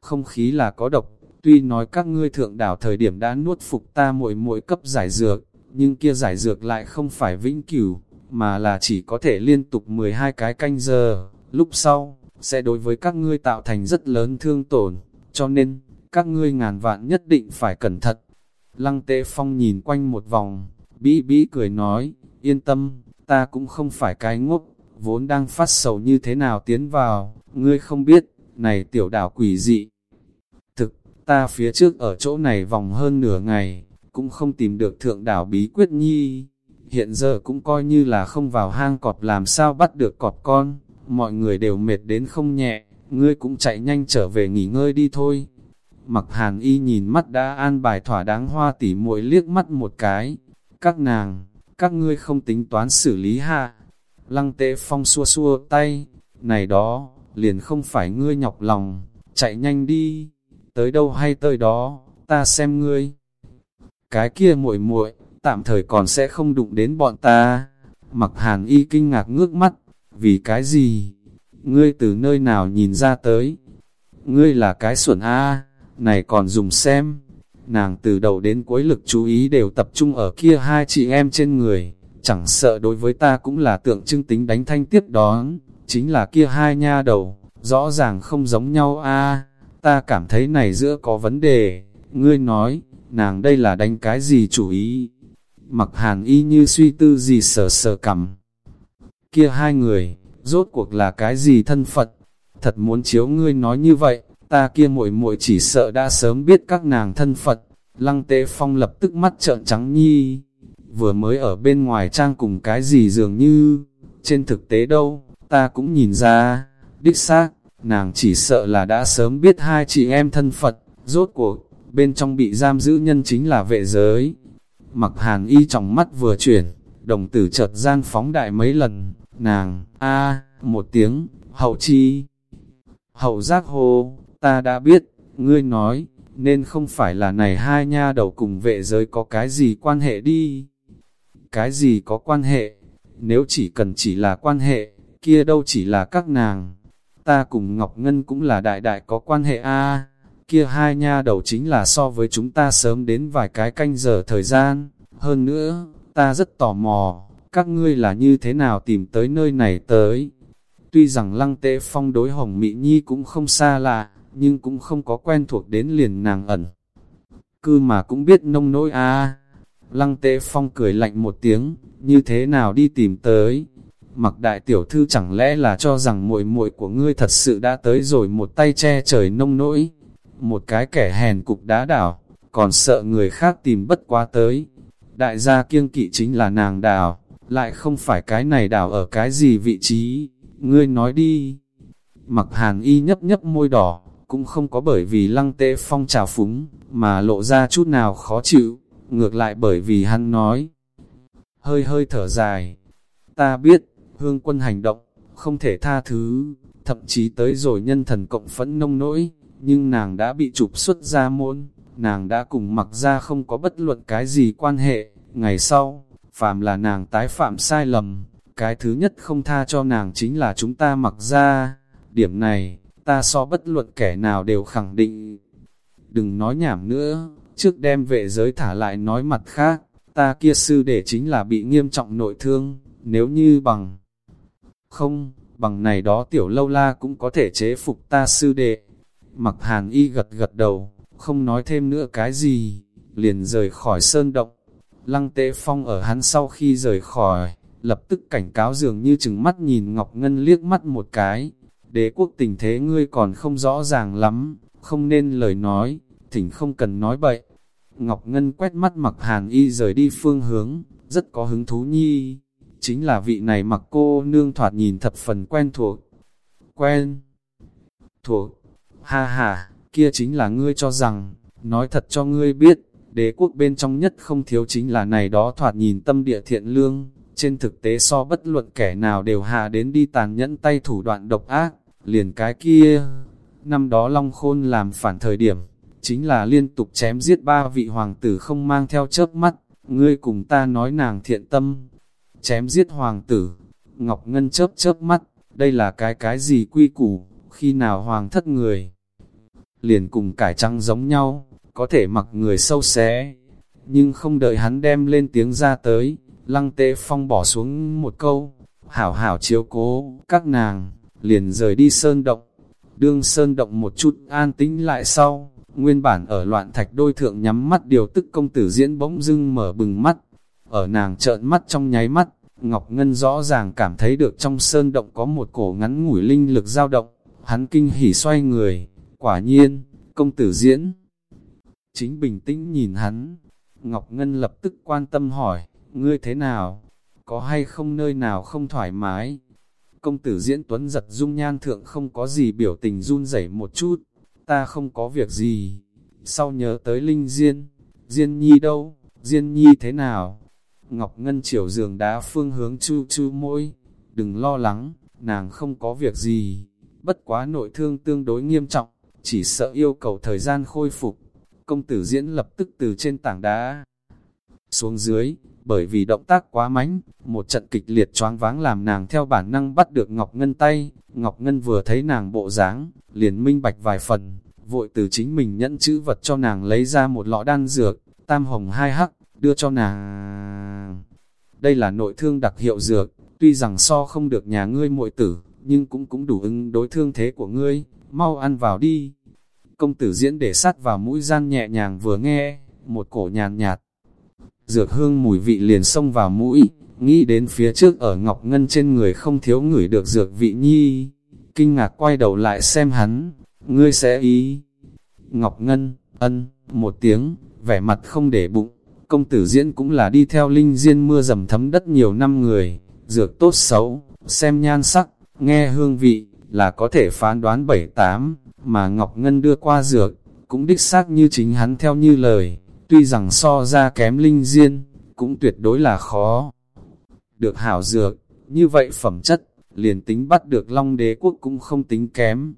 Không khí là có độc, tuy nói các ngươi thượng đảo thời điểm đã nuốt phục ta muội muội cấp giải dược, nhưng kia giải dược lại không phải vĩnh cửu, mà là chỉ có thể liên tục 12 cái canh giờ, lúc sau, sẽ đối với các ngươi tạo thành rất lớn thương tổn, cho nên, các ngươi ngàn vạn nhất định phải cẩn thận. Lăng tế phong nhìn quanh một vòng, bĩ bĩ cười nói, yên tâm, ta cũng không phải cái ngốc, vốn đang phát sầu như thế nào tiến vào, ngươi không biết, này tiểu đảo quỷ dị. Thực, ta phía trước ở chỗ này vòng hơn nửa ngày, cũng không tìm được thượng đảo bí quyết nhi. Hiện giờ cũng coi như là không vào hang cọp làm sao bắt được cọp con, mọi người đều mệt đến không nhẹ, ngươi cũng chạy nhanh trở về nghỉ ngơi đi thôi. Mặc hàn y nhìn mắt đã an bài thỏa đáng hoa tỉ muội liếc mắt một cái. Các nàng, các ngươi không tính toán xử lý hạ. Lăng tệ phong xua xua tay, này đó, liền không phải ngươi nhọc lòng, chạy nhanh đi, tới đâu hay tới đó, ta xem ngươi. Cái kia muội muội tạm thời còn sẽ không đụng đến bọn ta. Mặc hàn y kinh ngạc ngước mắt, vì cái gì? Ngươi từ nơi nào nhìn ra tới? Ngươi là cái xuẩn A, này còn dùng xem. Nàng từ đầu đến cuối lực chú ý đều tập trung ở kia hai chị em trên người, chẳng sợ đối với ta cũng là tượng trưng tính đánh thanh tiếp đón, chính là kia hai nha đầu, rõ ràng không giống nhau a ta cảm thấy này giữa có vấn đề, ngươi nói, nàng đây là đánh cái gì chủ ý? Mặc hàn y như suy tư gì sờ sờ cầm. Kia hai người, rốt cuộc là cái gì thân phận? Thật muốn chiếu ngươi nói như vậy, ta kia muội muội chỉ sợ đã sớm biết các nàng thân phận. Lăng tế phong lập tức mắt trợn trắng nhi, vừa mới ở bên ngoài trang cùng cái gì dường như, trên thực tế đâu, ta cũng nhìn ra, đích xác, nàng chỉ sợ là đã sớm biết hai chị em thân Phật, rốt cuộc, bên trong bị giam giữ nhân chính là vệ giới. Mặc hàn y trong mắt vừa chuyển, đồng tử chợt gian phóng đại mấy lần, nàng, a một tiếng, hậu chi. Hậu giác hô, ta đã biết, ngươi nói, nên không phải là này hai nha đầu cùng vệ giới có cái gì quan hệ đi. Cái gì có quan hệ, nếu chỉ cần chỉ là quan hệ, kia đâu chỉ là các nàng. Ta cùng Ngọc Ngân cũng là đại đại có quan hệ a kia hai nha đầu chính là so với chúng ta sớm đến vài cái canh giờ thời gian. Hơn nữa, ta rất tò mò, các ngươi là như thế nào tìm tới nơi này tới. Tuy rằng lăng tế phong đối hồng Mỹ Nhi cũng không xa lạ, nhưng cũng không có quen thuộc đến liền nàng ẩn. Cư mà cũng biết nông nỗi a Lăng tế phong cười lạnh một tiếng, như thế nào đi tìm tới. Mặc đại tiểu thư chẳng lẽ là cho rằng muội muội của ngươi thật sự đã tới rồi một tay che trời nông nỗi một cái kẻ hèn cục đá đảo, còn sợ người khác tìm bất quá tới. Đại gia kiêng kỵ chính là nàng đảo, lại không phải cái này đảo ở cái gì vị trí, ngươi nói đi. Mặc hàn y nhấp nhấp môi đỏ, cũng không có bởi vì lăng tệ phong trào phúng, mà lộ ra chút nào khó chịu, ngược lại bởi vì hắn nói. Hơi hơi thở dài, ta biết, hương quân hành động, không thể tha thứ, thậm chí tới rồi nhân thần cộng phẫn nông nỗi, nhưng nàng đã bị trục xuất ra môn, nàng đã cùng mặc ra không có bất luận cái gì quan hệ, ngày sau, phạm là nàng tái phạm sai lầm, cái thứ nhất không tha cho nàng chính là chúng ta mặc ra, điểm này, ta so bất luận kẻ nào đều khẳng định. Đừng nói nhảm nữa, trước đem vệ giới thả lại nói mặt khác, ta kia sư để chính là bị nghiêm trọng nội thương, nếu như bằng không, bằng này đó tiểu lâu la cũng có thể chế phục ta sư đệ. Mặc hàn y gật gật đầu, không nói thêm nữa cái gì, liền rời khỏi sơn động. Lăng tế phong ở hắn sau khi rời khỏi, lập tức cảnh cáo dường như chừng mắt nhìn Ngọc Ngân liếc mắt một cái. Đế quốc tình thế ngươi còn không rõ ràng lắm, không nên lời nói, thỉnh không cần nói bậy. Ngọc Ngân quét mắt mặc hàn y rời đi phương hướng, rất có hứng thú nhi. Chính là vị này mặc cô nương thoạt nhìn thập phần quen thuộc. Quen thuộc, ha ha, kia chính là ngươi cho rằng, nói thật cho ngươi biết, đế quốc bên trong nhất không thiếu chính là này đó thoạt nhìn tâm địa thiện lương, trên thực tế so bất luận kẻ nào đều hạ đến đi tàn nhẫn tay thủ đoạn độc ác, liền cái kia. Năm đó Long Khôn làm phản thời điểm, chính là liên tục chém giết ba vị hoàng tử không mang theo chớp mắt, ngươi cùng ta nói nàng thiện tâm. Chém giết hoàng tử, Ngọc Ngân chớp chớp mắt, đây là cái cái gì quy củ, khi nào hoàng thất người. Liền cùng cải trăng giống nhau, có thể mặc người sâu xé, nhưng không đợi hắn đem lên tiếng ra tới, lăng tệ phong bỏ xuống một câu, hảo hảo chiếu cố, các nàng, liền rời đi sơn động. Đương sơn động một chút an tĩnh lại sau, nguyên bản ở loạn thạch đôi thượng nhắm mắt điều tức công tử diễn bỗng dưng mở bừng mắt. Ở nàng trợn mắt trong nháy mắt, Ngọc Ngân rõ ràng cảm thấy được trong sơn động có một cổ ngắn ngủi linh lực dao động. Hắn kinh hỉ xoay người, quả nhiên, công tử diễn. Chính bình tĩnh nhìn hắn, Ngọc Ngân lập tức quan tâm hỏi, ngươi thế nào? Có hay không nơi nào không thoải mái? Công tử diễn tuấn giật dung nhan thượng không có gì biểu tình run rẩy một chút, ta không có việc gì. Sau nhớ tới Linh Diên, Diên Nhi đâu, Diên Nhi thế nào? Ngọc Ngân chiều giường đá phương hướng chu chu môi, đừng lo lắng, nàng không có việc gì, bất quá nội thương tương đối nghiêm trọng, chỉ sợ yêu cầu thời gian khôi phục. Công tử diễn lập tức từ trên tảng đá xuống dưới, bởi vì động tác quá mánh, một trận kịch liệt choáng váng làm nàng theo bản năng bắt được Ngọc Ngân tay, Ngọc Ngân vừa thấy nàng bộ dáng, liền minh bạch vài phần, vội từ chính mình nhẫn chữ vật cho nàng lấy ra một lọ đan dược, tam hồng hai hắc, đưa cho nàng. Đây là nội thương đặc hiệu dược, tuy rằng so không được nhà ngươi muội tử, nhưng cũng cũng đủ ứng đối thương thế của ngươi, mau ăn vào đi. Công tử diễn để sát vào mũi gian nhẹ nhàng vừa nghe, một cổ nhàn nhạt, dược hương mùi vị liền xông vào mũi, nghĩ đến phía trước ở Ngọc Ngân trên người không thiếu ngửi được dược vị nhi. Kinh ngạc quay đầu lại xem hắn, ngươi sẽ ý. Ngọc Ngân, ân, một tiếng, vẻ mặt không để bụng, công tử diễn cũng là đi theo linh diên mưa dầm thấm đất nhiều năm người, dược tốt xấu, xem nhan sắc, nghe hương vị, là có thể phán đoán bảy tám, mà Ngọc Ngân đưa qua dược, cũng đích xác như chính hắn theo như lời, tuy rằng so ra kém linh diên, cũng tuyệt đối là khó. Được hảo dược, như vậy phẩm chất, liền tính bắt được Long đế quốc cũng không tính kém.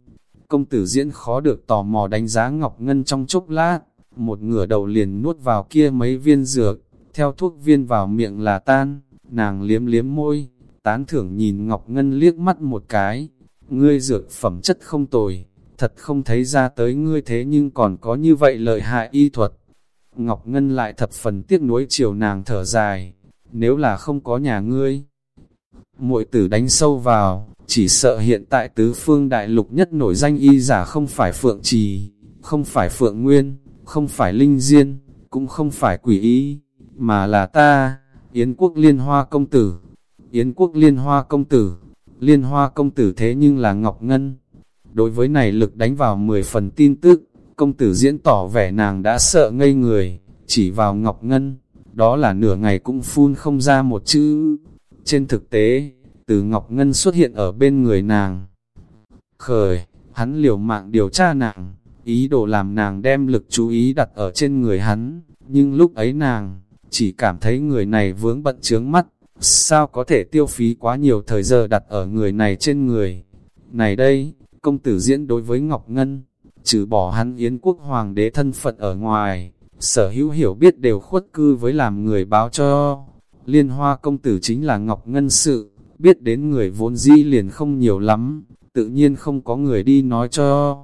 Công tử diễn khó được tò mò đánh giá Ngọc Ngân trong chốc lát, một ngửa đầu liền nuốt vào kia mấy viên dược, theo thuốc viên vào miệng là tan, nàng liếm liếm môi, tán thưởng nhìn Ngọc Ngân liếc mắt một cái, ngươi dược phẩm chất không tồi, thật không thấy ra tới ngươi thế nhưng còn có như vậy lợi hại y thuật. Ngọc Ngân lại thập phần tiếc nuối chiều nàng thở dài, nếu là không có nhà ngươi. muội tử đánh sâu vào, chỉ sợ hiện tại tứ phương đại lục nhất nổi danh y giả không phải Phượng Trì, không phải Phượng Nguyên, không phải Linh Diên, cũng không phải quỷ ý mà là ta, Yến quốc liên hoa công tử. Yến quốc liên hoa công tử, liên hoa công tử thế nhưng là Ngọc Ngân. Đối với này lực đánh vào 10 phần tin tức, công tử diễn tỏ vẻ nàng đã sợ ngây người, chỉ vào Ngọc Ngân, đó là nửa ngày cũng phun không ra một chữ. Trên thực tế, từ Ngọc Ngân xuất hiện ở bên người nàng. khởi, hắn liều mạng điều tra nàng, ý đồ làm nàng đem lực chú ý đặt ở trên người hắn, nhưng lúc ấy nàng, chỉ cảm thấy người này vướng bận trướng mắt, sao có thể tiêu phí quá nhiều thời giờ đặt ở người này trên người. Này đây, công tử diễn đối với Ngọc Ngân, trừ bỏ hắn Yến quốc hoàng đế thân phận ở ngoài, sở hữu hiểu biết đều khuất cư với làm người báo cho. Liên hoa công tử chính là Ngọc Ngân sự, biết đến người vốn dĩ liền không nhiều lắm, tự nhiên không có người đi nói cho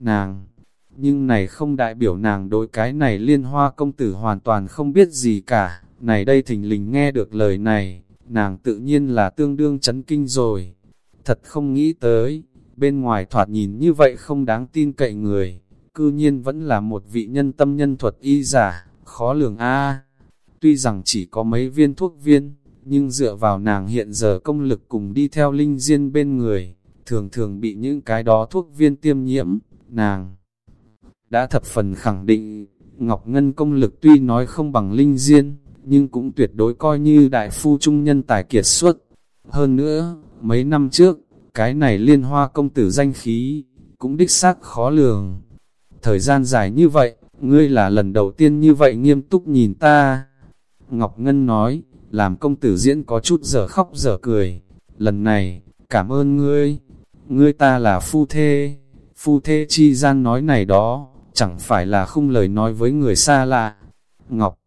nàng. Nhưng này không đại biểu nàng đối cái này liên hoa công tử hoàn toàn không biết gì cả. Này đây thình lình nghe được lời này, nàng tự nhiên là tương đương chấn kinh rồi. Thật không nghĩ tới, bên ngoài thoạt nhìn như vậy không đáng tin cậy người, cư nhiên vẫn là một vị nhân tâm nhân thuật y giả, khó lường a. Tuy rằng chỉ có mấy viên thuốc viên, nhưng dựa vào nàng hiện giờ công lực cùng đi theo linh diên bên người, thường thường bị những cái đó thuốc viên tiêm nhiễm, nàng đã thập phần khẳng định, Ngọc Ngân công lực tuy nói không bằng linh diên, nhưng cũng tuyệt đối coi như đại phu trung nhân tài kiệt xuất. Hơn nữa, mấy năm trước, cái này liên hoa công tử danh khí, cũng đích xác khó lường. Thời gian dài như vậy, ngươi là lần đầu tiên như vậy nghiêm túc nhìn ta. Ngọc Ngân nói, làm công tử diễn có chút giờ khóc giờ cười. Lần này, cảm ơn ngươi, ngươi ta là phu thê, phu thê chi gian nói này đó, chẳng phải là không lời nói với người xa lạ. Ngọc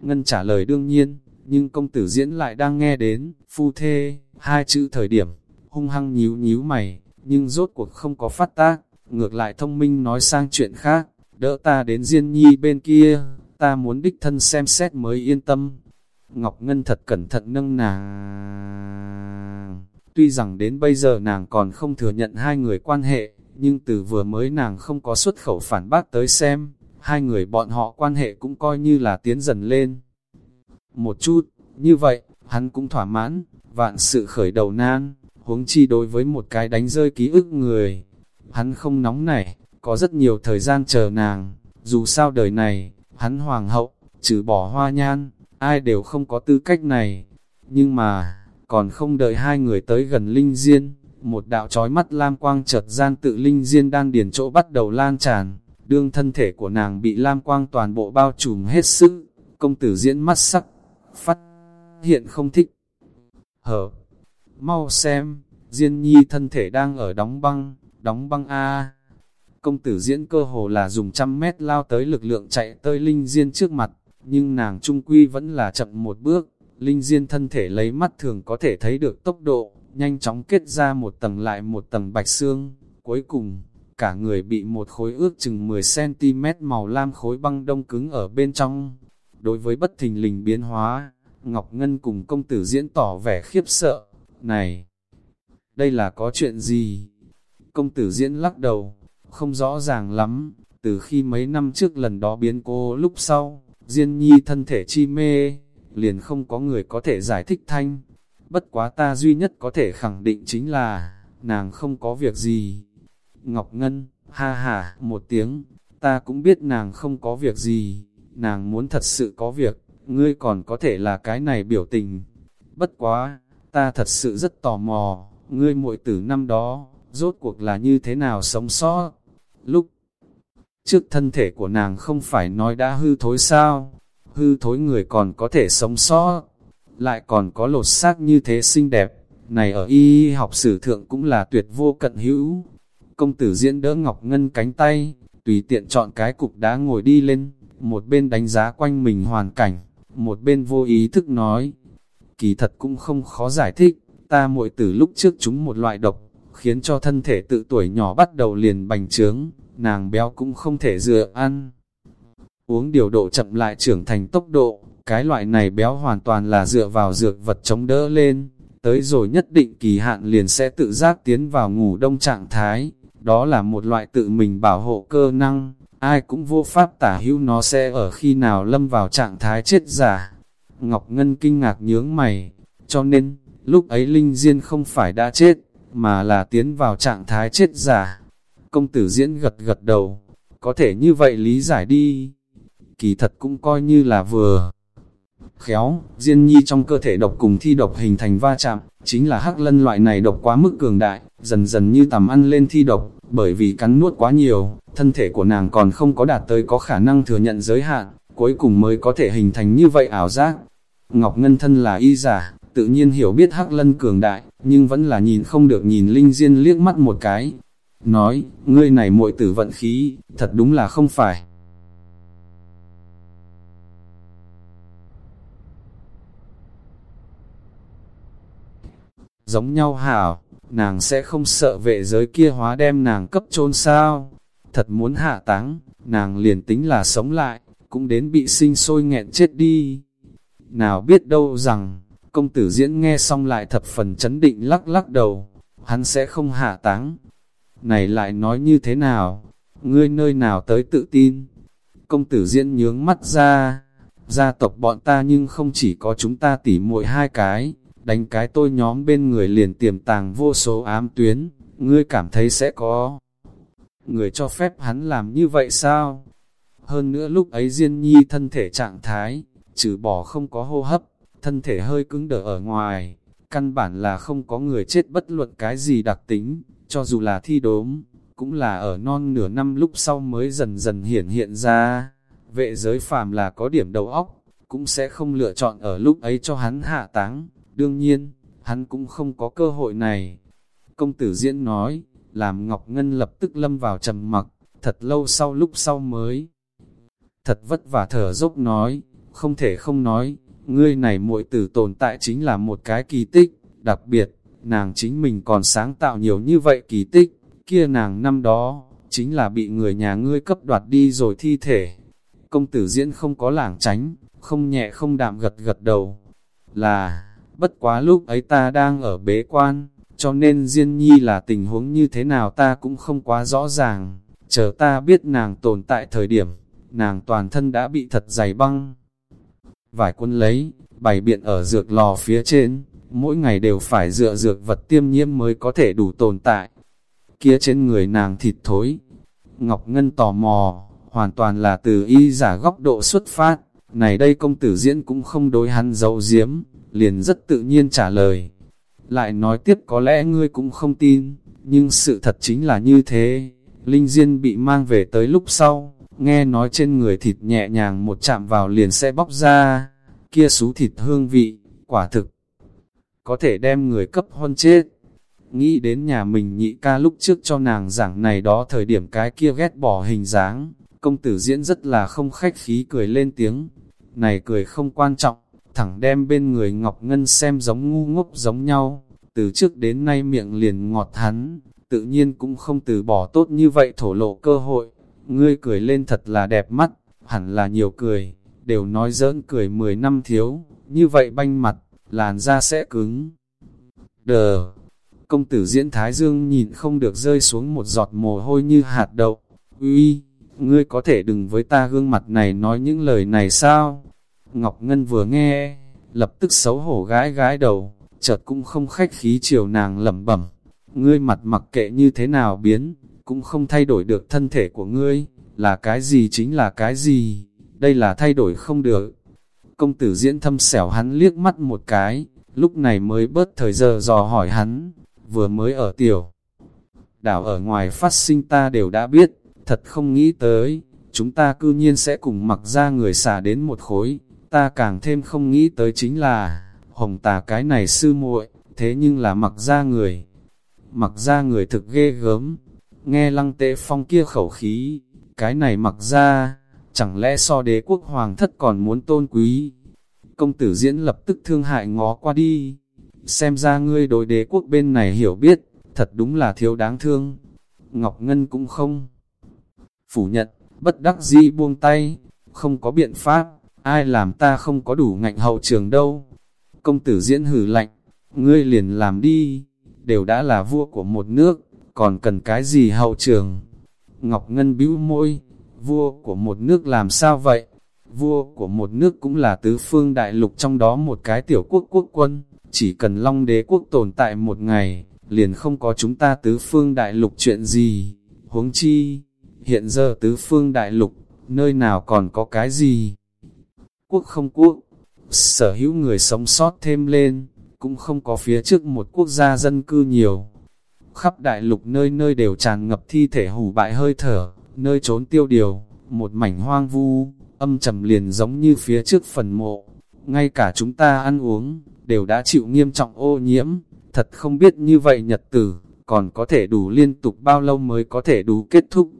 Ngân trả lời đương nhiên, nhưng công tử diễn lại đang nghe đến, phu thê, hai chữ thời điểm, hung hăng nhíu nhíu mày, nhưng rốt cuộc không có phát tác, ngược lại thông minh nói sang chuyện khác, đỡ ta đến Diên Nhi bên kia, ta muốn đích thân xem xét mới yên tâm. Ngọc Ngân thật cẩn thận nâng nàng. Tuy rằng đến bây giờ nàng còn không thừa nhận hai người quan hệ, nhưng từ vừa mới nàng không có xuất khẩu phản bác tới xem, hai người bọn họ quan hệ cũng coi như là tiến dần lên. Một chút, như vậy, hắn cũng thỏa mãn, vạn sự khởi đầu nan, huống chi đối với một cái đánh rơi ký ức người. Hắn không nóng nảy, có rất nhiều thời gian chờ nàng, dù sao đời này, hắn hoàng hậu, trừ bỏ hoa nhan, ai đều không có tư cách này. Nhưng mà, còn không đợi hai người tới gần linh diên, một đạo trói mắt lam quang chợt gian tự linh diên đan điền chỗ bắt đầu lan tràn, đương thân thể của nàng bị lam quang toàn bộ bao trùm hết sức, công tử diễn mắt sắc, phát hiện không thích. Hở, mau xem, Diên Nhi thân thể đang ở đóng băng, đóng băng A. Công tử diễn cơ hồ là dùng trăm mét lao tới lực lượng chạy tới Linh Diên trước mặt, nhưng nàng trung quy vẫn là chậm một bước. Linh Diên thân thể lấy mắt thường có thể thấy được tốc độ, nhanh chóng kết ra một tầng lại một tầng bạch xương. Cuối cùng, cả người bị một khối ước chừng 10cm màu lam khối băng đông cứng ở bên trong. Đối với bất thình lình biến hóa, Ngọc Ngân cùng công tử diễn tỏ vẻ khiếp sợ. Này, đây là có chuyện gì? Công tử diễn lắc đầu, không rõ ràng lắm, từ khi mấy năm trước lần đó biến cô lúc sau, Diên Nhi thân thể chi mê, liền không có người có thể giải thích thanh. Bất quá ta duy nhất có thể khẳng định chính là, nàng không có việc gì. Ngọc Ngân, ha ha, một tiếng, ta cũng biết nàng không có việc gì, nàng muốn thật sự có việc, ngươi còn có thể là cái này biểu tình. Bất quá, ta thật sự rất tò mò, ngươi muội tử năm đó, rốt cuộc là như thế nào sống sót. Lúc trước thân thể của nàng không phải nói đã hư thối sao, hư thối người còn có thể sống sót, lại còn có lột xác như thế xinh đẹp, này ở y học sử thượng cũng là tuyệt vô cận hữu. Công tử diễn đỡ Ngọc Ngân cánh tay, tùy tiện chọn cái cục đá ngồi đi lên, một bên đánh giá quanh mình hoàn cảnh, một bên vô ý thức nói, kỳ thật cũng không khó giải thích, ta muội từ lúc trước chúng một loại độc, khiến cho thân thể tự tuổi nhỏ bắt đầu liền bành trướng, nàng béo cũng không thể dựa ăn. Uống điều độ chậm lại trưởng thành tốc độ, cái loại này béo hoàn toàn là dựa vào dược vật chống đỡ lên, tới rồi nhất định kỳ hạn liền sẽ tự giác tiến vào ngủ đông trạng thái, đó là một loại tự mình bảo hộ cơ năng, ai cũng vô pháp tả hữu nó sẽ ở khi nào lâm vào trạng thái chết giả. Ngọc Ngân kinh ngạc nhướng mày, cho nên, lúc ấy Linh Diên không phải đã chết, mà là tiến vào trạng thái chết giả. Công tử diễn gật gật đầu, có thể như vậy lý giải đi. Kỳ thật cũng coi như là vừa Khéo, Diên Nhi trong cơ thể độc cùng thi độc hình thành va chạm, chính là hắc lân loại này độc quá mức cường đại, dần dần như tầm ăn lên thi độc, bởi vì cắn nuốt quá nhiều, thân thể của nàng còn không có đạt tới có khả năng thừa nhận giới hạn, cuối cùng mới có thể hình thành như vậy ảo giác. Ngọc Ngân thân là y giả, tự nhiên hiểu biết hắc lân cường đại, nhưng vẫn là nhìn không được nhìn Linh Diên liếc mắt một cái. Nói, ngươi này muội tử vận khí, thật đúng là không phải. Giống nhau hảo, nàng sẽ không sợ vệ giới kia hóa đem nàng cấp chôn sao. Thật muốn hạ táng, nàng liền tính là sống lại, cũng đến bị sinh sôi nghẹn chết đi. Nào biết đâu rằng, công tử diễn nghe xong lại thập phần chấn định lắc lắc đầu, hắn sẽ không hạ táng. Này lại nói như thế nào? Ngươi nơi nào tới tự tin? Công tử diễn nhướng mắt ra, gia tộc bọn ta nhưng không chỉ có chúng ta tỉ muội hai cái, đánh cái tôi nhóm bên người liền tiềm tàng vô số ám tuyến, ngươi cảm thấy sẽ có. Người cho phép hắn làm như vậy sao? Hơn nữa lúc ấy Diên Nhi thân thể trạng thái, trừ bỏ không có hô hấp, thân thể hơi cứng đờ ở ngoài, căn bản là không có người chết bất luận cái gì đặc tính, cho dù là thi đốm, cũng là ở non nửa năm lúc sau mới dần dần hiển hiện ra. Vệ giới phàm là có điểm đầu óc, cũng sẽ không lựa chọn ở lúc ấy cho hắn hạ táng. Đương nhiên, hắn cũng không có cơ hội này. Công tử diễn nói, làm Ngọc Ngân lập tức lâm vào trầm mặc, thật lâu sau lúc sau mới. Thật vất vả thở dốc nói, không thể không nói, ngươi này muội tử tồn tại chính là một cái kỳ tích, đặc biệt, nàng chính mình còn sáng tạo nhiều như vậy kỳ tích, kia nàng năm đó, chính là bị người nhà ngươi cấp đoạt đi rồi thi thể. Công tử diễn không có lảng tránh, không nhẹ không đạm gật gật đầu, là, bất quá lúc ấy ta đang ở bế quan, cho nên Diên Nhi là tình huống như thế nào ta cũng không quá rõ ràng, chờ ta biết nàng tồn tại thời điểm, nàng toàn thân đã bị thật dày băng. Vải quân lấy, bày biện ở dược lò phía trên, mỗi ngày đều phải dựa dược vật tiêm nhiễm mới có thể đủ tồn tại. Kia trên người nàng thịt thối, Ngọc Ngân tò mò, hoàn toàn là từ y giả góc độ xuất phát, này đây công tử diễn cũng không đối hắn dấu diếm, liền rất tự nhiên trả lời. Lại nói tiếp có lẽ ngươi cũng không tin, nhưng sự thật chính là như thế. Linh Diên bị mang về tới lúc sau, nghe nói trên người thịt nhẹ nhàng một chạm vào liền sẽ bóc ra, kia xú thịt hương vị, quả thực, có thể đem người cấp hôn chết. Nghĩ đến nhà mình nhị ca lúc trước cho nàng giảng này đó thời điểm cái kia ghét bỏ hình dáng, công tử diễn rất là không khách khí cười lên tiếng, này cười không quan trọng, thẳng đem bên người Ngọc Ngân xem giống ngu ngốc giống nhau, từ trước đến nay miệng liền ngọt hắn, tự nhiên cũng không từ bỏ tốt như vậy thổ lộ cơ hội, ngươi cười lên thật là đẹp mắt, hẳn là nhiều cười, đều nói giỡn cười 10 năm thiếu, như vậy banh mặt, làn da sẽ cứng. Đờ, công tử diễn Thái Dương nhìn không được rơi xuống một giọt mồ hôi như hạt đậu, uy, ngươi có thể đừng với ta gương mặt này nói những lời này sao? Ngọc Ngân vừa nghe, lập tức xấu hổ gái gái đầu, chợt cũng không khách khí chiều nàng lẩm bẩm. Ngươi mặt mặc kệ như thế nào biến, cũng không thay đổi được thân thể của ngươi, là cái gì chính là cái gì, đây là thay đổi không được. Công tử diễn thâm xẻo hắn liếc mắt một cái, lúc này mới bớt thời giờ dò hỏi hắn, vừa mới ở tiểu. Đảo ở ngoài phát sinh ta đều đã biết, thật không nghĩ tới, chúng ta cư nhiên sẽ cùng mặc ra người xả đến một khối, ta càng thêm không nghĩ tới chính là, hồng tà cái này sư muội, thế nhưng là mặc ra người. Mặc ra người thực ghê gớm, nghe lăng tệ phong kia khẩu khí, cái này mặc ra, chẳng lẽ so đế quốc hoàng thất còn muốn tôn quý. Công tử diễn lập tức thương hại ngó qua đi, xem ra ngươi đối đế quốc bên này hiểu biết, thật đúng là thiếu đáng thương. Ngọc Ngân cũng không phủ nhận, bất đắc dĩ buông tay, không có biện pháp, ai làm ta không có đủ ngạnh hậu trường đâu. Công tử diễn hử lạnh, ngươi liền làm đi, đều đã là vua của một nước, còn cần cái gì hậu trường? Ngọc Ngân bĩu môi, vua của một nước làm sao vậy? Vua của một nước cũng là tứ phương đại lục trong đó một cái tiểu quốc quốc quân, chỉ cần long đế quốc tồn tại một ngày, liền không có chúng ta tứ phương đại lục chuyện gì, huống chi, hiện giờ tứ phương đại lục, nơi nào còn có cái gì? Quốc không quốc, sở hữu người sống sót thêm lên, cũng không có phía trước một quốc gia dân cư nhiều. Khắp đại lục nơi nơi đều tràn ngập thi thể hủ bại hơi thở, nơi trốn tiêu điều, một mảnh hoang vu, âm trầm liền giống như phía trước phần mộ. Ngay cả chúng ta ăn uống, đều đã chịu nghiêm trọng ô nhiễm, thật không biết như vậy nhật tử, còn có thể đủ liên tục bao lâu mới có thể đủ kết thúc.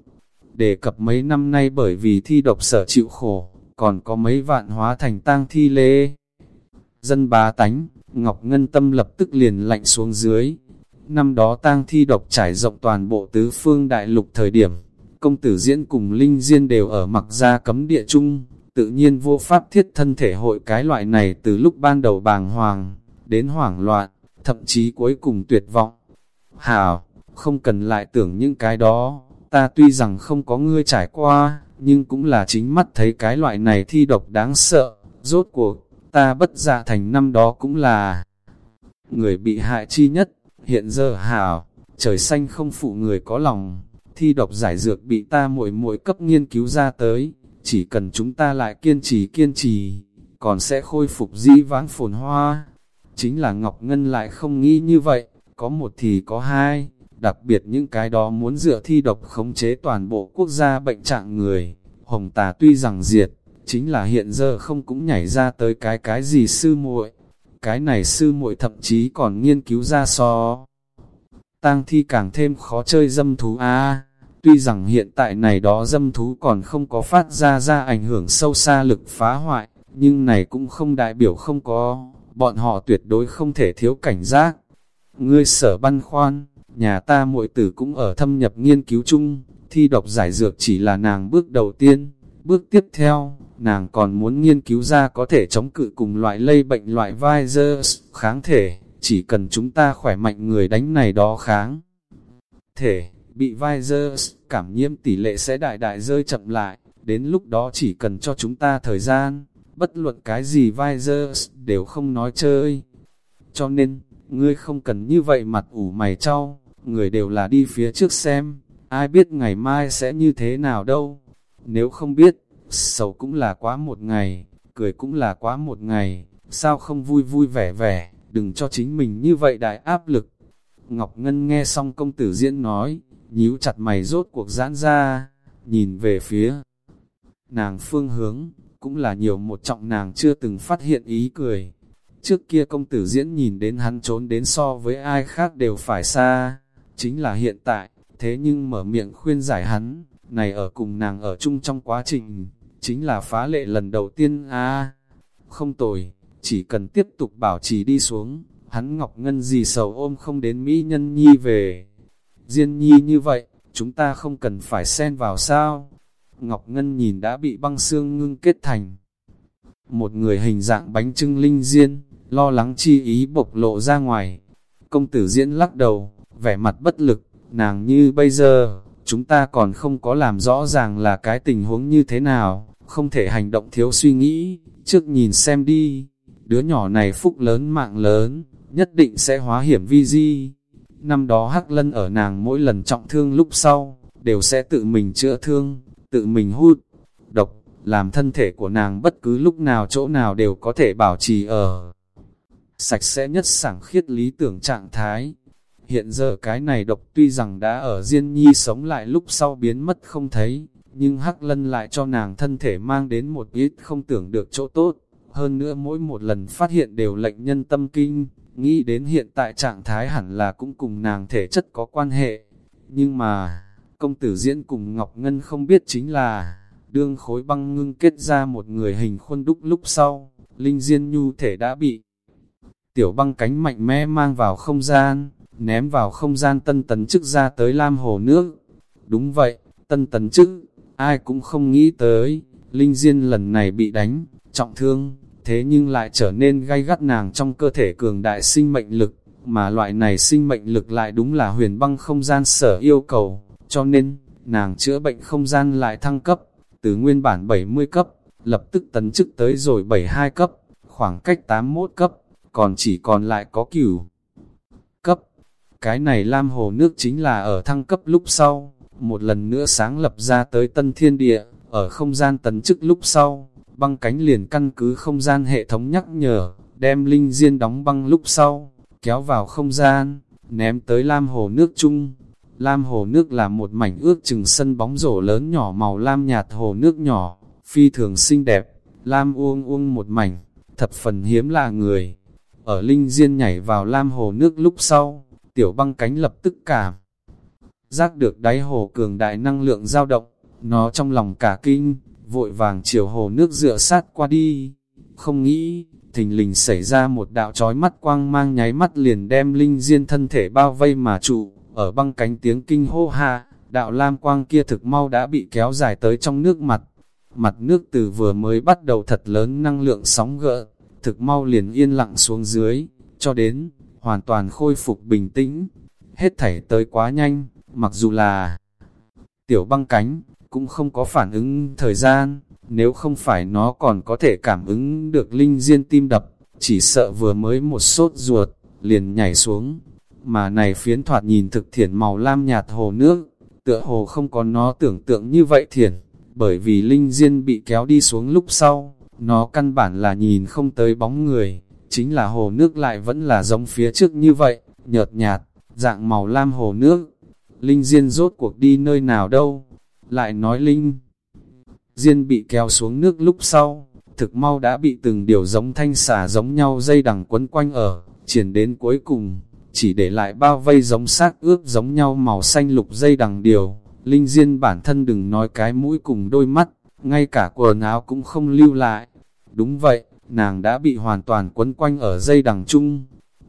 Đề cập mấy năm nay bởi vì thi độc sở chịu khổ, còn có mấy vạn hóa thành tang thi lễ Dân bá tánh, Ngọc Ngân Tâm lập tức liền lạnh xuống dưới. Năm đó tang thi độc trải rộng toàn bộ tứ phương đại lục thời điểm, công tử diễn cùng Linh Diên đều ở mặc gia cấm địa chung, tự nhiên vô pháp thiết thân thể hội cái loại này từ lúc ban đầu bàng hoàng, đến hoảng loạn, thậm chí cuối cùng tuyệt vọng. Hảo, không cần lại tưởng những cái đó, ta tuy rằng không có ngươi trải qua, nhưng cũng là chính mắt thấy cái loại này thi độc đáng sợ, rốt cuộc, ta bất dạ thành năm đó cũng là người bị hại chi nhất, hiện giờ hảo, trời xanh không phụ người có lòng, thi độc giải dược bị ta muội muội cấp nghiên cứu ra tới, chỉ cần chúng ta lại kiên trì kiên trì, còn sẽ khôi phục dĩ vãng phồn hoa. Chính là Ngọc Ngân lại không nghĩ như vậy, có một thì có hai, đặc biệt những cái đó muốn dựa thi độc khống chế toàn bộ quốc gia bệnh trạng người. Hồng tà tuy rằng diệt, chính là hiện giờ không cũng nhảy ra tới cái cái gì sư muội Cái này sư muội thậm chí còn nghiên cứu ra so. Tang thi càng thêm khó chơi dâm thú a Tuy rằng hiện tại này đó dâm thú còn không có phát ra ra ảnh hưởng sâu xa lực phá hoại, nhưng này cũng không đại biểu không có, bọn họ tuyệt đối không thể thiếu cảnh giác. Ngươi sở băn khoan, nhà ta muội tử cũng ở thâm nhập nghiên cứu chung, thi độc giải dược chỉ là nàng bước đầu tiên, bước tiếp theo, nàng còn muốn nghiên cứu ra có thể chống cự cùng loại lây bệnh loại virus, kháng thể, chỉ cần chúng ta khỏe mạnh người đánh này đó kháng. Thể, bị virus, cảm nhiễm tỷ lệ sẽ đại đại rơi chậm lại, đến lúc đó chỉ cần cho chúng ta thời gian, bất luận cái gì virus, đều không nói chơi. Cho nên, ngươi không cần như vậy mặt ủ mày trao, người đều là đi phía trước xem, ai biết ngày mai sẽ như thế nào đâu. Nếu không biết, sầu cũng là quá một ngày, cười cũng là quá một ngày, sao không vui vui vẻ vẻ, đừng cho chính mình như vậy đại áp lực. Ngọc Ngân nghe xong công tử diễn nói, nhíu chặt mày rốt cuộc giãn ra, nhìn về phía nàng phương hướng, cũng là nhiều một trọng nàng chưa từng phát hiện ý cười. Trước kia công tử diễn nhìn đến hắn trốn đến so với ai khác đều phải xa, chính là hiện tại, thế nhưng mở miệng khuyên giải hắn, này ở cùng nàng ở chung trong quá trình, chính là phá lệ lần đầu tiên a Không tồi, chỉ cần tiếp tục bảo trì đi xuống, hắn Ngọc Ngân gì sầu ôm không đến Mỹ Nhân Nhi về. Diên Nhi như vậy, chúng ta không cần phải xen vào sao? Ngọc Ngân nhìn đã bị băng xương ngưng kết thành. Một người hình dạng bánh trưng linh diên, lo lắng chi ý bộc lộ ra ngoài. Công tử diễn lắc đầu, vẻ mặt bất lực, nàng như bây giờ, chúng ta còn không có làm rõ ràng là cái tình huống như thế nào, không thể hành động thiếu suy nghĩ, trước nhìn xem đi, đứa nhỏ này phúc lớn mạng lớn, nhất định sẽ hóa hiểm vi di. Năm đó Hắc Lân ở nàng mỗi lần trọng thương lúc sau, đều sẽ tự mình chữa thương, tự mình hút, độc, làm thân thể của nàng bất cứ lúc nào chỗ nào đều có thể bảo trì ở sạch sẽ nhất sảng khiết lý tưởng trạng thái. Hiện giờ cái này độc tuy rằng đã ở Diên Nhi sống lại lúc sau biến mất không thấy, nhưng Hắc Lân lại cho nàng thân thể mang đến một ít không tưởng được chỗ tốt. Hơn nữa mỗi một lần phát hiện đều lệnh nhân tâm kinh, nghĩ đến hiện tại trạng thái hẳn là cũng cùng nàng thể chất có quan hệ. Nhưng mà, công tử diễn cùng Ngọc Ngân không biết chính là, đương khối băng ngưng kết ra một người hình khuôn đúc lúc sau, Linh Diên Nhu thể đã bị tiểu băng cánh mạnh mẽ mang vào không gian, ném vào không gian tân tấn chức ra tới Lam Hồ nước. Đúng vậy, tân tấn chức, ai cũng không nghĩ tới, Linh Diên lần này bị đánh, trọng thương, thế nhưng lại trở nên gay gắt nàng trong cơ thể cường đại sinh mệnh lực, mà loại này sinh mệnh lực lại đúng là huyền băng không gian sở yêu cầu, cho nên, nàng chữa bệnh không gian lại thăng cấp, từ nguyên bản 70 cấp, lập tức tấn chức tới rồi 72 cấp, khoảng cách 81 cấp, còn chỉ còn lại có cửu. Cái này Lam Hồ nước chính là ở thăng cấp lúc sau, một lần nữa sáng lập ra tới tân thiên địa, ở không gian tấn chức lúc sau, băng cánh liền căn cứ không gian hệ thống nhắc nhở, đem linh diên đóng băng lúc sau, kéo vào không gian, ném tới lam hồ nước chung. Lam hồ nước là một mảnh ước chừng sân bóng rổ lớn nhỏ màu lam nhạt hồ nước nhỏ, phi thường xinh đẹp, lam uông uông một mảnh, thập phần hiếm là người. Ở linh diên nhảy vào lam hồ nước lúc sau, tiểu băng cánh lập tức cảm. Giác được đáy hồ cường đại năng lượng dao động, nó trong lòng cả kinh, vội vàng chiều hồ nước dựa sát qua đi. Không nghĩ, thình lình xảy ra một đạo trói mắt quang mang nháy mắt liền đem linh diên thân thể bao vây mà trụ, ở băng cánh tiếng kinh hô hạ, đạo lam quang kia thực mau đã bị kéo dài tới trong nước mặt. Mặt nước từ vừa mới bắt đầu thật lớn năng lượng sóng gỡ, thực mau liền yên lặng xuống dưới, cho đến, hoàn toàn khôi phục bình tĩnh. Hết thảy tới quá nhanh, mặc dù là tiểu băng cánh, cũng không có phản ứng thời gian, nếu không phải nó còn có thể cảm ứng được linh diên tim đập, chỉ sợ vừa mới một sốt ruột, liền nhảy xuống. Mà này phiến thoạt nhìn thực thiển màu lam nhạt hồ nước, tựa hồ không có nó tưởng tượng như vậy thiển, bởi vì linh diên bị kéo đi xuống lúc sau, nó căn bản là nhìn không tới bóng người, chính là hồ nước lại vẫn là giống phía trước như vậy, nhợt nhạt, dạng màu lam hồ nước. Linh Diên rốt cuộc đi nơi nào đâu? Lại nói Linh Diên bị kéo xuống nước lúc sau, thực mau đã bị từng điều giống thanh xả giống nhau dây đằng quấn quanh ở, triển đến cuối cùng, chỉ để lại bao vây giống xác ướp giống nhau màu xanh lục dây đằng điều. Linh Diên bản thân đừng nói cái mũi cùng đôi mắt, ngay cả quần áo cũng không lưu lại. Đúng vậy, nàng đã bị hoàn toàn quấn quanh ở dây đằng chung.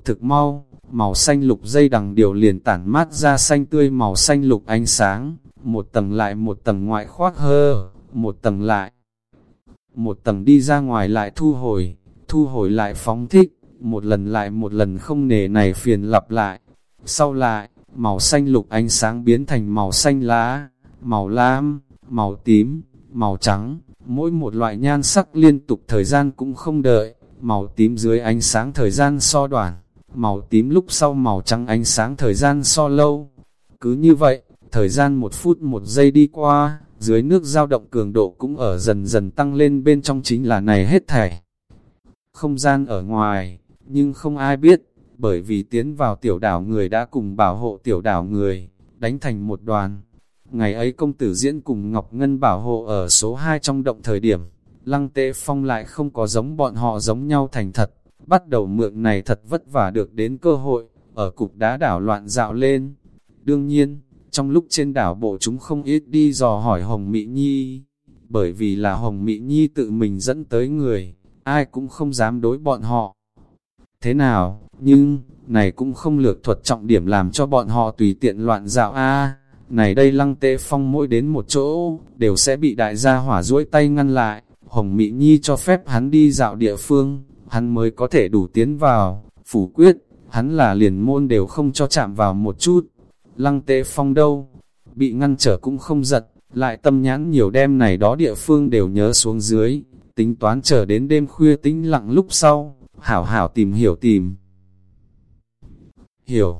Thực mau, màu xanh lục dây đằng điều liền tản mát ra xanh tươi màu xanh lục ánh sáng, một tầng lại một tầng ngoại khoác hơ, một tầng lại. Một tầng đi ra ngoài lại thu hồi, thu hồi lại phóng thích, một lần lại một lần không nề này phiền lặp lại. Sau lại, màu xanh lục ánh sáng biến thành màu xanh lá, màu lam, màu tím, màu trắng, mỗi một loại nhan sắc liên tục thời gian cũng không đợi, màu tím dưới ánh sáng thời gian so đoạn, màu tím lúc sau màu trắng ánh sáng thời gian so lâu. Cứ như vậy, thời gian một phút một giây đi qua, dưới nước dao động cường độ cũng ở dần dần tăng lên bên trong chính là này hết thảy. Không gian ở ngoài, nhưng không ai biết, bởi vì tiến vào tiểu đảo người đã cùng bảo hộ tiểu đảo người, đánh thành một đoàn. Ngày ấy công tử diễn cùng Ngọc Ngân bảo hộ ở số 2 trong động thời điểm, lăng tệ phong lại không có giống bọn họ giống nhau thành thật, bắt đầu mượn này thật vất vả được đến cơ hội, ở cục đá đảo loạn dạo lên. Đương nhiên, trong lúc trên đảo bộ chúng không ít đi dò hỏi Hồng Mỹ Nhi, bởi vì là Hồng Mỹ Nhi tự mình dẫn tới người, ai cũng không dám đối bọn họ. Thế nào, nhưng, này cũng không lược thuật trọng điểm làm cho bọn họ tùy tiện loạn dạo a này đây lăng tệ phong mỗi đến một chỗ, đều sẽ bị đại gia hỏa duỗi tay ngăn lại, Hồng Mỹ Nhi cho phép hắn đi dạo địa phương, hắn mới có thể đủ tiến vào, phủ quyết, hắn là liền môn đều không cho chạm vào một chút. Lăng tệ phong đâu, bị ngăn trở cũng không giật, lại tâm nhãn nhiều đêm này đó địa phương đều nhớ xuống dưới, tính toán chờ đến đêm khuya tĩnh lặng lúc sau, hảo hảo tìm hiểu tìm. Hiểu,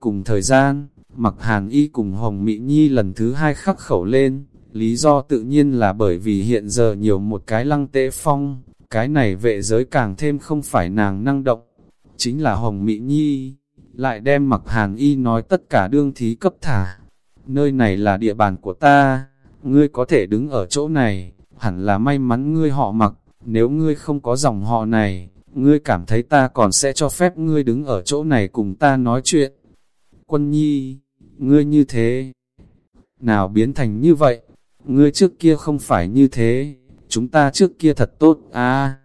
cùng thời gian, mặc hàn y cùng Hồng Mỹ Nhi lần thứ hai khắc khẩu lên, lý do tự nhiên là bởi vì hiện giờ nhiều một cái lăng tế phong, cái này vệ giới càng thêm không phải nàng năng động, chính là Hồng Mỹ Nhi, lại đem mặc hàn y nói tất cả đương thí cấp thả. Nơi này là địa bàn của ta, ngươi có thể đứng ở chỗ này, hẳn là may mắn ngươi họ mặc, nếu ngươi không có dòng họ này, ngươi cảm thấy ta còn sẽ cho phép ngươi đứng ở chỗ này cùng ta nói chuyện. Quân nhi, ngươi như thế, nào biến thành như vậy, ngươi trước kia không phải như thế, chúng ta trước kia thật tốt, à,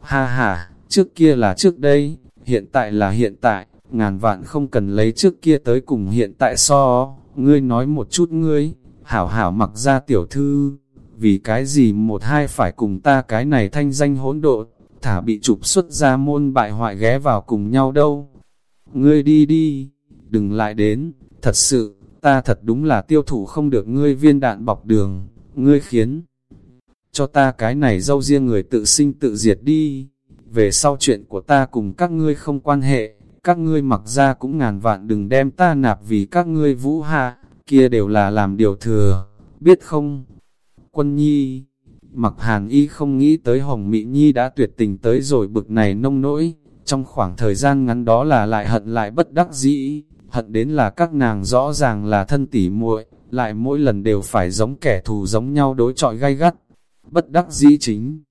ha ha, trước kia là trước đây, hiện tại là hiện tại, ngàn vạn không cần lấy trước kia tới cùng hiện tại so, ngươi nói một chút ngươi, hảo hảo mặc ra tiểu thư, vì cái gì một hai phải cùng ta cái này thanh danh hỗn độn, thả bị trục xuất ra môn bại hoại ghé vào cùng nhau đâu. Ngươi đi đi, đừng lại đến, thật sự, ta thật đúng là tiêu thụ không được ngươi viên đạn bọc đường, ngươi khiến cho ta cái này dâu riêng người tự sinh tự diệt đi. Về sau chuyện của ta cùng các ngươi không quan hệ, các ngươi mặc ra cũng ngàn vạn đừng đem ta nạp vì các ngươi vũ hạ, kia đều là làm điều thừa, biết không? Quân nhi, Mặc hàn y không nghĩ tới Hồng Mỹ Nhi đã tuyệt tình tới rồi bực này nông nỗi, trong khoảng thời gian ngắn đó là lại hận lại bất đắc dĩ, hận đến là các nàng rõ ràng là thân tỉ muội, lại mỗi lần đều phải giống kẻ thù giống nhau đối trọi gay gắt. Bất đắc dĩ chính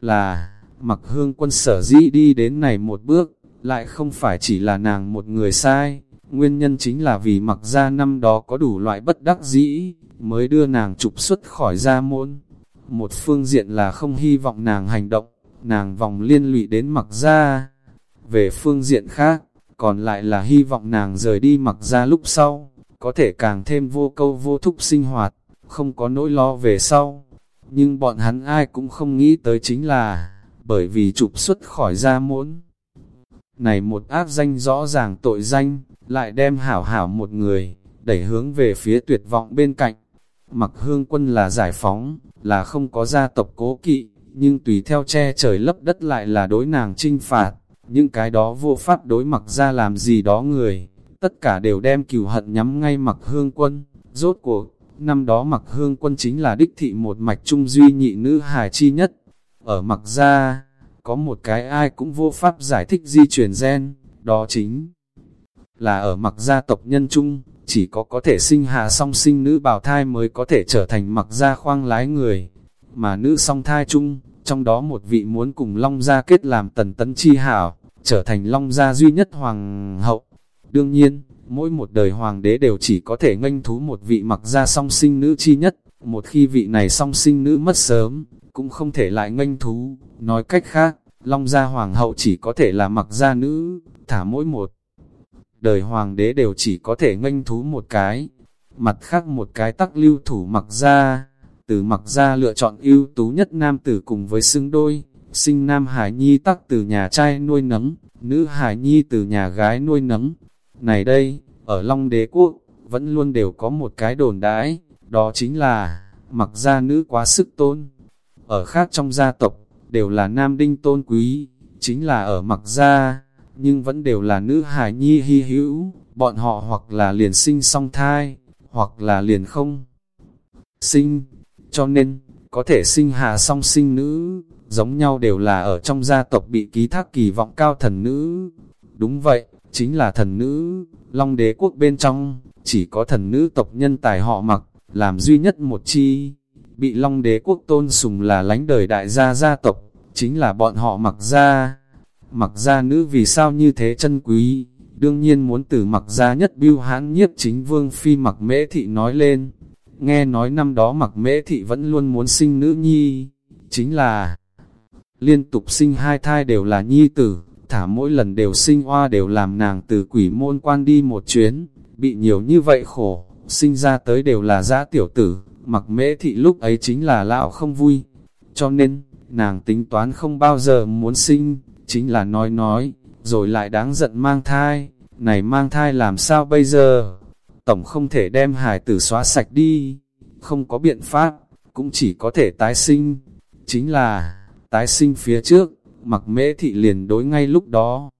là, mặc hương quân sở dĩ đi đến này một bước, lại không phải chỉ là nàng một người sai, nguyên nhân chính là vì mặc ra năm đó có đủ loại bất đắc dĩ, mới đưa nàng trục xuất khỏi gia môn. Một phương diện là không hy vọng nàng hành động, nàng vòng liên lụy đến mặc ra. Về phương diện khác, còn lại là hy vọng nàng rời đi mặc ra lúc sau, có thể càng thêm vô câu vô thúc sinh hoạt, không có nỗi lo về sau. Nhưng bọn hắn ai cũng không nghĩ tới chính là, bởi vì trục xuất khỏi ra muốn Này một ác danh rõ ràng tội danh, lại đem hảo hảo một người, đẩy hướng về phía tuyệt vọng bên cạnh. Mặc hương quân là giải phóng, là không có gia tộc cố kỵ, nhưng tùy theo che trời lấp đất lại là đối nàng trinh phạt. Những cái đó vô pháp đối mặc ra làm gì đó người, tất cả đều đem cừu hận nhắm ngay mặc hương quân. Rốt cuộc, năm đó mặc hương quân chính là đích thị một mạch trung duy nhị nữ hài chi nhất. Ở mặc ra, có một cái ai cũng vô pháp giải thích di truyền gen, đó chính là ở mặc gia tộc nhân trung chỉ có có thể sinh hạ song sinh nữ bào thai mới có thể trở thành mặc gia khoang lái người, mà nữ song thai chung, trong đó một vị muốn cùng Long Gia kết làm tần tấn chi hảo, trở thành Long Gia duy nhất hoàng hậu. Đương nhiên, mỗi một đời hoàng đế đều chỉ có thể nganh thú một vị mặc gia song sinh nữ chi nhất, một khi vị này song sinh nữ mất sớm, cũng không thể lại nganh thú, nói cách khác, Long Gia hoàng hậu chỉ có thể là mặc gia nữ, thả mỗi một đời hoàng đế đều chỉ có thể nganh thú một cái, mặt khác một cái tắc lưu thủ mặc gia từ mặc ra lựa chọn ưu tú nhất nam tử cùng với xưng đôi, sinh nam hải nhi tắc từ nhà trai nuôi nấng, nữ hải nhi từ nhà gái nuôi nấng. Này đây, ở Long Đế Quốc, vẫn luôn đều có một cái đồn đãi, đó chính là, mặc ra nữ quá sức tôn. Ở khác trong gia tộc, đều là nam đinh tôn quý, chính là ở mặc gia nhưng vẫn đều là nữ hài nhi hy hữu, bọn họ hoặc là liền sinh song thai, hoặc là liền không sinh, cho nên, có thể sinh hạ song sinh nữ, giống nhau đều là ở trong gia tộc bị ký thác kỳ vọng cao thần nữ. Đúng vậy, chính là thần nữ, long đế quốc bên trong, chỉ có thần nữ tộc nhân tài họ mặc, làm duy nhất một chi, bị long đế quốc tôn sùng là lánh đời đại gia gia tộc, chính là bọn họ mặc gia. Mặc gia nữ vì sao như thế chân quý, đương nhiên muốn từ mặc gia nhất biêu hãn nhiếp chính vương phi mặc mễ thị nói lên. Nghe nói năm đó mặc mễ thị vẫn luôn muốn sinh nữ nhi, chính là liên tục sinh hai thai đều là nhi tử, thả mỗi lần đều sinh hoa đều làm nàng từ quỷ môn quan đi một chuyến, bị nhiều như vậy khổ, sinh ra tới đều là giã tiểu tử, mặc mễ thị lúc ấy chính là lão không vui, cho nên, nàng tính toán không bao giờ muốn sinh, chính là nói nói, rồi lại đáng giận mang thai, này mang thai làm sao bây giờ? Tổng không thể đem hài tử xóa sạch đi, không có biện pháp, cũng chỉ có thể tái sinh. Chính là, tái sinh phía trước, mặc mễ thị liền đối ngay lúc đó.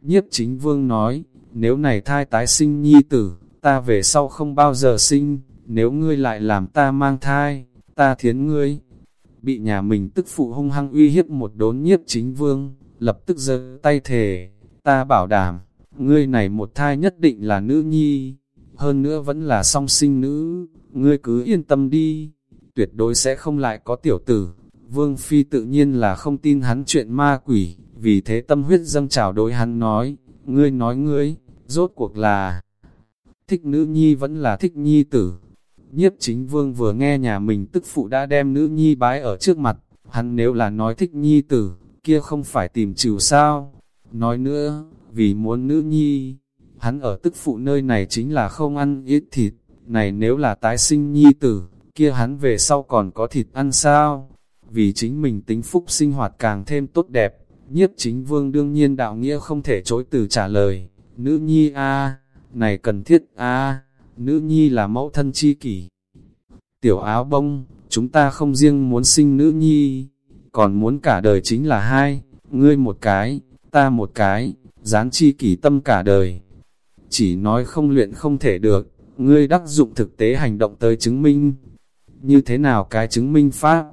Nhiếp chính vương nói, nếu này thai tái sinh nhi tử, ta về sau không bao giờ sinh, nếu ngươi lại làm ta mang thai, ta thiến ngươi. Bị nhà mình tức phụ hung hăng uy hiếp một đốn nhiếp chính vương, lập tức giơ tay thề, ta bảo đảm, ngươi này một thai nhất định là nữ nhi, hơn nữa vẫn là song sinh nữ, ngươi cứ yên tâm đi, tuyệt đối sẽ không lại có tiểu tử. Vương Phi tự nhiên là không tin hắn chuyện ma quỷ, vì thế tâm huyết dâng trào đối hắn nói, ngươi nói ngươi, rốt cuộc là thích nữ nhi vẫn là thích nhi tử. Nhiếp chính vương vừa nghe nhà mình tức phụ đã đem nữ nhi bái ở trước mặt, hắn nếu là nói thích nhi tử, kia không phải tìm trừ sao. Nói nữa, vì muốn nữ nhi, hắn ở tức phụ nơi này chính là không ăn ít thịt, này nếu là tái sinh nhi tử, kia hắn về sau còn có thịt ăn sao? Vì chính mình tính phúc sinh hoạt càng thêm tốt đẹp, nhiếp chính vương đương nhiên đạo nghĩa không thể chối từ trả lời, nữ nhi a này cần thiết a nữ nhi là mẫu thân chi kỷ. Tiểu áo bông, chúng ta không riêng muốn sinh nữ nhi, còn muốn cả đời chính là hai, ngươi một cái, ta một cái, dán chi kỷ tâm cả đời. Chỉ nói không luyện không thể được, ngươi đắc dụng thực tế hành động tới chứng minh. Như thế nào cái chứng minh pháp?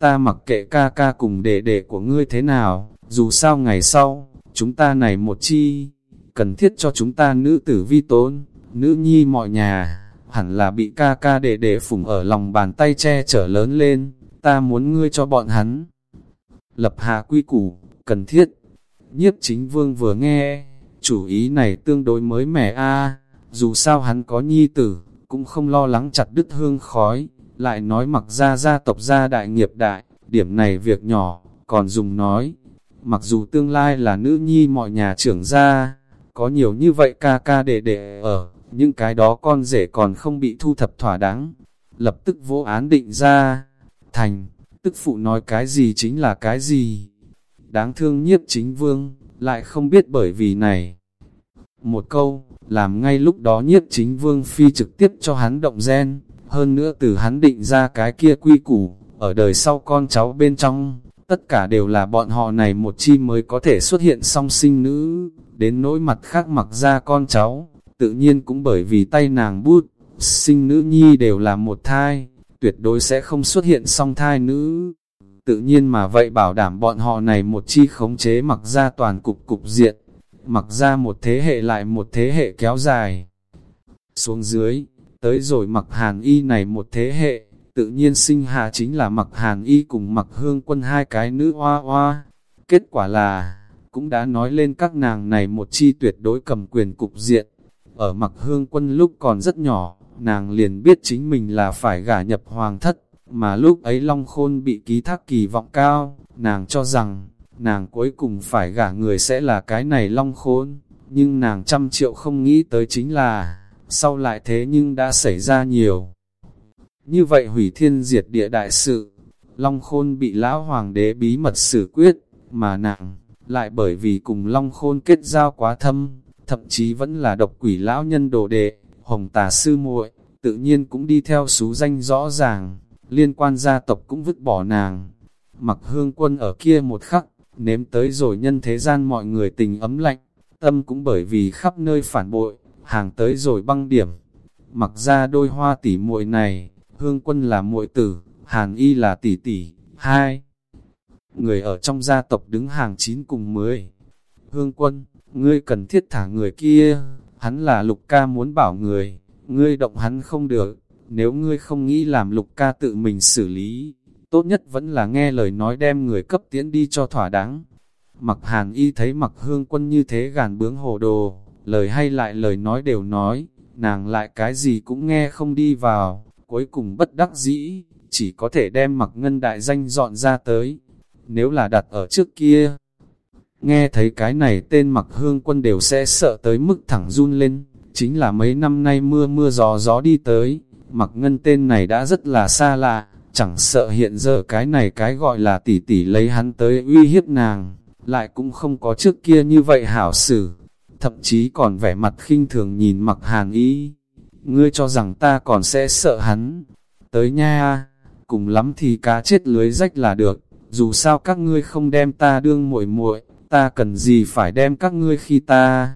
Ta mặc kệ ca ca cùng đệ đệ của ngươi thế nào, dù sao ngày sau, chúng ta này một chi, cần thiết cho chúng ta nữ tử vi tốn, nữ nhi mọi nhà, hẳn là bị ca ca đệ đệ phủng ở lòng bàn tay che chở lớn lên, ta muốn ngươi cho bọn hắn. Lập hạ quy củ, cần thiết. Nhiếp chính vương vừa nghe, chủ ý này tương đối mới mẻ a dù sao hắn có nhi tử, cũng không lo lắng chặt đứt hương khói, lại nói mặc ra gia tộc gia đại nghiệp đại, điểm này việc nhỏ, còn dùng nói, mặc dù tương lai là nữ nhi mọi nhà trưởng gia, có nhiều như vậy ca ca đệ đệ ở, những cái đó con rể còn không bị thu thập thỏa đáng, lập tức vô án định ra, thành, tức phụ nói cái gì chính là cái gì. Đáng thương nhiếp chính vương, lại không biết bởi vì này. Một câu, làm ngay lúc đó nhiếp chính vương phi trực tiếp cho hắn động gen, hơn nữa từ hắn định ra cái kia quy củ, ở đời sau con cháu bên trong, tất cả đều là bọn họ này một chi mới có thể xuất hiện song sinh nữ, đến nỗi mặt khác mặc ra con cháu, tự nhiên cũng bởi vì tay nàng bút, sinh nữ nhi đều là một thai, tuyệt đối sẽ không xuất hiện song thai nữ. Tự nhiên mà vậy bảo đảm bọn họ này một chi khống chế mặc ra toàn cục cục diện, mặc ra một thế hệ lại một thế hệ kéo dài. Xuống dưới, tới rồi mặc hàn y này một thế hệ, tự nhiên sinh hạ chính là mặc hàn y cùng mặc hương quân hai cái nữ hoa hoa. Kết quả là, cũng đã nói lên các nàng này một chi tuyệt đối cầm quyền cục diện. Ở mặc hương quân lúc còn rất nhỏ, nàng liền biết chính mình là phải gả nhập hoàng thất, mà lúc ấy Long Khôn bị ký thác kỳ vọng cao, nàng cho rằng, nàng cuối cùng phải gả người sẽ là cái này Long Khôn, nhưng nàng trăm triệu không nghĩ tới chính là, sau lại thế nhưng đã xảy ra nhiều. Như vậy hủy thiên diệt địa đại sự, Long Khôn bị lão hoàng đế bí mật xử quyết, mà nặng lại bởi vì cùng Long Khôn kết giao quá thâm, thậm chí vẫn là độc quỷ lão nhân đồ đệ, hồng tà sư muội tự nhiên cũng đi theo số danh rõ ràng, liên quan gia tộc cũng vứt bỏ nàng. Mặc hương quân ở kia một khắc, nếm tới rồi nhân thế gian mọi người tình ấm lạnh, tâm cũng bởi vì khắp nơi phản bội, hàng tới rồi băng điểm. Mặc ra đôi hoa tỷ muội này, hương quân là muội tử, hàn y là tỷ tỷ, hai. Người ở trong gia tộc đứng hàng chín cùng mười. Hương quân, ngươi cần thiết thả người kia, hắn là lục ca muốn bảo người, ngươi động hắn không được, nếu ngươi không nghĩ làm lục ca tự mình xử lý, tốt nhất vẫn là nghe lời nói đem người cấp tiễn đi cho thỏa đáng. Mặc hàn y thấy mặc hương quân như thế gàn bướng hồ đồ, lời hay lại lời nói đều nói, nàng lại cái gì cũng nghe không đi vào, cuối cùng bất đắc dĩ, chỉ có thể đem mặc ngân đại danh dọn ra tới. Nếu là đặt ở trước kia, nghe thấy cái này tên mặc hương quân đều sẽ sợ tới mức thẳng run lên, chính là mấy năm nay mưa mưa gió gió đi tới, mặc ngân tên này đã rất là xa lạ, chẳng sợ hiện giờ cái này cái gọi là tỷ tỷ lấy hắn tới uy hiếp nàng, lại cũng không có trước kia như vậy hảo xử, thậm chí còn vẻ mặt khinh thường nhìn mặc hàn ý. Ngươi cho rằng ta còn sẽ sợ hắn, tới nha, cùng lắm thì cá chết lưới rách là được, dù sao các ngươi không đem ta đương muội muội, ta cần gì phải đem các ngươi khi ta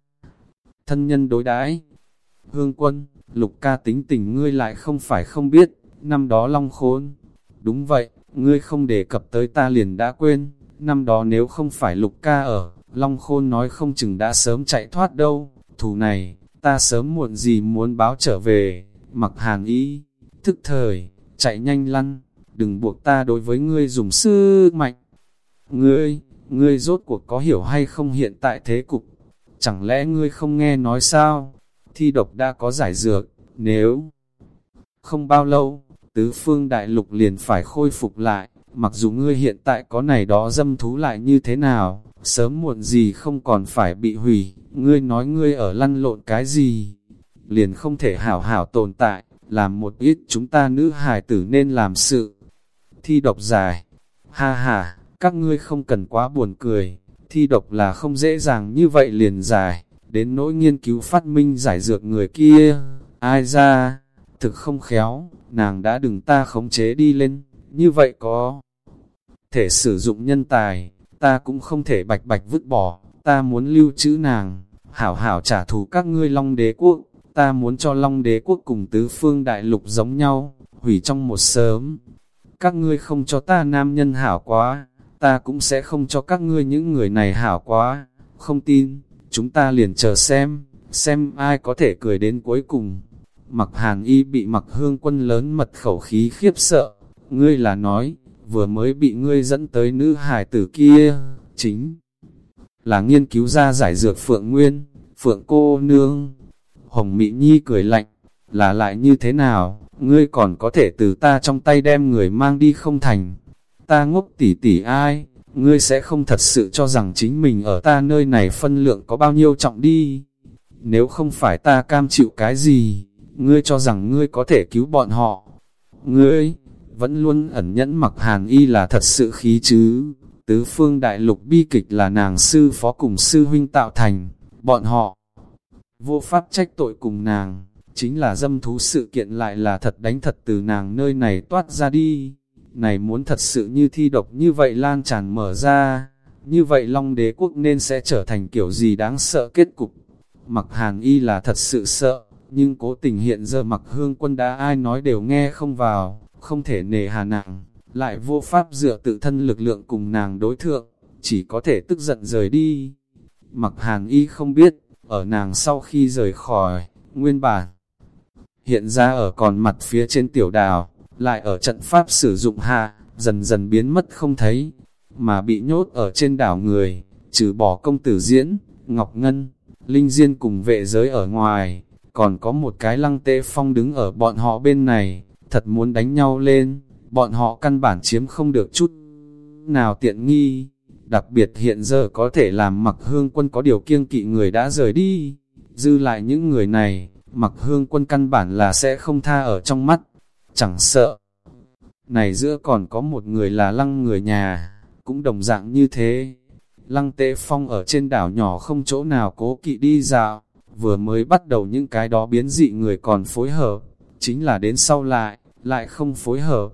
thân nhân đối đãi. Hương quân, lục ca tính tình ngươi lại không phải không biết, năm đó long khốn. Đúng vậy, ngươi không đề cập tới ta liền đã quên, năm đó nếu không phải lục ca ở, long khôn nói không chừng đã sớm chạy thoát đâu. Thù này, ta sớm muộn gì muốn báo trở về, mặc hàn ý, thức thời, chạy nhanh lăn, đừng buộc ta đối với ngươi dùng sư mạnh. Ngươi, ngươi rốt cuộc có hiểu hay không hiện tại thế cục, chẳng lẽ ngươi không nghe nói sao? Thi độc đã có giải dược, nếu không bao lâu, tứ phương đại lục liền phải khôi phục lại, mặc dù ngươi hiện tại có này đó dâm thú lại như thế nào, sớm muộn gì không còn phải bị hủy, ngươi nói ngươi ở lăn lộn cái gì, liền không thể hảo hảo tồn tại, làm một ít chúng ta nữ hài tử nên làm sự. Thi độc dài, ha ha, các ngươi không cần quá buồn cười, thi độc là không dễ dàng như vậy liền dài, đến nỗi nghiên cứu phát minh giải dược người kia, ai ra, thực không khéo, nàng đã đừng ta khống chế đi lên, như vậy có thể sử dụng nhân tài, ta cũng không thể bạch bạch vứt bỏ, ta muốn lưu trữ nàng, hảo hảo trả thù các ngươi long đế quốc, ta muốn cho long đế quốc cùng tứ phương đại lục giống nhau, hủy trong một sớm. các ngươi không cho ta nam nhân hảo quá, ta cũng sẽ không cho các ngươi những người này hảo quá, không tin, chúng ta liền chờ xem, xem ai có thể cười đến cuối cùng. Mặc hàn y bị mặc hương quân lớn mật khẩu khí khiếp sợ, ngươi là nói, vừa mới bị ngươi dẫn tới nữ hải tử kia, chính là nghiên cứu ra giải dược Phượng Nguyên, Phượng cô nương. Hồng Mỹ Nhi cười lạnh, là lại như thế nào, ngươi còn có thể từ ta trong tay đem người mang đi không thành. Ta ngốc tỉ tỉ ai, ngươi sẽ không thật sự cho rằng chính mình ở ta nơi này phân lượng có bao nhiêu trọng đi. Nếu không phải ta cam chịu cái gì, ngươi cho rằng ngươi có thể cứu bọn họ. Ngươi, vẫn luôn ẩn nhẫn mặc hàn y là thật sự khí chứ. Tứ phương đại lục bi kịch là nàng sư phó cùng sư huynh tạo thành, bọn họ vô pháp trách tội cùng nàng, chính là dâm thú sự kiện lại là thật đánh thật từ nàng nơi này toát ra đi. Này muốn thật sự như thi độc như vậy lan tràn mở ra, như vậy Long đế quốc nên sẽ trở thành kiểu gì đáng sợ kết cục. Mặc hàn y là thật sự sợ, nhưng cố tình hiện giờ mặc hương quân đã ai nói đều nghe không vào, không thể nề hà nặng, lại vô pháp dựa tự thân lực lượng cùng nàng đối thượng, chỉ có thể tức giận rời đi. Mặc hàn y không biết, ở nàng sau khi rời khỏi, nguyên bản, hiện ra ở còn mặt phía trên tiểu đào, lại ở trận pháp sử dụng hạ, dần dần biến mất không thấy, mà bị nhốt ở trên đảo người, trừ bỏ công tử diễn, Ngọc Ngân, Linh Diên cùng vệ giới ở ngoài, còn có một cái lăng tê phong đứng ở bọn họ bên này, thật muốn đánh nhau lên, bọn họ căn bản chiếm không được chút nào tiện nghi, đặc biệt hiện giờ có thể làm mặc hương quân có điều kiêng kỵ người đã rời đi, dư lại những người này, mặc hương quân căn bản là sẽ không tha ở trong mắt, chẳng sợ. Này giữa còn có một người là lăng người nhà, cũng đồng dạng như thế. Lăng tế phong ở trên đảo nhỏ không chỗ nào cố kỵ đi dạo, vừa mới bắt đầu những cái đó biến dị người còn phối hợp, chính là đến sau lại, lại không phối hợp.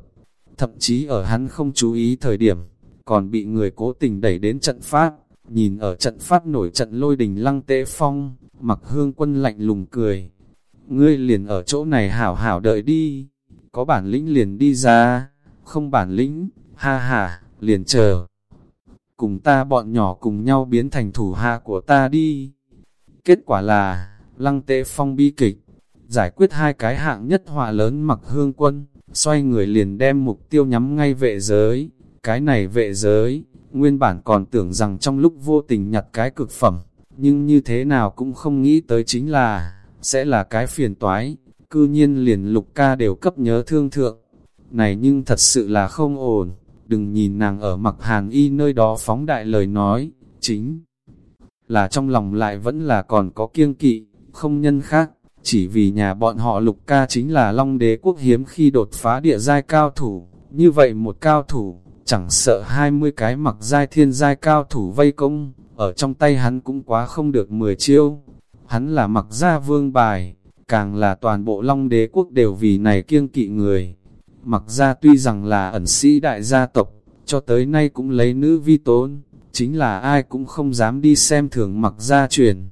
Thậm chí ở hắn không chú ý thời điểm, còn bị người cố tình đẩy đến trận pháp, nhìn ở trận pháp nổi trận lôi đình lăng tế phong, mặc hương quân lạnh lùng cười. Ngươi liền ở chỗ này hảo hảo đợi đi, có bản lĩnh liền đi ra, không bản lĩnh, ha ha, liền chờ. Cùng ta bọn nhỏ cùng nhau biến thành thủ hạ của ta đi. Kết quả là, lăng tế phong bi kịch, giải quyết hai cái hạng nhất họa lớn mặc hương quân, xoay người liền đem mục tiêu nhắm ngay vệ giới. Cái này vệ giới, nguyên bản còn tưởng rằng trong lúc vô tình nhặt cái cực phẩm, nhưng như thế nào cũng không nghĩ tới chính là, sẽ là cái phiền toái, cư nhiên liền lục ca đều cấp nhớ thương thượng. Này nhưng thật sự là không ổn, đừng nhìn nàng ở mặc hàn y nơi đó phóng đại lời nói, chính là trong lòng lại vẫn là còn có kiêng kỵ, không nhân khác, chỉ vì nhà bọn họ lục ca chính là long đế quốc hiếm khi đột phá địa giai cao thủ, như vậy một cao thủ, chẳng sợ 20 cái mặc giai thiên giai cao thủ vây công, ở trong tay hắn cũng quá không được 10 chiêu, hắn là mặc gia vương bài, càng là toàn bộ long đế quốc đều vì này kiêng kỵ người. Mặc gia tuy rằng là ẩn sĩ đại gia tộc, cho tới nay cũng lấy nữ vi tốn, chính là ai cũng không dám đi xem thường mặc gia truyền.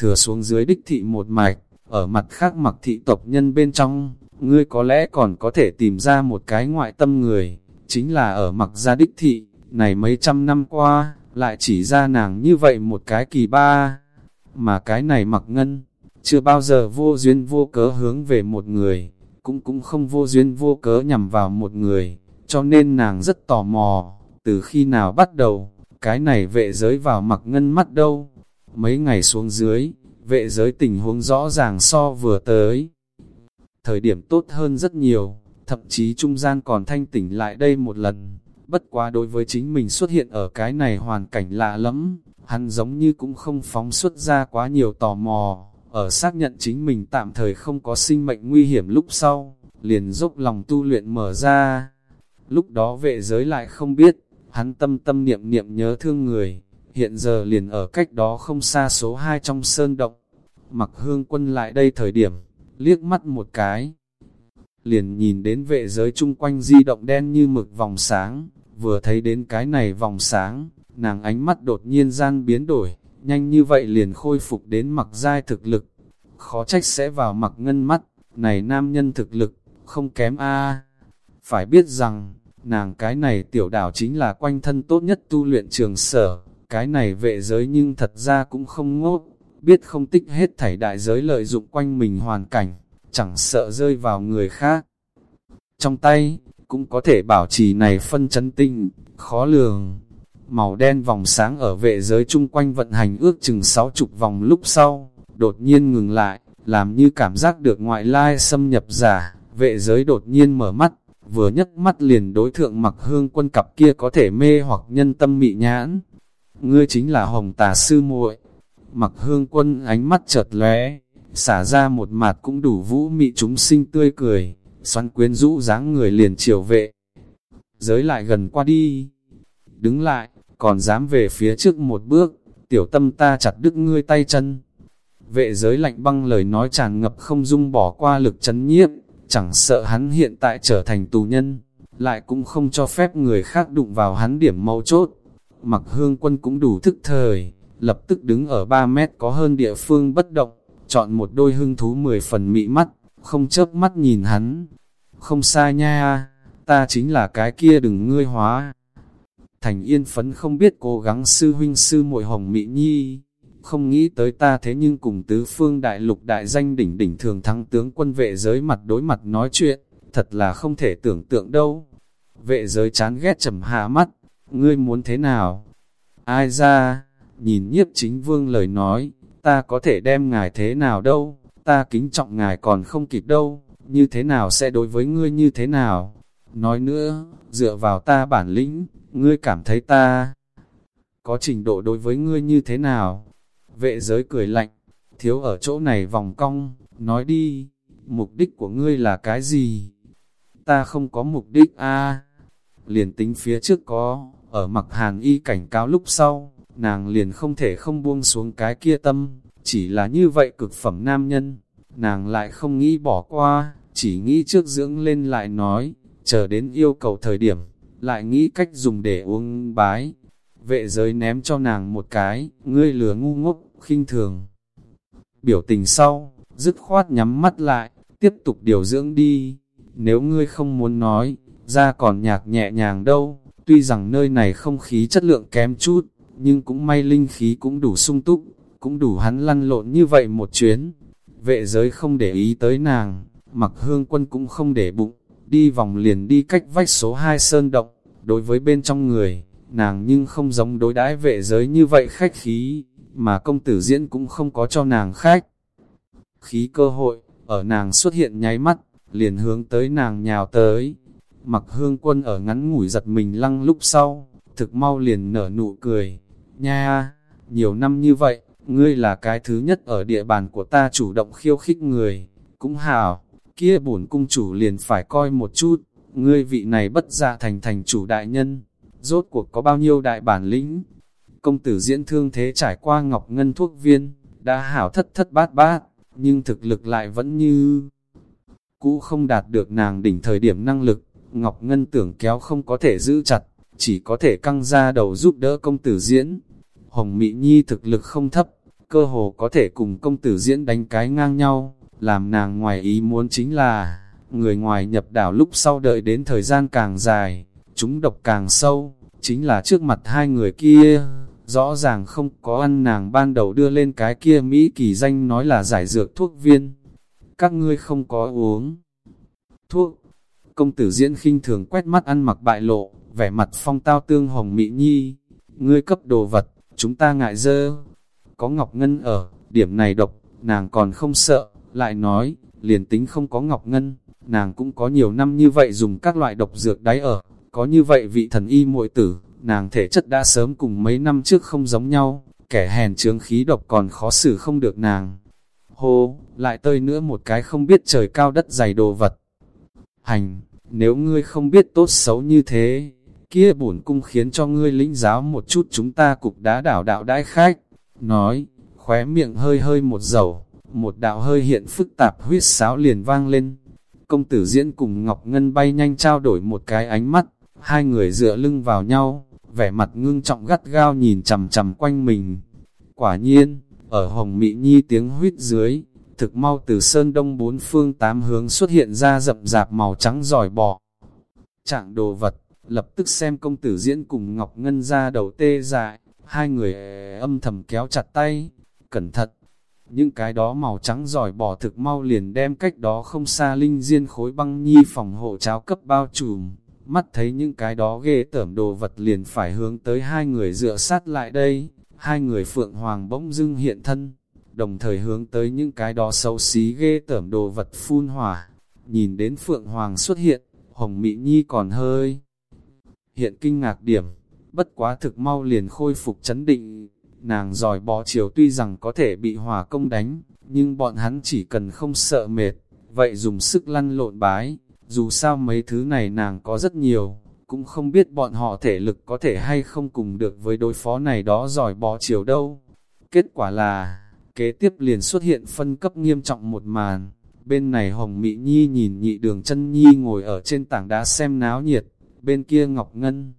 Thừa xuống dưới đích thị một mạch, ở mặt khác mặc thị tộc nhân bên trong, ngươi có lẽ còn có thể tìm ra một cái ngoại tâm người, chính là ở mặc gia đích thị, này mấy trăm năm qua, lại chỉ ra nàng như vậy một cái kỳ ba, mà cái này mặc ngân, chưa bao giờ vô duyên vô cớ hướng về một người, cũng cũng không vô duyên vô cớ nhằm vào một người, cho nên nàng rất tò mò, từ khi nào bắt đầu, cái này vệ giới vào mặc ngân mắt đâu. Mấy ngày xuống dưới, vệ giới tình huống rõ ràng so vừa tới. Thời điểm tốt hơn rất nhiều, thậm chí trung gian còn thanh tỉnh lại đây một lần. Bất quá đối với chính mình xuất hiện ở cái này hoàn cảnh lạ lắm, hắn giống như cũng không phóng xuất ra quá nhiều tò mò, ở xác nhận chính mình tạm thời không có sinh mệnh nguy hiểm lúc sau, liền dốc lòng tu luyện mở ra. Lúc đó vệ giới lại không biết, hắn tâm tâm niệm niệm nhớ thương người, hiện giờ liền ở cách đó không xa số 2 trong sơn động. Mặc hương quân lại đây thời điểm, liếc mắt một cái. Liền nhìn đến vệ giới chung quanh di động đen như mực vòng sáng, vừa thấy đến cái này vòng sáng, nàng ánh mắt đột nhiên gian biến đổi, nhanh như vậy liền khôi phục đến mặc giai thực lực. Khó trách sẽ vào mặc ngân mắt, này nam nhân thực lực, không kém a Phải biết rằng, nàng cái này tiểu đảo chính là quanh thân tốt nhất tu luyện trường sở, cái này vệ giới nhưng thật ra cũng không ngốc, biết không tích hết thảy đại giới lợi dụng quanh mình hoàn cảnh, chẳng sợ rơi vào người khác. Trong tay, cũng có thể bảo trì này phân chấn tinh, khó lường. Màu đen vòng sáng ở vệ giới chung quanh vận hành ước chừng sáu chục vòng lúc sau, đột nhiên ngừng lại, làm như cảm giác được ngoại lai xâm nhập giả, vệ giới đột nhiên mở mắt, vừa nhấc mắt liền đối thượng mặc hương quân cặp kia có thể mê hoặc nhân tâm mị nhãn. Ngươi chính là hồng tà sư muội mặc hương quân ánh mắt chợt lóe, xả ra một mặt cũng đủ vũ mị chúng sinh tươi cười, xoắn quyến rũ dáng người liền chiều vệ. Giới lại gần qua đi, đứng lại, còn dám về phía trước một bước, tiểu tâm ta chặt đứt ngươi tay chân. Vệ giới lạnh băng lời nói tràn ngập không dung bỏ qua lực chấn nhiếp, chẳng sợ hắn hiện tại trở thành tù nhân, lại cũng không cho phép người khác đụng vào hắn điểm mấu chốt. Mặc hương quân cũng đủ thức thời, lập tức đứng ở 3 mét có hơn địa phương bất động, chọn một đôi hưng thú 10 phần mị mắt, không chớp mắt nhìn hắn. Không sai nha, ta chính là cái kia đừng ngươi hóa. Thành yên phấn không biết cố gắng sư huynh sư muội hồng mị nhi, không nghĩ tới ta thế nhưng cùng tứ phương đại lục đại danh đỉnh đỉnh thường thắng tướng quân vệ giới mặt đối mặt nói chuyện, thật là không thể tưởng tượng đâu. Vệ giới chán ghét trầm hạ mắt, ngươi muốn thế nào? Ai ra, nhìn nhiếp chính vương lời nói, ta có thể đem ngài thế nào đâu, ta kính trọng ngài còn không kịp đâu, như thế nào sẽ đối với ngươi như thế nào? Nói nữa, dựa vào ta bản lĩnh, ngươi cảm thấy ta có trình độ đối với ngươi như thế nào? Vệ giới cười lạnh, thiếu ở chỗ này vòng cong, nói đi, mục đích của ngươi là cái gì? Ta không có mục đích a liền tính phía trước có, ở mặc hàn y cảnh cáo lúc sau, nàng liền không thể không buông xuống cái kia tâm, chỉ là như vậy cực phẩm nam nhân, nàng lại không nghĩ bỏ qua, chỉ nghĩ trước dưỡng lên lại nói, chờ đến yêu cầu thời điểm, lại nghĩ cách dùng để uống bái. Vệ giới ném cho nàng một cái, ngươi lừa ngu ngốc, khinh thường. Biểu tình sau, dứt khoát nhắm mắt lại, tiếp tục điều dưỡng đi. Nếu ngươi không muốn nói, ra còn nhạc nhẹ nhàng đâu, tuy rằng nơi này không khí chất lượng kém chút, nhưng cũng may linh khí cũng đủ sung túc, cũng đủ hắn lăn lộn như vậy một chuyến. Vệ giới không để ý tới nàng, mặc hương quân cũng không để bụng, đi vòng liền đi cách vách số 2 sơn động, đối với bên trong người, nàng nhưng không giống đối đãi vệ giới như vậy khách khí, mà công tử diễn cũng không có cho nàng khách. Khí cơ hội, ở nàng xuất hiện nháy mắt, liền hướng tới nàng nhào tới. Mặc hương quân ở ngắn ngủi giật mình lăng lúc sau, thực mau liền nở nụ cười. Nha, nhiều năm như vậy, ngươi là cái thứ nhất ở địa bàn của ta chủ động khiêu khích người. Cũng hảo, kia bổn cung chủ liền phải coi một chút, ngươi vị này bất ra thành thành chủ đại nhân, rốt cuộc có bao nhiêu đại bản lĩnh. Công tử diễn thương thế trải qua ngọc ngân thuốc viên, đã hảo thất thất bát bát, nhưng thực lực lại vẫn như cũ không đạt được nàng đỉnh thời điểm năng lực, Ngọc Ngân tưởng kéo không có thể giữ chặt, chỉ có thể căng ra đầu giúp đỡ công tử diễn. Hồng Mỹ Nhi thực lực không thấp, cơ hồ có thể cùng công tử diễn đánh cái ngang nhau, làm nàng ngoài ý muốn chính là, người ngoài nhập đảo lúc sau đợi đến thời gian càng dài, chúng độc càng sâu, chính là trước mặt hai người kia, rõ ràng không có ăn nàng ban đầu đưa lên cái kia Mỹ kỳ danh nói là giải dược thuốc viên. Các ngươi không có uống thuốc. Công tử diễn khinh thường quét mắt ăn mặc bại lộ, vẻ mặt phong tao tương hồng mỹ nhi. Ngươi cấp đồ vật, chúng ta ngại dơ. Có Ngọc Ngân ở, điểm này độc, nàng còn không sợ, lại nói, liền tính không có Ngọc Ngân, nàng cũng có nhiều năm như vậy dùng các loại độc dược đáy ở, có như vậy vị thần y muội tử, nàng thể chất đã sớm cùng mấy năm trước không giống nhau, kẻ hèn trướng khí độc còn khó xử không được nàng. Hô, lại tơi nữa một cái không biết trời cao đất dày đồ vật. Hành, nếu ngươi không biết tốt xấu như thế, kia bổn cung khiến cho ngươi lĩnh giáo một chút chúng ta cục đá đảo đạo đãi khách. Nói, khóe miệng hơi hơi một dầu, một đạo hơi hiện phức tạp huyết sáo liền vang lên. Công tử diễn cùng Ngọc Ngân bay nhanh trao đổi một cái ánh mắt, hai người dựa lưng vào nhau, vẻ mặt ngưng trọng gắt gao nhìn chầm chầm quanh mình. Quả nhiên, ở Hồng Mỹ Nhi tiếng huyết dưới, thực mau từ sơn đông bốn phương tám hướng xuất hiện ra rậm rạp màu trắng giỏi bò. trạng đồ vật, lập tức xem công tử diễn cùng Ngọc Ngân ra đầu tê dại, hai người ờ, âm thầm kéo chặt tay, cẩn thận. Những cái đó màu trắng giỏi bỏ thực mau liền đem cách đó không xa linh diên khối băng nhi phòng hộ cháo cấp bao trùm. Mắt thấy những cái đó ghê tởm đồ vật liền phải hướng tới hai người dựa sát lại đây. Hai người phượng hoàng bỗng dưng hiện thân, đồng thời hướng tới những cái đó xấu xí ghê tởm đồ vật phun hỏa. Nhìn đến phượng hoàng xuất hiện, hồng mỹ nhi còn hơi hiện kinh ngạc điểm, bất quá thực mau liền khôi phục chấn định. Nàng giỏi bỏ chiều tuy rằng có thể bị hỏa công đánh, nhưng bọn hắn chỉ cần không sợ mệt, vậy dùng sức lăn lộn bái. Dù sao mấy thứ này nàng có rất nhiều, cũng không biết bọn họ thể lực có thể hay không cùng được với đối phó này đó giỏi bỏ chiều đâu. Kết quả là, kế tiếp liền xuất hiện phân cấp nghiêm trọng một màn. Bên này Hồng Mỹ Nhi nhìn nhị đường chân Nhi ngồi ở trên tảng đá xem náo nhiệt, bên kia Ngọc Ngân.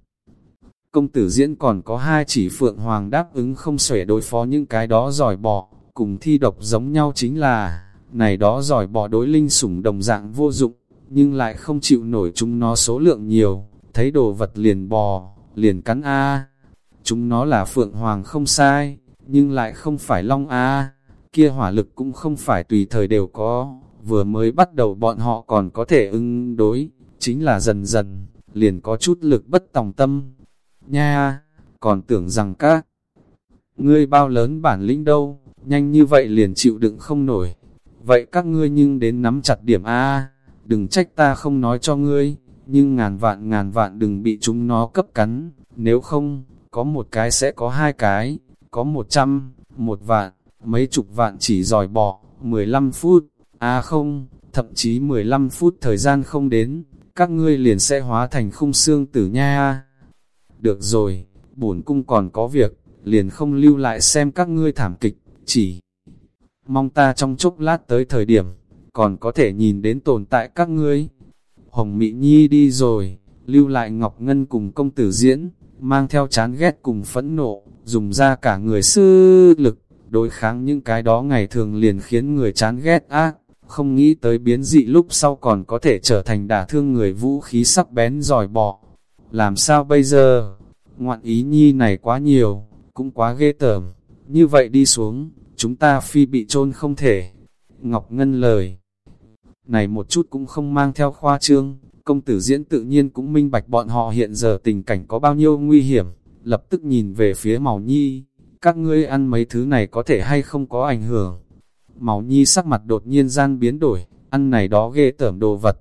Công tử diễn còn có hai chỉ Phượng Hoàng đáp ứng không xuể đối phó những cái đó giỏi bỏ, cùng thi độc giống nhau chính là, này đó giỏi bỏ đối linh sủng đồng dạng vô dụng, nhưng lại không chịu nổi chúng nó số lượng nhiều, thấy đồ vật liền bò, liền cắn A. Chúng nó là Phượng Hoàng không sai, nhưng lại không phải Long A, kia hỏa lực cũng không phải tùy thời đều có, vừa mới bắt đầu bọn họ còn có thể ưng đối, chính là dần dần, liền có chút lực bất tòng tâm. Nha, còn tưởng rằng các ngươi bao lớn bản lĩnh đâu, nhanh như vậy liền chịu đựng không nổi. Vậy các ngươi nhưng đến nắm chặt điểm A, đừng trách ta không nói cho ngươi, nhưng ngàn vạn ngàn vạn đừng bị chúng nó cấp cắn, nếu không, có một cái sẽ có hai cái, có một trăm, một vạn, mấy chục vạn chỉ giỏi bỏ, 15 phút, à không, thậm chí 15 phút thời gian không đến, các ngươi liền sẽ hóa thành khung xương tử nha. Được rồi, bổn cung còn có việc, liền không lưu lại xem các ngươi thảm kịch, chỉ mong ta trong chốc lát tới thời điểm, còn có thể nhìn đến tồn tại các ngươi. Hồng Mỹ Nhi đi rồi, lưu lại Ngọc Ngân cùng công tử diễn, mang theo chán ghét cùng phẫn nộ, dùng ra cả người sư lực, đối kháng những cái đó ngày thường liền khiến người chán ghét ác không nghĩ tới biến dị lúc sau còn có thể trở thành đả thương người vũ khí sắc bén giỏi bọ. Làm sao bây giờ? Ngoạn ý nhi này quá nhiều, cũng quá ghê tởm. Như vậy đi xuống, chúng ta phi bị chôn không thể. Ngọc Ngân lời. Này một chút cũng không mang theo khoa trương, công tử diễn tự nhiên cũng minh bạch bọn họ hiện giờ tình cảnh có bao nhiêu nguy hiểm, lập tức nhìn về phía màu nhi, các ngươi ăn mấy thứ này có thể hay không có ảnh hưởng. Màu nhi sắc mặt đột nhiên gian biến đổi, ăn này đó ghê tởm đồ vật.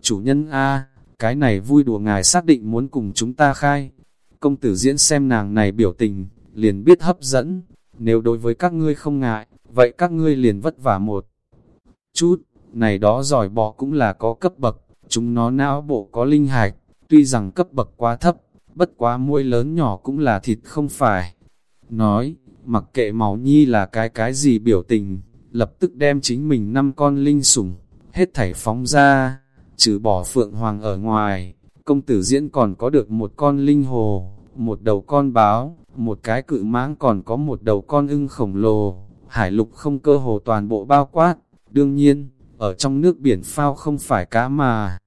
Chủ nhân A, cái này vui đùa ngài xác định muốn cùng chúng ta khai. Công tử diễn xem nàng này biểu tình, liền biết hấp dẫn. Nếu đối với các ngươi không ngại, vậy các ngươi liền vất vả một chút. Này đó giỏi bò cũng là có cấp bậc, chúng nó não bộ có linh hạch, tuy rằng cấp bậc quá thấp, bất quá muỗi lớn nhỏ cũng là thịt không phải. Nói, mặc kệ màu nhi là cái cái gì biểu tình, lập tức đem chính mình năm con linh sủng, hết thảy phóng ra, trừ bỏ phượng hoàng ở ngoài, công tử diễn còn có được một con linh hồ, một đầu con báo, một cái cự mãng còn có một đầu con ưng khổng lồ, hải lục không cơ hồ toàn bộ bao quát, đương nhiên, ở trong nước biển phao không phải cá mà,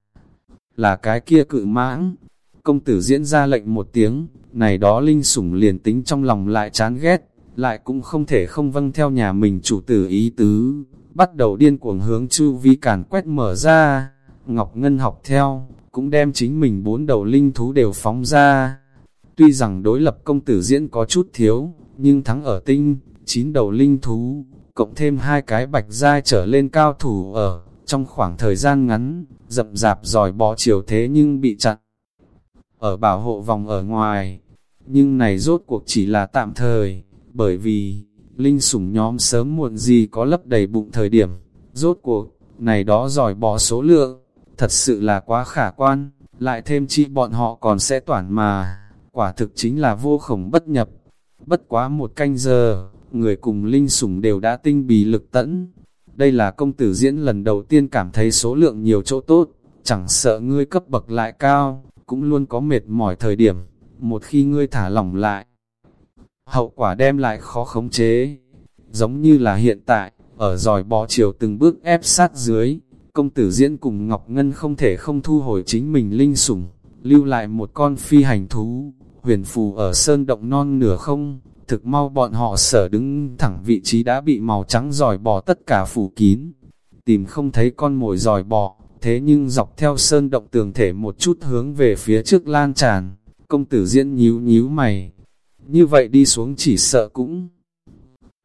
là cái kia cự mãng. Công tử diễn ra lệnh một tiếng, này đó linh sủng liền tính trong lòng lại chán ghét, lại cũng không thể không vâng theo nhà mình chủ tử ý tứ, bắt đầu điên cuồng hướng chu vi càn quét mở ra, Ngọc Ngân học theo, cũng đem chính mình bốn đầu linh thú đều phóng ra. Tuy rằng đối lập công tử diễn có chút thiếu, nhưng thắng ở tinh, chín đầu linh thú, cộng thêm hai cái bạch giai trở lên cao thủ ở, trong khoảng thời gian ngắn, dậm dạp giỏi bò chiều thế nhưng bị chặn. Ở bảo hộ vòng ở ngoài, nhưng này rốt cuộc chỉ là tạm thời, bởi vì, linh sủng nhóm sớm muộn gì có lấp đầy bụng thời điểm, rốt cuộc, này đó giỏi bỏ số lượng, thật sự là quá khả quan, lại thêm chi bọn họ còn sẽ toản mà, quả thực chính là vô khổng bất nhập. Bất quá một canh giờ, người cùng linh sủng đều đã tinh bì lực tẫn. Đây là công tử diễn lần đầu tiên cảm thấy số lượng nhiều chỗ tốt, chẳng sợ ngươi cấp bậc lại cao, cũng luôn có mệt mỏi thời điểm. Một khi ngươi thả lỏng lại, hậu quả đem lại khó khống chế. Giống như là hiện tại, ở dòi bò chiều từng bước ép sát dưới, công tử diễn cùng Ngọc Ngân không thể không thu hồi chính mình linh sủng, lưu lại một con phi hành thú, huyền phù ở sơn động non nửa không, thực mau bọn họ sở đứng thẳng vị trí đã bị màu trắng giỏi bò tất cả phủ kín. Tìm không thấy con mồi giỏi bò, thế nhưng dọc theo sơn động tường thể một chút hướng về phía trước lan tràn, công tử diễn nhíu nhíu mày. Như vậy đi xuống chỉ sợ cũng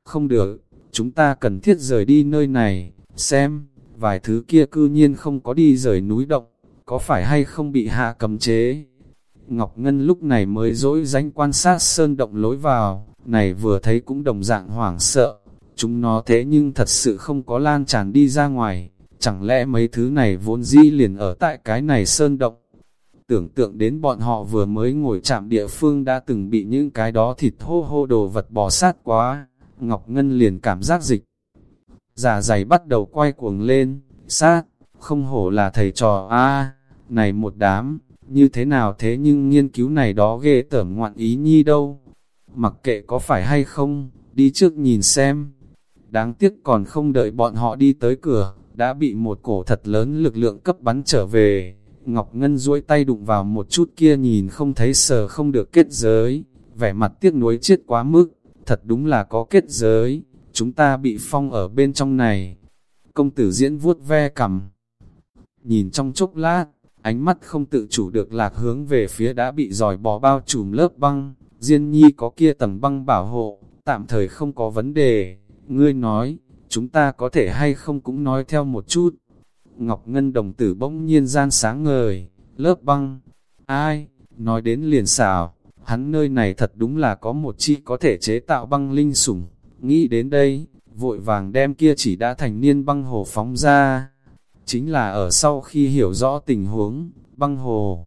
không được, chúng ta cần thiết rời đi nơi này, xem, vài thứ kia cư nhiên không có đi rời núi động, có phải hay không bị hạ cầm chế. Ngọc Ngân lúc này mới dỗi danh quan sát sơn động lối vào, này vừa thấy cũng đồng dạng hoảng sợ, chúng nó thế nhưng thật sự không có lan tràn đi ra ngoài, chẳng lẽ mấy thứ này vốn di liền ở tại cái này sơn động. Tưởng tượng đến bọn họ vừa mới ngồi chạm địa phương đã từng bị những cái đó thịt hô hô đồ vật bò sát quá, Ngọc Ngân liền cảm giác dịch. Giả dày bắt đầu quay cuồng lên, sát, không hổ là thầy trò a này một đám, như thế nào thế nhưng nghiên cứu này đó ghê tởm ngoạn ý nhi đâu. Mặc kệ có phải hay không, đi trước nhìn xem. Đáng tiếc còn không đợi bọn họ đi tới cửa, đã bị một cổ thật lớn lực lượng cấp bắn trở về. Ngọc Ngân duỗi tay đụng vào một chút kia nhìn không thấy sờ không được kết giới, vẻ mặt tiếc nuối chết quá mức, thật đúng là có kết giới, chúng ta bị phong ở bên trong này. Công tử diễn vuốt ve cầm, nhìn trong chốc lát, ánh mắt không tự chủ được lạc hướng về phía đã bị giỏi bò bao trùm lớp băng, Diên nhi có kia tầng băng bảo hộ, tạm thời không có vấn đề, ngươi nói, chúng ta có thể hay không cũng nói theo một chút. Ngọc Ngân đồng tử bỗng nhiên gian sáng ngời, lớp băng, ai, nói đến liền xảo, hắn nơi này thật đúng là có một chi có thể chế tạo băng linh sủng, nghĩ đến đây, vội vàng đem kia chỉ đã thành niên băng hồ phóng ra. Chính là ở sau khi hiểu rõ tình huống, băng hồ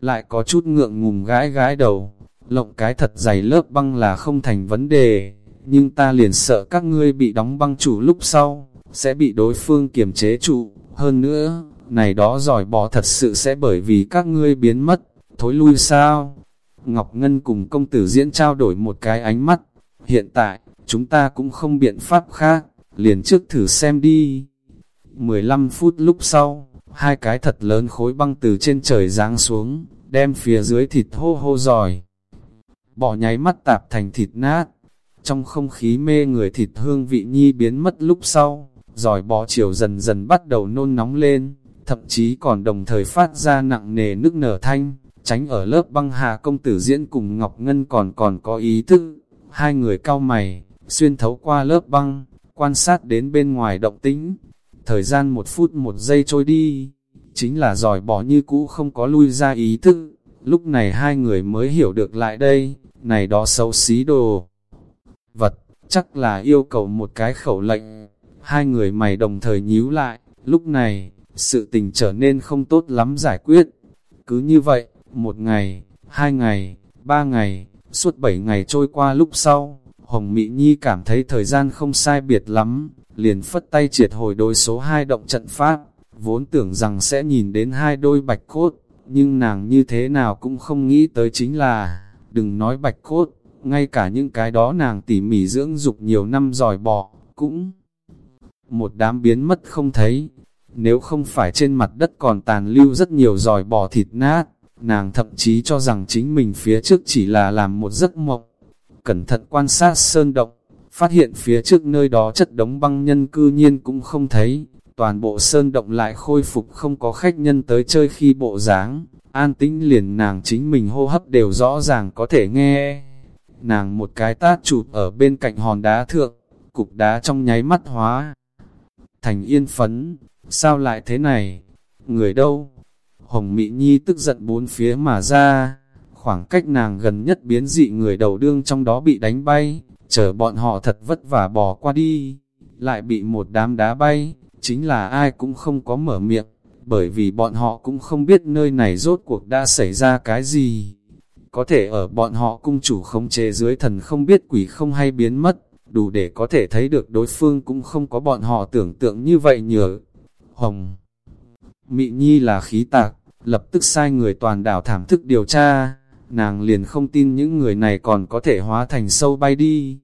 lại có chút ngượng ngùng gái gái đầu, lộng cái thật dày lớp băng là không thành vấn đề, nhưng ta liền sợ các ngươi bị đóng băng chủ lúc sau, sẽ bị đối phương kiềm chế trụ, hơn nữa, này đó giỏi bò thật sự sẽ bởi vì các ngươi biến mất, thối lui sao? Ngọc Ngân cùng công tử diễn trao đổi một cái ánh mắt, hiện tại, chúng ta cũng không biện pháp khác, liền trước thử xem đi. 15 phút lúc sau, hai cái thật lớn khối băng từ trên trời giáng xuống, đem phía dưới thịt hô hô giỏi. Bỏ nháy mắt tạp thành thịt nát, trong không khí mê người thịt hương vị nhi biến mất lúc sau, giỏi bò chiều dần dần bắt đầu nôn nóng lên, thậm chí còn đồng thời phát ra nặng nề nước nở thanh, tránh ở lớp băng hà công tử diễn cùng Ngọc Ngân còn còn có ý thức, hai người cao mày, xuyên thấu qua lớp băng, quan sát đến bên ngoài động tĩnh, thời gian một phút một giây trôi đi, chính là giỏi bỏ như cũ không có lui ra ý thức, lúc này hai người mới hiểu được lại đây, này đó xấu xí đồ. Vật, chắc là yêu cầu một cái khẩu lệnh, hai người mày đồng thời nhíu lại, lúc này, sự tình trở nên không tốt lắm giải quyết. Cứ như vậy, một ngày, hai ngày, ba ngày, suốt bảy ngày trôi qua lúc sau, Hồng Mỹ Nhi cảm thấy thời gian không sai biệt lắm, liền phất tay triệt hồi đôi số hai động trận pháp, vốn tưởng rằng sẽ nhìn đến hai đôi bạch cốt, nhưng nàng như thế nào cũng không nghĩ tới chính là, đừng nói bạch cốt, ngay cả những cái đó nàng tỉ mỉ dưỡng dục nhiều năm dòi bò cũng một đám biến mất không thấy. Nếu không phải trên mặt đất còn tàn lưu rất nhiều dòi bò thịt nát, nàng thậm chí cho rằng chính mình phía trước chỉ là làm một giấc mộng. Cẩn thận quan sát sơn động, phát hiện phía trước nơi đó chất đống băng nhân cư nhiên cũng không thấy, toàn bộ sơn động lại khôi phục không có khách nhân tới chơi khi bộ dáng an tĩnh liền nàng chính mình hô hấp đều rõ ràng có thể nghe. Nàng một cái tát chụp ở bên cạnh hòn đá thượng, cục đá trong nháy mắt hóa. Thành yên phấn, sao lại thế này? Người đâu? Hồng Mỹ Nhi tức giận bốn phía mà ra, khoảng cách nàng gần nhất biến dị người đầu đương trong đó bị đánh bay, chờ bọn họ thật vất vả bỏ qua đi, lại bị một đám đá bay, chính là ai cũng không có mở miệng, bởi vì bọn họ cũng không biết nơi này rốt cuộc đã xảy ra cái gì. Có thể ở bọn họ cung chủ không chế dưới thần không biết quỷ không hay biến mất, đủ để có thể thấy được đối phương cũng không có bọn họ tưởng tượng như vậy nhờ. Hồng Mị Nhi là khí tạc, lập tức sai người toàn đảo thảm thức điều tra, nàng liền không tin những người này còn có thể hóa thành sâu bay đi.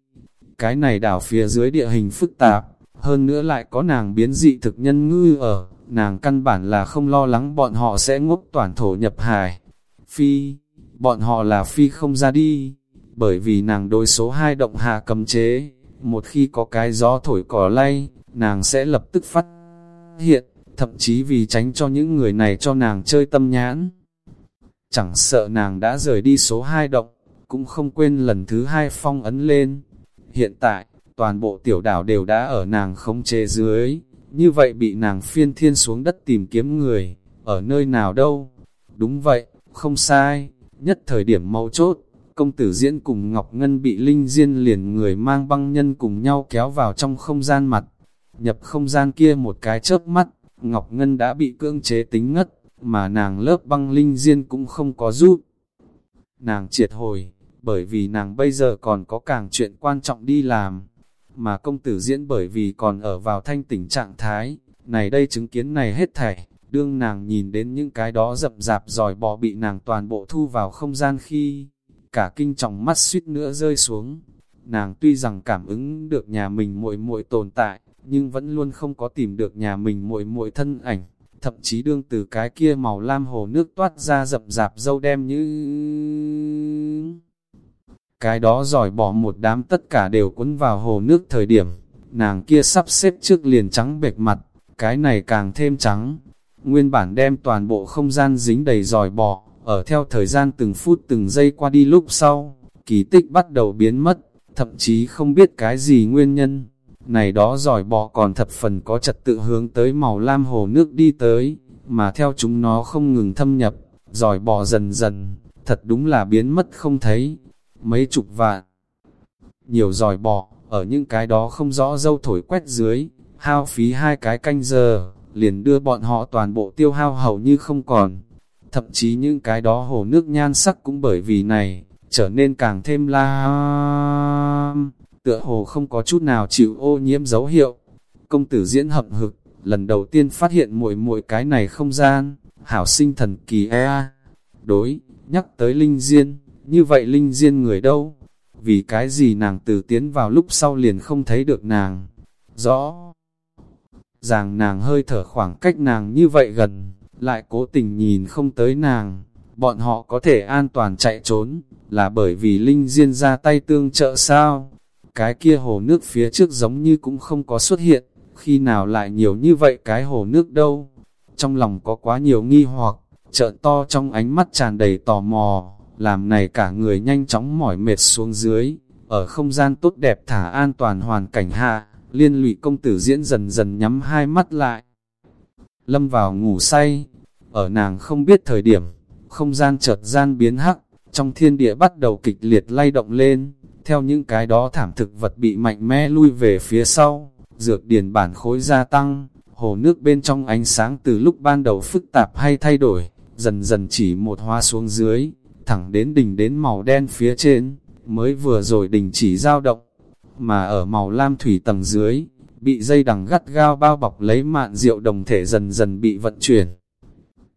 Cái này đảo phía dưới địa hình phức tạp, hơn nữa lại có nàng biến dị thực nhân ngư ở, nàng căn bản là không lo lắng bọn họ sẽ ngốc toàn thổ nhập hải. Phi, bọn họ là phi không ra đi, bởi vì nàng đối số 2 động hạ cấm chế, một khi có cái gió thổi cỏ lay, nàng sẽ lập tức phát hiện, thậm chí vì tránh cho những người này cho nàng chơi tâm nhãn. Chẳng sợ nàng đã rời đi số 2 động, cũng không quên lần thứ hai phong ấn lên. Hiện tại, toàn bộ tiểu đảo đều đã ở nàng không chế dưới, như vậy bị nàng phiên thiên xuống đất tìm kiếm người, ở nơi nào đâu. Đúng vậy, không sai, nhất thời điểm mấu chốt, công tử diễn cùng Ngọc Ngân bị Linh Diên liền người mang băng nhân cùng nhau kéo vào trong không gian mặt. Nhập không gian kia một cái chớp mắt, Ngọc Ngân đã bị cưỡng chế tính ngất, mà nàng lớp băng Linh Diên cũng không có giúp. Nàng triệt hồi, bởi vì nàng bây giờ còn có càng chuyện quan trọng đi làm, mà công tử diễn bởi vì còn ở vào thanh tỉnh trạng thái, này đây chứng kiến này hết thảy, đương nàng nhìn đến những cái đó rậm rạp dòi bò bị nàng toàn bộ thu vào không gian khi, cả kinh trọng mắt suýt nữa rơi xuống. Nàng tuy rằng cảm ứng được nhà mình muội muội tồn tại, nhưng vẫn luôn không có tìm được nhà mình muội muội thân ảnh, thậm chí đương từ cái kia màu lam hồ nước toát ra rậm rạp dâu đem như cái đó giỏi bỏ một đám tất cả đều cuốn vào hồ nước thời điểm, nàng kia sắp xếp trước liền trắng bệch mặt, cái này càng thêm trắng. Nguyên bản đem toàn bộ không gian dính đầy giỏi bỏ ở theo thời gian từng phút từng giây qua đi lúc sau, kỳ tích bắt đầu biến mất, thậm chí không biết cái gì nguyên nhân. Này đó giỏi bỏ còn thập phần có trật tự hướng tới màu lam hồ nước đi tới, mà theo chúng nó không ngừng thâm nhập, giỏi bỏ dần dần, thật đúng là biến mất không thấy mấy chục vạn. Nhiều giỏi bò, ở những cái đó không rõ dâu thổi quét dưới, hao phí hai cái canh giờ, liền đưa bọn họ toàn bộ tiêu hao hầu như không còn. Thậm chí những cái đó hồ nước nhan sắc cũng bởi vì này, trở nên càng thêm la tựa hồ không có chút nào chịu ô nhiễm dấu hiệu. Công tử diễn hậm hực, lần đầu tiên phát hiện muội muội cái này không gian, hảo sinh thần kỳ e. Đối, nhắc tới linh diên, như vậy Linh Diên người đâu? Vì cái gì nàng từ tiến vào lúc sau liền không thấy được nàng? Rõ ràng nàng hơi thở khoảng cách nàng như vậy gần, lại cố tình nhìn không tới nàng. Bọn họ có thể an toàn chạy trốn, là bởi vì Linh Diên ra tay tương trợ sao? Cái kia hồ nước phía trước giống như cũng không có xuất hiện, khi nào lại nhiều như vậy cái hồ nước đâu? Trong lòng có quá nhiều nghi hoặc, trợn to trong ánh mắt tràn đầy tò mò, làm này cả người nhanh chóng mỏi mệt xuống dưới, ở không gian tốt đẹp thả an toàn hoàn cảnh hạ, liên lụy công tử diễn dần dần nhắm hai mắt lại. Lâm vào ngủ say, ở nàng không biết thời điểm, không gian chợt gian biến hắc, trong thiên địa bắt đầu kịch liệt lay động lên, theo những cái đó thảm thực vật bị mạnh mẽ lui về phía sau, dược điền bản khối gia tăng, hồ nước bên trong ánh sáng từ lúc ban đầu phức tạp hay thay đổi, dần dần chỉ một hoa xuống dưới, thẳng đến đỉnh đến màu đen phía trên, mới vừa rồi đỉnh chỉ dao động, mà ở màu lam thủy tầng dưới, bị dây đằng gắt gao bao bọc lấy mạn rượu đồng thể dần dần bị vận chuyển.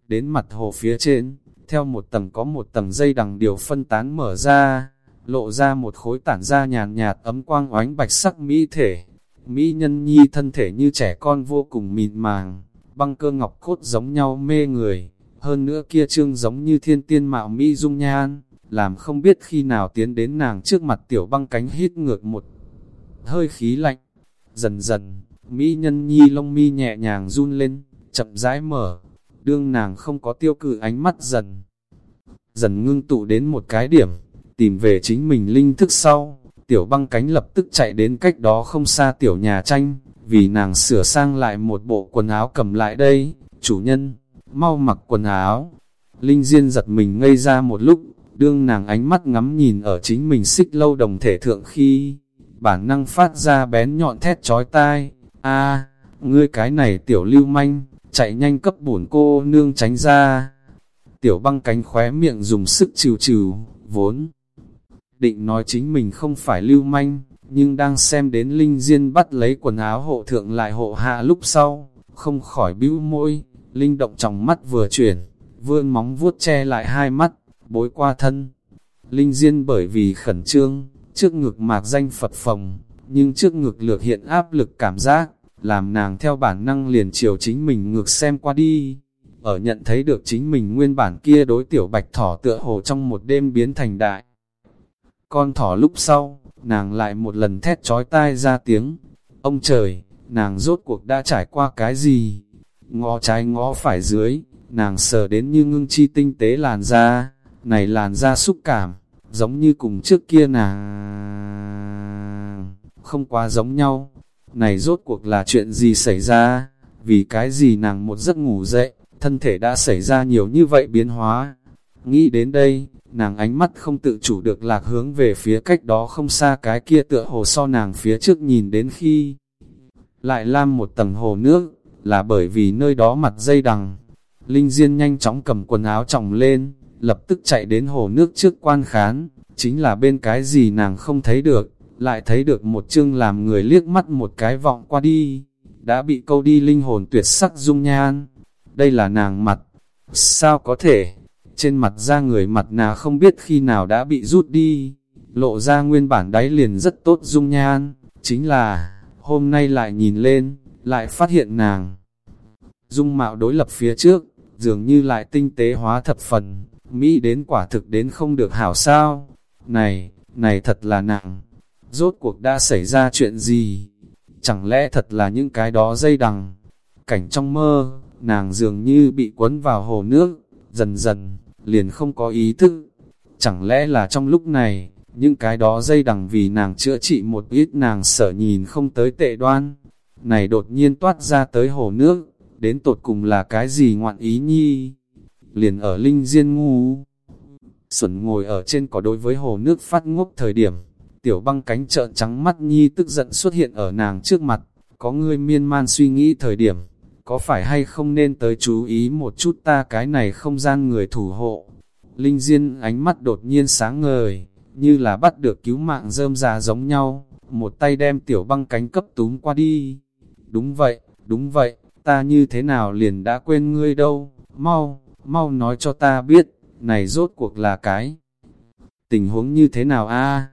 Đến mặt hồ phía trên, theo một tầng có một tầng dây đằng điều phân tán mở ra, lộ ra một khối tản ra nhàn nhạt ấm quang oánh bạch sắc mỹ thể. Mỹ nhân nhi thân thể như trẻ con vô cùng mịn màng, băng cơ ngọc cốt giống nhau mê người hơn nữa kia trương giống như thiên tiên mạo mỹ dung nhan, làm không biết khi nào tiến đến nàng trước mặt tiểu băng cánh hít ngược một hơi khí lạnh. Dần dần, mỹ nhân nhi lông mi nhẹ nhàng run lên, chậm rãi mở, đương nàng không có tiêu cự ánh mắt dần. Dần ngưng tụ đến một cái điểm, tìm về chính mình linh thức sau, tiểu băng cánh lập tức chạy đến cách đó không xa tiểu nhà tranh, vì nàng sửa sang lại một bộ quần áo cầm lại đây, chủ nhân mau mặc quần áo. Linh Diên giật mình ngây ra một lúc, đương nàng ánh mắt ngắm nhìn ở chính mình xích lâu đồng thể thượng khi, bản năng phát ra bén nhọn thét chói tai, a ngươi cái này tiểu lưu manh, chạy nhanh cấp bổn cô nương tránh ra. Tiểu băng cánh khóe miệng dùng sức trừ trừ, vốn. Định nói chính mình không phải lưu manh, nhưng đang xem đến Linh Diên bắt lấy quần áo hộ thượng lại hộ hạ lúc sau, không khỏi bĩu môi, Linh động trong mắt vừa chuyển, vươn móng vuốt che lại hai mắt, bối qua thân. Linh Diên bởi vì khẩn trương, trước ngực mạc danh Phật phồng, nhưng trước ngực lược hiện áp lực cảm giác, làm nàng theo bản năng liền chiều chính mình ngược xem qua đi. Ở nhận thấy được chính mình nguyên bản kia đối tiểu bạch thỏ tựa hồ trong một đêm biến thành đại. Con thỏ lúc sau, nàng lại một lần thét trói tai ra tiếng. Ông trời, nàng rốt cuộc đã trải qua cái gì? Ngó trái ngó phải dưới, nàng sờ đến như ngưng chi tinh tế làn da, này làn da xúc cảm, giống như cùng trước kia nàng, không quá giống nhau. Này rốt cuộc là chuyện gì xảy ra, vì cái gì nàng một giấc ngủ dậy, thân thể đã xảy ra nhiều như vậy biến hóa. Nghĩ đến đây, nàng ánh mắt không tự chủ được lạc hướng về phía cách đó không xa cái kia tựa hồ so nàng phía trước nhìn đến khi lại lam một tầng hồ nước, là bởi vì nơi đó mặt dây đằng. Linh Diên nhanh chóng cầm quần áo trọng lên, lập tức chạy đến hồ nước trước quan khán, chính là bên cái gì nàng không thấy được, lại thấy được một chương làm người liếc mắt một cái vọng qua đi, đã bị câu đi linh hồn tuyệt sắc dung nhan. Đây là nàng mặt, sao có thể, trên mặt da người mặt nà không biết khi nào đã bị rút đi, lộ ra nguyên bản đáy liền rất tốt dung nhan, chính là, hôm nay lại nhìn lên, lại phát hiện nàng. Dung mạo đối lập phía trước, dường như lại tinh tế hóa thập phần, Mỹ đến quả thực đến không được hảo sao. Này, này thật là nặng. Rốt cuộc đã xảy ra chuyện gì? Chẳng lẽ thật là những cái đó dây đằng? Cảnh trong mơ, nàng dường như bị quấn vào hồ nước, dần dần, liền không có ý thức. Chẳng lẽ là trong lúc này, những cái đó dây đằng vì nàng chữa trị một ít nàng sợ nhìn không tới tệ đoan. Này đột nhiên toát ra tới hồ nước, đến tột cùng là cái gì ngoạn ý nhi? Liền ở linh diên ngu. Xuân ngồi ở trên cỏ đối với hồ nước phát ngốc thời điểm, tiểu băng cánh trợn trắng mắt nhi tức giận xuất hiện ở nàng trước mặt, có người miên man suy nghĩ thời điểm, có phải hay không nên tới chú ý một chút ta cái này không gian người thủ hộ. Linh Diên ánh mắt đột nhiên sáng ngời, như là bắt được cứu mạng rơm già giống nhau, một tay đem tiểu băng cánh cấp túm qua đi. Đúng vậy, đúng vậy, ta như thế nào liền đã quên ngươi đâu, mau, mau nói cho ta biết, này rốt cuộc là cái. Tình huống như thế nào a?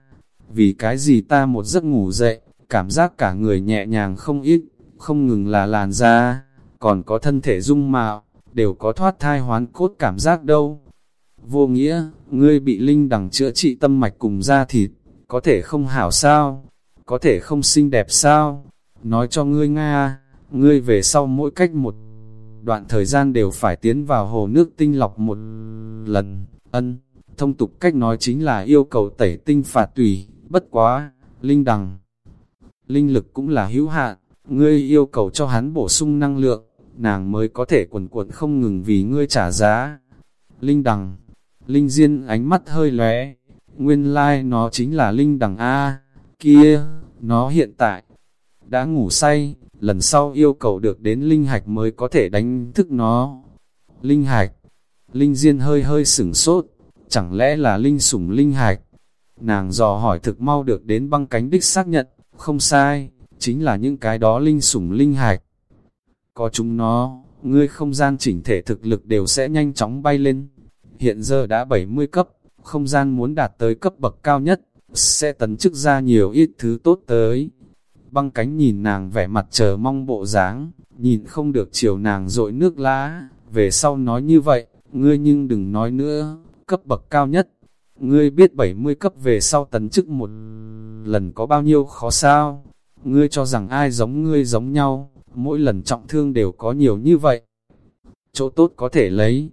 Vì cái gì ta một giấc ngủ dậy, cảm giác cả người nhẹ nhàng không ít, không ngừng là làn da, còn có thân thể dung mạo, đều có thoát thai hoán cốt cảm giác đâu. Vô nghĩa, ngươi bị linh đằng chữa trị tâm mạch cùng da thịt, có thể không hảo sao? Có thể không xinh đẹp sao? Nói cho ngươi Nga, ngươi về sau mỗi cách một đoạn thời gian đều phải tiến vào hồ nước tinh lọc một lần, ân, thông tục cách nói chính là yêu cầu tẩy tinh phạt tùy, bất quá, linh đằng. Linh lực cũng là hữu hạn, ngươi yêu cầu cho hắn bổ sung năng lượng, nàng mới có thể quần cuộn không ngừng vì ngươi trả giá. Linh đằng, linh diên ánh mắt hơi lóe, nguyên lai like nó chính là linh đằng A, kia, nó hiện tại, đã ngủ say, lần sau yêu cầu được đến linh hạch mới có thể đánh thức nó. Linh hạch, linh diên hơi hơi sửng sốt, chẳng lẽ là linh sủng linh hạch? Nàng dò hỏi thực mau được đến băng cánh đích xác nhận, không sai, chính là những cái đó linh sủng linh hạch. Có chúng nó, ngươi không gian chỉnh thể thực lực đều sẽ nhanh chóng bay lên. Hiện giờ đã 70 cấp, không gian muốn đạt tới cấp bậc cao nhất, sẽ tấn chức ra nhiều ít thứ tốt tới băng cánh nhìn nàng vẻ mặt chờ mong bộ dáng, nhìn không được chiều nàng dội nước lá, về sau nói như vậy, ngươi nhưng đừng nói nữa, cấp bậc cao nhất, ngươi biết 70 cấp về sau tấn chức một lần có bao nhiêu khó sao, ngươi cho rằng ai giống ngươi giống nhau, mỗi lần trọng thương đều có nhiều như vậy, chỗ tốt có thể lấy,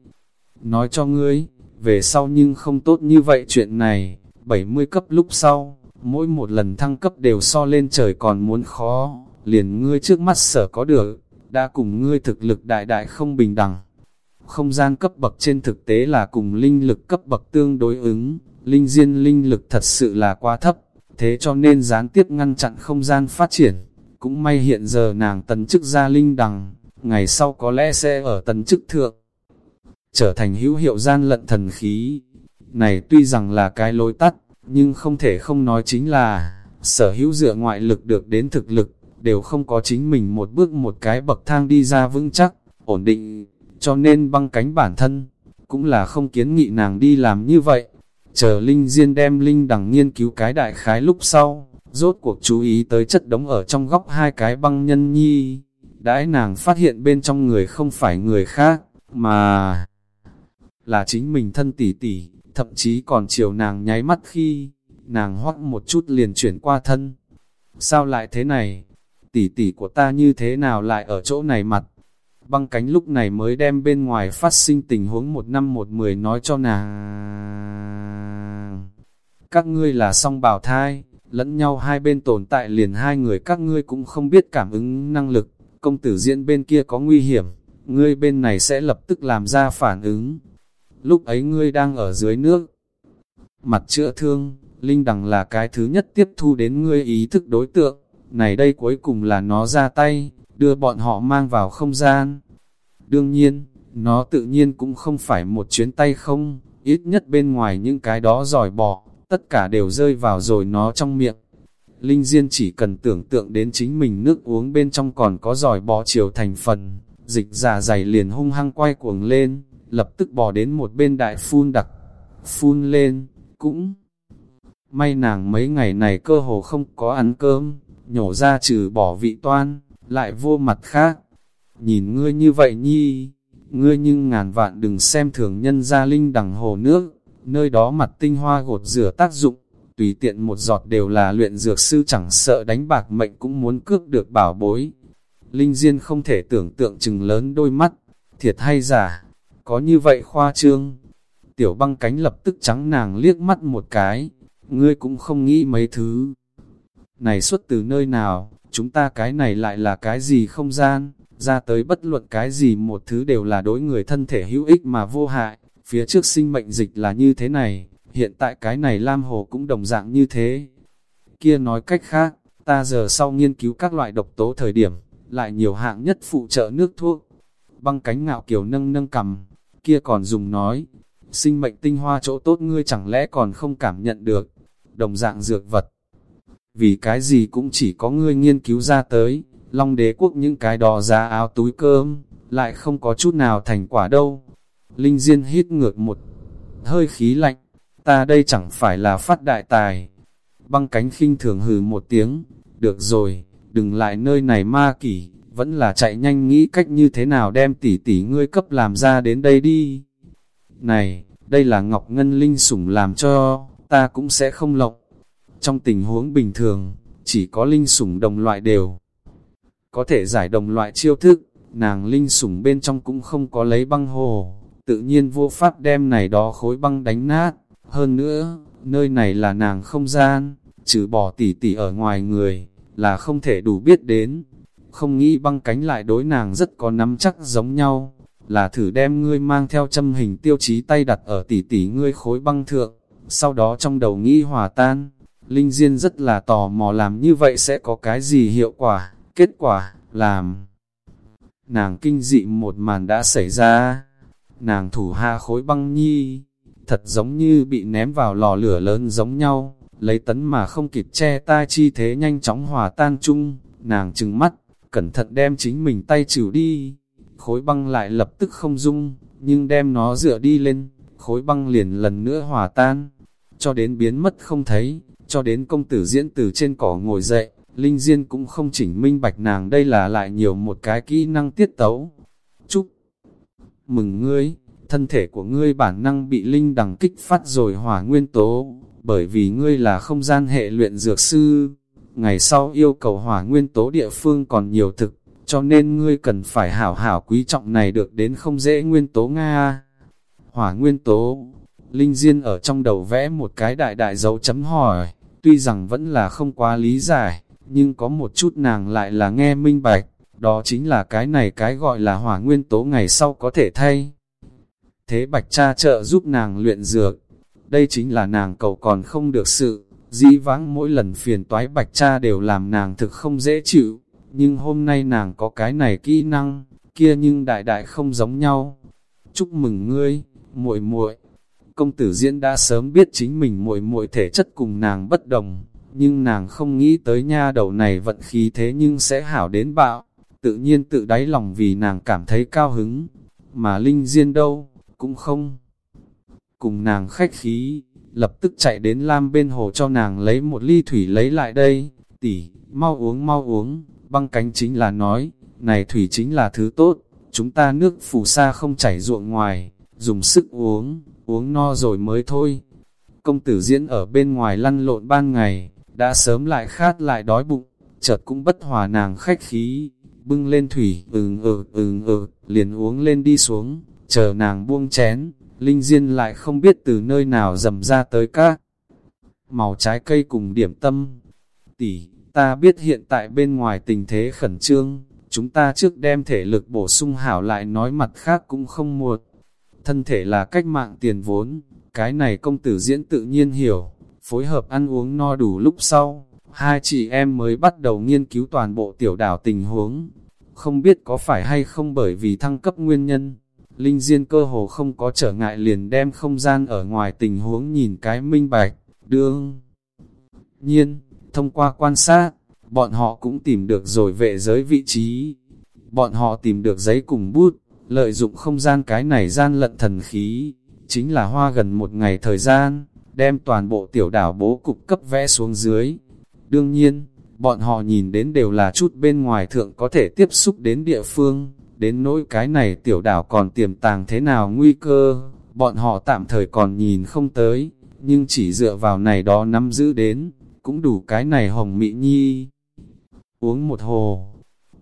nói cho ngươi, về sau nhưng không tốt như vậy chuyện này, 70 cấp lúc sau, mỗi một lần thăng cấp đều so lên trời còn muốn khó, liền ngươi trước mắt sở có được, đã cùng ngươi thực lực đại đại không bình đẳng. Không gian cấp bậc trên thực tế là cùng linh lực cấp bậc tương đối ứng, linh diên linh lực thật sự là quá thấp, thế cho nên gián tiếp ngăn chặn không gian phát triển. Cũng may hiện giờ nàng tấn chức gia linh đằng, ngày sau có lẽ sẽ ở tấn chức thượng, trở thành hữu hiệu gian lận thần khí. Này tuy rằng là cái lối tắt, nhưng không thể không nói chính là, sở hữu dựa ngoại lực được đến thực lực, đều không có chính mình một bước một cái bậc thang đi ra vững chắc, ổn định, cho nên băng cánh bản thân, cũng là không kiến nghị nàng đi làm như vậy. Chờ Linh Diên đem Linh đằng nghiên cứu cái đại khái lúc sau, rốt cuộc chú ý tới chất đống ở trong góc hai cái băng nhân nhi. Đãi nàng phát hiện bên trong người không phải người khác, mà là chính mình thân tỷ tỷ, thậm chí còn chiều nàng nháy mắt khi, nàng hoắc một chút liền chuyển qua thân. Sao lại thế này? Tỷ tỷ của ta như thế nào lại ở chỗ này mặt? Băng cánh lúc này mới đem bên ngoài phát sinh tình huống một năm một mười nói cho nàng. Các ngươi là song bào thai, lẫn nhau hai bên tồn tại liền hai người các ngươi cũng không biết cảm ứng năng lực, công tử diễn bên kia có nguy hiểm, ngươi bên này sẽ lập tức làm ra phản ứng. Lúc ấy ngươi đang ở dưới nước, mặt chữa thương, Linh Đằng là cái thứ nhất tiếp thu đến ngươi ý thức đối tượng, này đây cuối cùng là nó ra tay, đưa bọn họ mang vào không gian. Đương nhiên, nó tự nhiên cũng không phải một chuyến tay không, ít nhất bên ngoài những cái đó giỏi bỏ, tất cả đều rơi vào rồi nó trong miệng. Linh Diên chỉ cần tưởng tượng đến chính mình nước uống bên trong còn có giỏi bò chiều thành phần, dịch giả dày liền hung hăng quay cuồng lên, lập tức bò đến một bên đại phun đặc, phun lên, cũng may nàng mấy ngày này cơ hồ không có ăn cơm, nhổ ra trừ bỏ vị toan, lại vô mặt khác. Nhìn ngươi như vậy nhi, ngươi nhưng ngàn vạn đừng xem thường nhân gia linh đằng hồ nước, nơi đó mặt tinh hoa gột rửa tác dụng, tùy tiện một giọt đều là luyện dược sư chẳng sợ đánh bạc mệnh cũng muốn cướp được bảo bối. Linh Diên không thể tưởng tượng chừng lớn đôi mắt, thiệt hay giả, có như vậy khoa trương. Tiểu băng cánh lập tức trắng nàng liếc mắt một cái, ngươi cũng không nghĩ mấy thứ. Này xuất từ nơi nào, chúng ta cái này lại là cái gì không gian, ra tới bất luận cái gì một thứ đều là đối người thân thể hữu ích mà vô hại, phía trước sinh mệnh dịch là như thế này, hiện tại cái này Lam Hồ cũng đồng dạng như thế. Kia nói cách khác, ta giờ sau nghiên cứu các loại độc tố thời điểm, lại nhiều hạng nhất phụ trợ nước thuốc. Băng cánh ngạo kiều nâng nâng cầm, kia còn dùng nói, sinh mệnh tinh hoa chỗ tốt ngươi chẳng lẽ còn không cảm nhận được, đồng dạng dược vật. Vì cái gì cũng chỉ có ngươi nghiên cứu ra tới, long đế quốc những cái đò ra áo túi cơm, lại không có chút nào thành quả đâu. Linh Diên hít ngược một hơi khí lạnh, ta đây chẳng phải là phát đại tài. Băng cánh khinh thường hừ một tiếng, được rồi, đừng lại nơi này ma kỷ, vẫn là chạy nhanh nghĩ cách như thế nào đem tỷ tỷ ngươi cấp làm ra đến đây đi. Này, đây là Ngọc Ngân Linh sủng làm cho, ta cũng sẽ không lộng. Trong tình huống bình thường, chỉ có linh sủng đồng loại đều. Có thể giải đồng loại chiêu thức, nàng linh sủng bên trong cũng không có lấy băng hồ, tự nhiên vô pháp đem này đó khối băng đánh nát. Hơn nữa, nơi này là nàng không gian, trừ bỏ tỷ tỷ ở ngoài người, là không thể đủ biết đến. Không nghĩ băng cánh lại đối nàng rất có nắm chắc giống nhau, là thử đem ngươi mang theo châm hình tiêu chí tay đặt ở tỉ tỉ ngươi khối băng thượng, sau đó trong đầu nghĩ hòa tan. Linh Diên rất là tò mò làm như vậy sẽ có cái gì hiệu quả, kết quả, làm. Nàng kinh dị một màn đã xảy ra, nàng thủ hạ khối băng nhi, thật giống như bị ném vào lò lửa lớn giống nhau, lấy tấn mà không kịp che tai chi thế nhanh chóng hòa tan chung, nàng trừng mắt, cẩn thận đem chính mình tay chịu đi, khối băng lại lập tức không dung, nhưng đem nó dựa đi lên, khối băng liền lần nữa hòa tan, cho đến biến mất không thấy, cho đến công tử diễn từ trên cỏ ngồi dậy, Linh Diên cũng không chỉnh minh bạch nàng đây là lại nhiều một cái kỹ năng tiết tấu. Chúc mừng ngươi, thân thể của ngươi bản năng bị Linh đằng kích phát rồi hỏa nguyên tố, bởi vì ngươi là không gian hệ luyện dược sư. Ngày sau yêu cầu hỏa nguyên tố địa phương còn nhiều thực, cho nên ngươi cần phải hảo hảo quý trọng này được đến không dễ nguyên tố Nga. Hỏa nguyên tố, Linh Diên ở trong đầu vẽ một cái đại đại dấu chấm hỏi, tuy rằng vẫn là không quá lý giải, nhưng có một chút nàng lại là nghe minh bạch, đó chính là cái này cái gọi là hỏa nguyên tố ngày sau có thể thay. Thế bạch cha trợ giúp nàng luyện dược, đây chính là nàng cầu còn không được sự, dĩ vãng mỗi lần phiền toái bạch cha đều làm nàng thực không dễ chịu, nhưng hôm nay nàng có cái này kỹ năng, kia nhưng đại đại không giống nhau. Chúc mừng ngươi, muội muội. Công tử diễn đã sớm biết chính mình muội muội thể chất cùng nàng bất đồng, nhưng nàng không nghĩ tới nha đầu này vận khí thế nhưng sẽ hảo đến bạo, tự nhiên tự đáy lòng vì nàng cảm thấy cao hứng, mà Linh Diên đâu, cũng không. Cùng nàng khách khí, lập tức chạy đến Lam bên hồ cho nàng lấy một ly thủy lấy lại đây, tỷ, mau uống mau uống, băng cánh chính là nói, này thủy chính là thứ tốt, chúng ta nước phù sa không chảy ruộng ngoài, dùng sức uống, uống no rồi mới thôi. Công tử diễn ở bên ngoài lăn lộn ban ngày, đã sớm lại khát lại đói bụng, chợt cũng bất hòa nàng khách khí, bưng lên thủy, ừng ừ ừng ừ, liền uống lên đi xuống, chờ nàng buông chén, Linh Diên lại không biết từ nơi nào dầm ra tới các màu trái cây cùng điểm tâm. Tỷ, ta biết hiện tại bên ngoài tình thế khẩn trương, chúng ta trước đem thể lực bổ sung hảo lại nói mặt khác cũng không muộn. Thân thể là cách mạng tiền vốn, cái này công tử diễn tự nhiên hiểu, phối hợp ăn uống no đủ lúc sau, hai chị em mới bắt đầu nghiên cứu toàn bộ tiểu đảo tình huống. Không biết có phải hay không bởi vì thăng cấp nguyên nhân, Linh Diên cơ hồ không có trở ngại liền đem không gian ở ngoài tình huống nhìn cái minh bạch, đương. Nhiên, thông qua quan sát, bọn họ cũng tìm được rồi vệ giới vị trí. Bọn họ tìm được giấy cùng bút, lợi dụng không gian cái này gian lận thần khí, chính là hoa gần một ngày thời gian, đem toàn bộ tiểu đảo bố cục cấp vẽ xuống dưới. Đương nhiên, bọn họ nhìn đến đều là chút bên ngoài thượng có thể tiếp xúc đến địa phương, đến nỗi cái này tiểu đảo còn tiềm tàng thế nào nguy cơ, bọn họ tạm thời còn nhìn không tới, nhưng chỉ dựa vào này đó nắm giữ đến, cũng đủ cái này hồng mỹ nhi. Uống một hồ,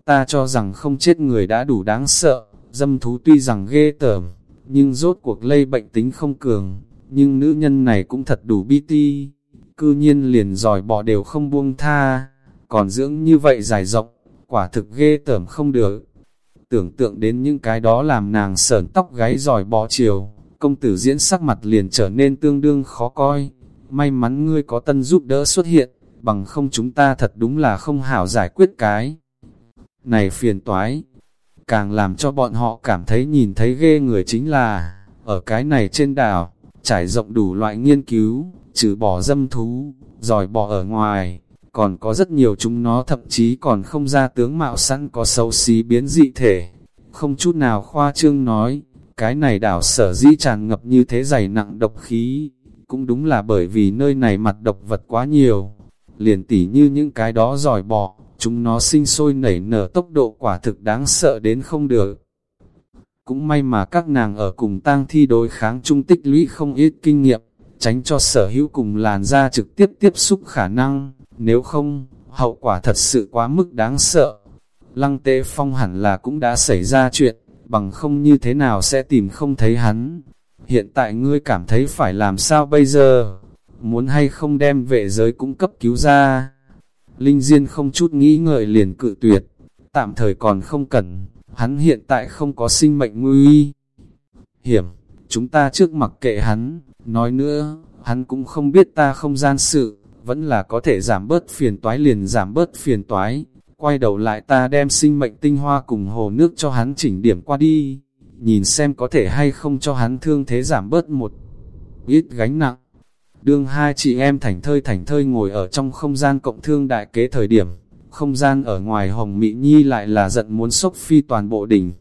ta cho rằng không chết người đã đủ đáng sợ, dâm thú tuy rằng ghê tởm, nhưng rốt cuộc lây bệnh tính không cường, nhưng nữ nhân này cũng thật đủ bi ti, cư nhiên liền giỏi bỏ đều không buông tha, còn dưỡng như vậy dài rộng, quả thực ghê tởm không được. Tưởng tượng đến những cái đó làm nàng sờn tóc gáy giỏi bỏ chiều, công tử diễn sắc mặt liền trở nên tương đương khó coi. May mắn ngươi có tân giúp đỡ xuất hiện, bằng không chúng ta thật đúng là không hảo giải quyết cái. Này phiền toái, càng làm cho bọn họ cảm thấy nhìn thấy ghê người chính là, ở cái này trên đảo, trải rộng đủ loại nghiên cứu, trừ bỏ dâm thú, giỏi bỏ ở ngoài, còn có rất nhiều chúng nó thậm chí còn không ra tướng mạo sẵn có xấu xí biến dị thể. Không chút nào khoa trương nói, cái này đảo sở dĩ tràn ngập như thế dày nặng độc khí, cũng đúng là bởi vì nơi này mặt độc vật quá nhiều. Liền tỉ như những cái đó giỏi bỏ, chúng nó sinh sôi nảy nở tốc độ quả thực đáng sợ đến không được. Cũng may mà các nàng ở cùng tang thi đối kháng trung tích lũy không ít kinh nghiệm, tránh cho sở hữu cùng làn da trực tiếp tiếp xúc khả năng, nếu không, hậu quả thật sự quá mức đáng sợ. Lăng tế phong hẳn là cũng đã xảy ra chuyện, bằng không như thế nào sẽ tìm không thấy hắn. Hiện tại ngươi cảm thấy phải làm sao bây giờ? Muốn hay không đem vệ giới cũng cấp cứu ra? Linh Diên không chút nghĩ ngợi liền cự tuyệt, tạm thời còn không cần, hắn hiện tại không có sinh mệnh nguy. Hiểm, chúng ta trước mặc kệ hắn, nói nữa, hắn cũng không biết ta không gian sự, vẫn là có thể giảm bớt phiền toái liền giảm bớt phiền toái. Quay đầu lại ta đem sinh mệnh tinh hoa cùng hồ nước cho hắn chỉnh điểm qua đi, nhìn xem có thể hay không cho hắn thương thế giảm bớt một ít gánh nặng. Đương hai chị em thành thơi thành thơi ngồi ở trong không gian cộng thương đại kế thời điểm, không gian ở ngoài Hồng Mỹ Nhi lại là giận muốn sốc phi toàn bộ đỉnh.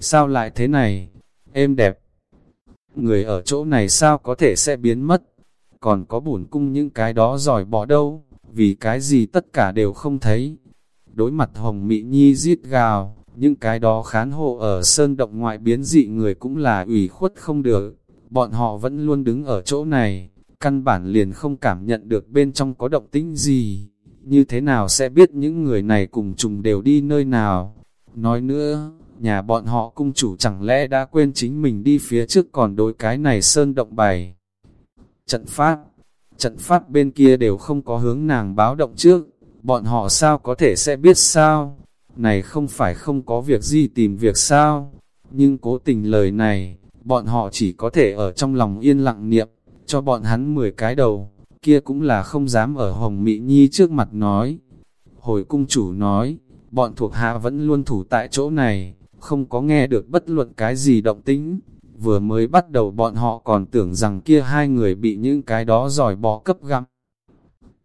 Sao lại thế này? Êm đẹp. Người ở chỗ này sao có thể sẽ biến mất? Còn có bổn cung những cái đó giỏi bỏ đâu? Vì cái gì tất cả đều không thấy? Đối mặt Hồng Mỹ Nhi giết gào, những cái đó khán hộ ở sơn động ngoại biến dị người cũng là ủy khuất không được. Bọn họ vẫn luôn đứng ở chỗ này, căn bản liền không cảm nhận được bên trong có động tĩnh gì. Như thế nào sẽ biết những người này cùng trùng đều đi nơi nào? Nói nữa, nhà bọn họ cung chủ chẳng lẽ đã quên chính mình đi phía trước còn đối cái này sơn động bày. Trận pháp, trận pháp bên kia đều không có hướng nàng báo động trước, bọn họ sao có thể sẽ biết sao? Này không phải không có việc gì tìm việc sao? Nhưng cố tình lời này, bọn họ chỉ có thể ở trong lòng yên lặng niệm, cho bọn hắn 10 cái đầu, kia cũng là không dám ở Hồng Mỹ Nhi trước mặt nói. Hồi cung chủ nói, bọn thuộc hạ vẫn luôn thủ tại chỗ này, không có nghe được bất luận cái gì động tĩnh. Vừa mới bắt đầu bọn họ còn tưởng rằng kia hai người bị những cái đó giỏi bò cấp găm.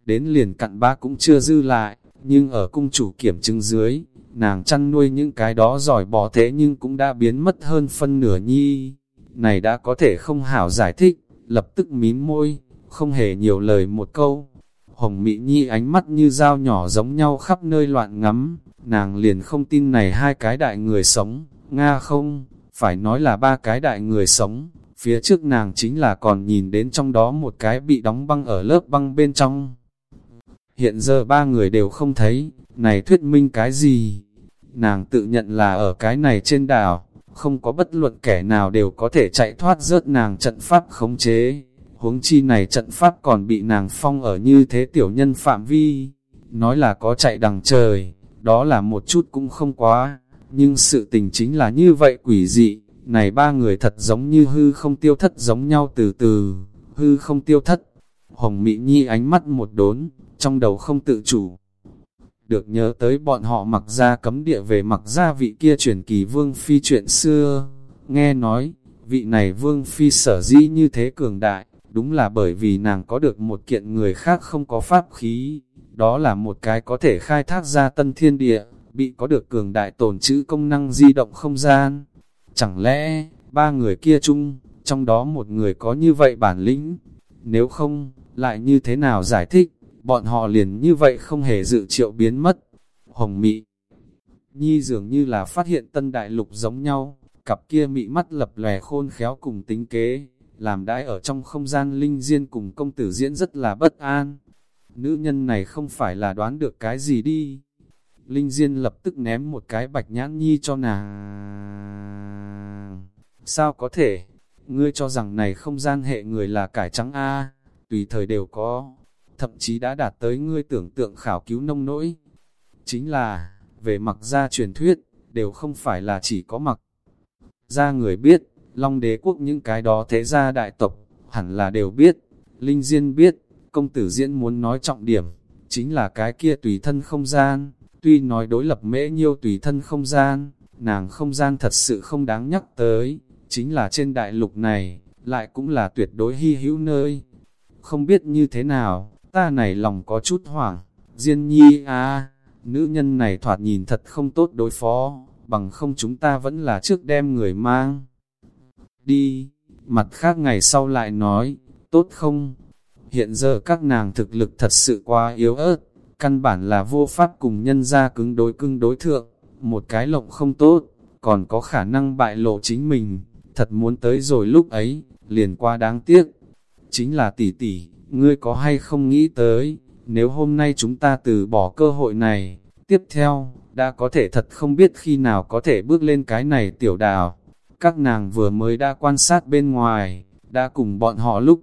Đến liền cặn ba cũng chưa dư lại, nhưng ở cung chủ kiểm chứng dưới, nàng chăn nuôi những cái đó giỏi bò thế nhưng cũng đã biến mất hơn phân nửa nhi. Này đã có thể không hảo giải thích, lập tức mím môi, không hề nhiều lời một câu. Hồng Mỹ Nhi ánh mắt như dao nhỏ giống nhau khắp nơi loạn ngắm, nàng liền không tin này hai cái đại người sống, Nga không, phải nói là ba cái đại người sống, phía trước nàng chính là còn nhìn đến trong đó một cái bị đóng băng ở lớp băng bên trong. Hiện giờ ba người đều không thấy, này thuyết minh cái gì? Nàng tự nhận là ở cái này trên đảo, không có bất luận kẻ nào đều có thể chạy thoát rớt nàng trận pháp khống chế. Huống chi này trận pháp còn bị nàng phong ở như thế tiểu nhân phạm vi. Nói là có chạy đằng trời, đó là một chút cũng không quá. Nhưng sự tình chính là như vậy quỷ dị, này ba người thật giống như hư không tiêu thất giống nhau từ từ, hư không tiêu thất. Hồng Mỹ Nhi ánh mắt một đốn, trong đầu không tự chủ. Được nhớ tới bọn họ mặc ra cấm địa về mặc ra vị kia truyền kỳ vương phi chuyện xưa. Nghe nói, vị này vương phi sở dĩ như thế cường đại, đúng là bởi vì nàng có được một kiện người khác không có pháp khí. Đó là một cái có thể khai thác ra tân thiên địa, bị có được cường đại tồn trữ công năng di động không gian. Chẳng lẽ, ba người kia chung, trong đó một người có như vậy bản lĩnh? Nếu không, lại như thế nào giải thích? bọn họ liền như vậy không hề dự triệu biến mất. Hồng Mị Nhi dường như là phát hiện tân đại lục giống nhau, cặp kia mị mắt lập lè khôn khéo cùng tính kế, làm đãi ở trong không gian linh diên cùng công tử diễn rất là bất an. Nữ nhân này không phải là đoán được cái gì đi. Linh Diên lập tức ném một cái bạch nhãn nhi cho nàng. Sao có thể? Ngươi cho rằng này không gian hệ người là cải trắng A, tùy thời đều có thậm chí đã đạt tới ngươi tưởng tượng khảo cứu nông nỗi. Chính là, về mặc gia truyền thuyết, đều không phải là chỉ có mặc. Ra người biết, Long đế quốc những cái đó thế gia đại tộc, hẳn là đều biết. Linh Diên biết, công tử diễn muốn nói trọng điểm, chính là cái kia tùy thân không gian. Tuy nói đối lập mễ nhiêu tùy thân không gian, nàng không gian thật sự không đáng nhắc tới, chính là trên đại lục này, lại cũng là tuyệt đối hy hữu nơi. Không biết như thế nào, ta này lòng có chút hoảng, Diên nhi à, nữ nhân này thoạt nhìn thật không tốt đối phó, bằng không chúng ta vẫn là trước đem người mang. Đi, mặt khác ngày sau lại nói, tốt không? Hiện giờ các nàng thực lực thật sự quá yếu ớt, căn bản là vô pháp cùng nhân ra cứng đối cưng đối thượng, một cái lộng không tốt, còn có khả năng bại lộ chính mình, thật muốn tới rồi lúc ấy, liền qua đáng tiếc. Chính là tỷ tỷ, ngươi có hay không nghĩ tới, nếu hôm nay chúng ta từ bỏ cơ hội này, tiếp theo, đã có thể thật không biết khi nào có thể bước lên cái này tiểu đào. Các nàng vừa mới đã quan sát bên ngoài, đã cùng bọn họ lúc.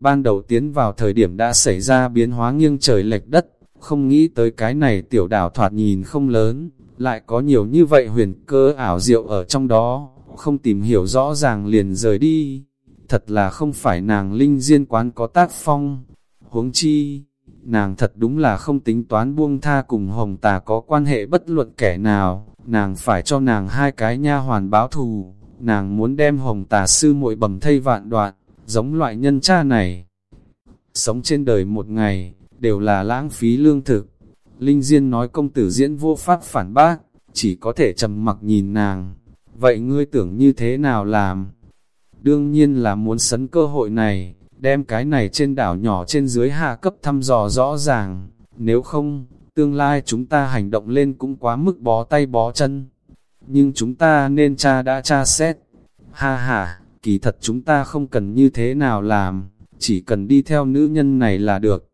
Ban đầu tiến vào thời điểm đã xảy ra biến hóa nghiêng trời lệch đất, không nghĩ tới cái này tiểu đảo thoạt nhìn không lớn, lại có nhiều như vậy huyền cơ ảo diệu ở trong đó, không tìm hiểu rõ ràng liền rời đi. Thật là không phải nàng linh diên quán có tác phong. Huống chi, nàng thật đúng là không tính toán buông tha cùng hồng tà có quan hệ bất luận kẻ nào, nàng phải cho nàng hai cái nha hoàn báo thù, nàng muốn đem hồng tà sư muội bầm thây vạn đoạn, giống loại nhân cha này. Sống trên đời một ngày, đều là lãng phí lương thực. Linh Diên nói công tử diễn vô pháp phản bác, chỉ có thể trầm mặc nhìn nàng. Vậy ngươi tưởng như thế nào làm? đương nhiên là muốn sấn cơ hội này, đem cái này trên đảo nhỏ trên dưới hạ cấp thăm dò rõ ràng, nếu không, tương lai chúng ta hành động lên cũng quá mức bó tay bó chân. Nhưng chúng ta nên cha đã tra xét. Ha ha, kỳ thật chúng ta không cần như thế nào làm, chỉ cần đi theo nữ nhân này là được.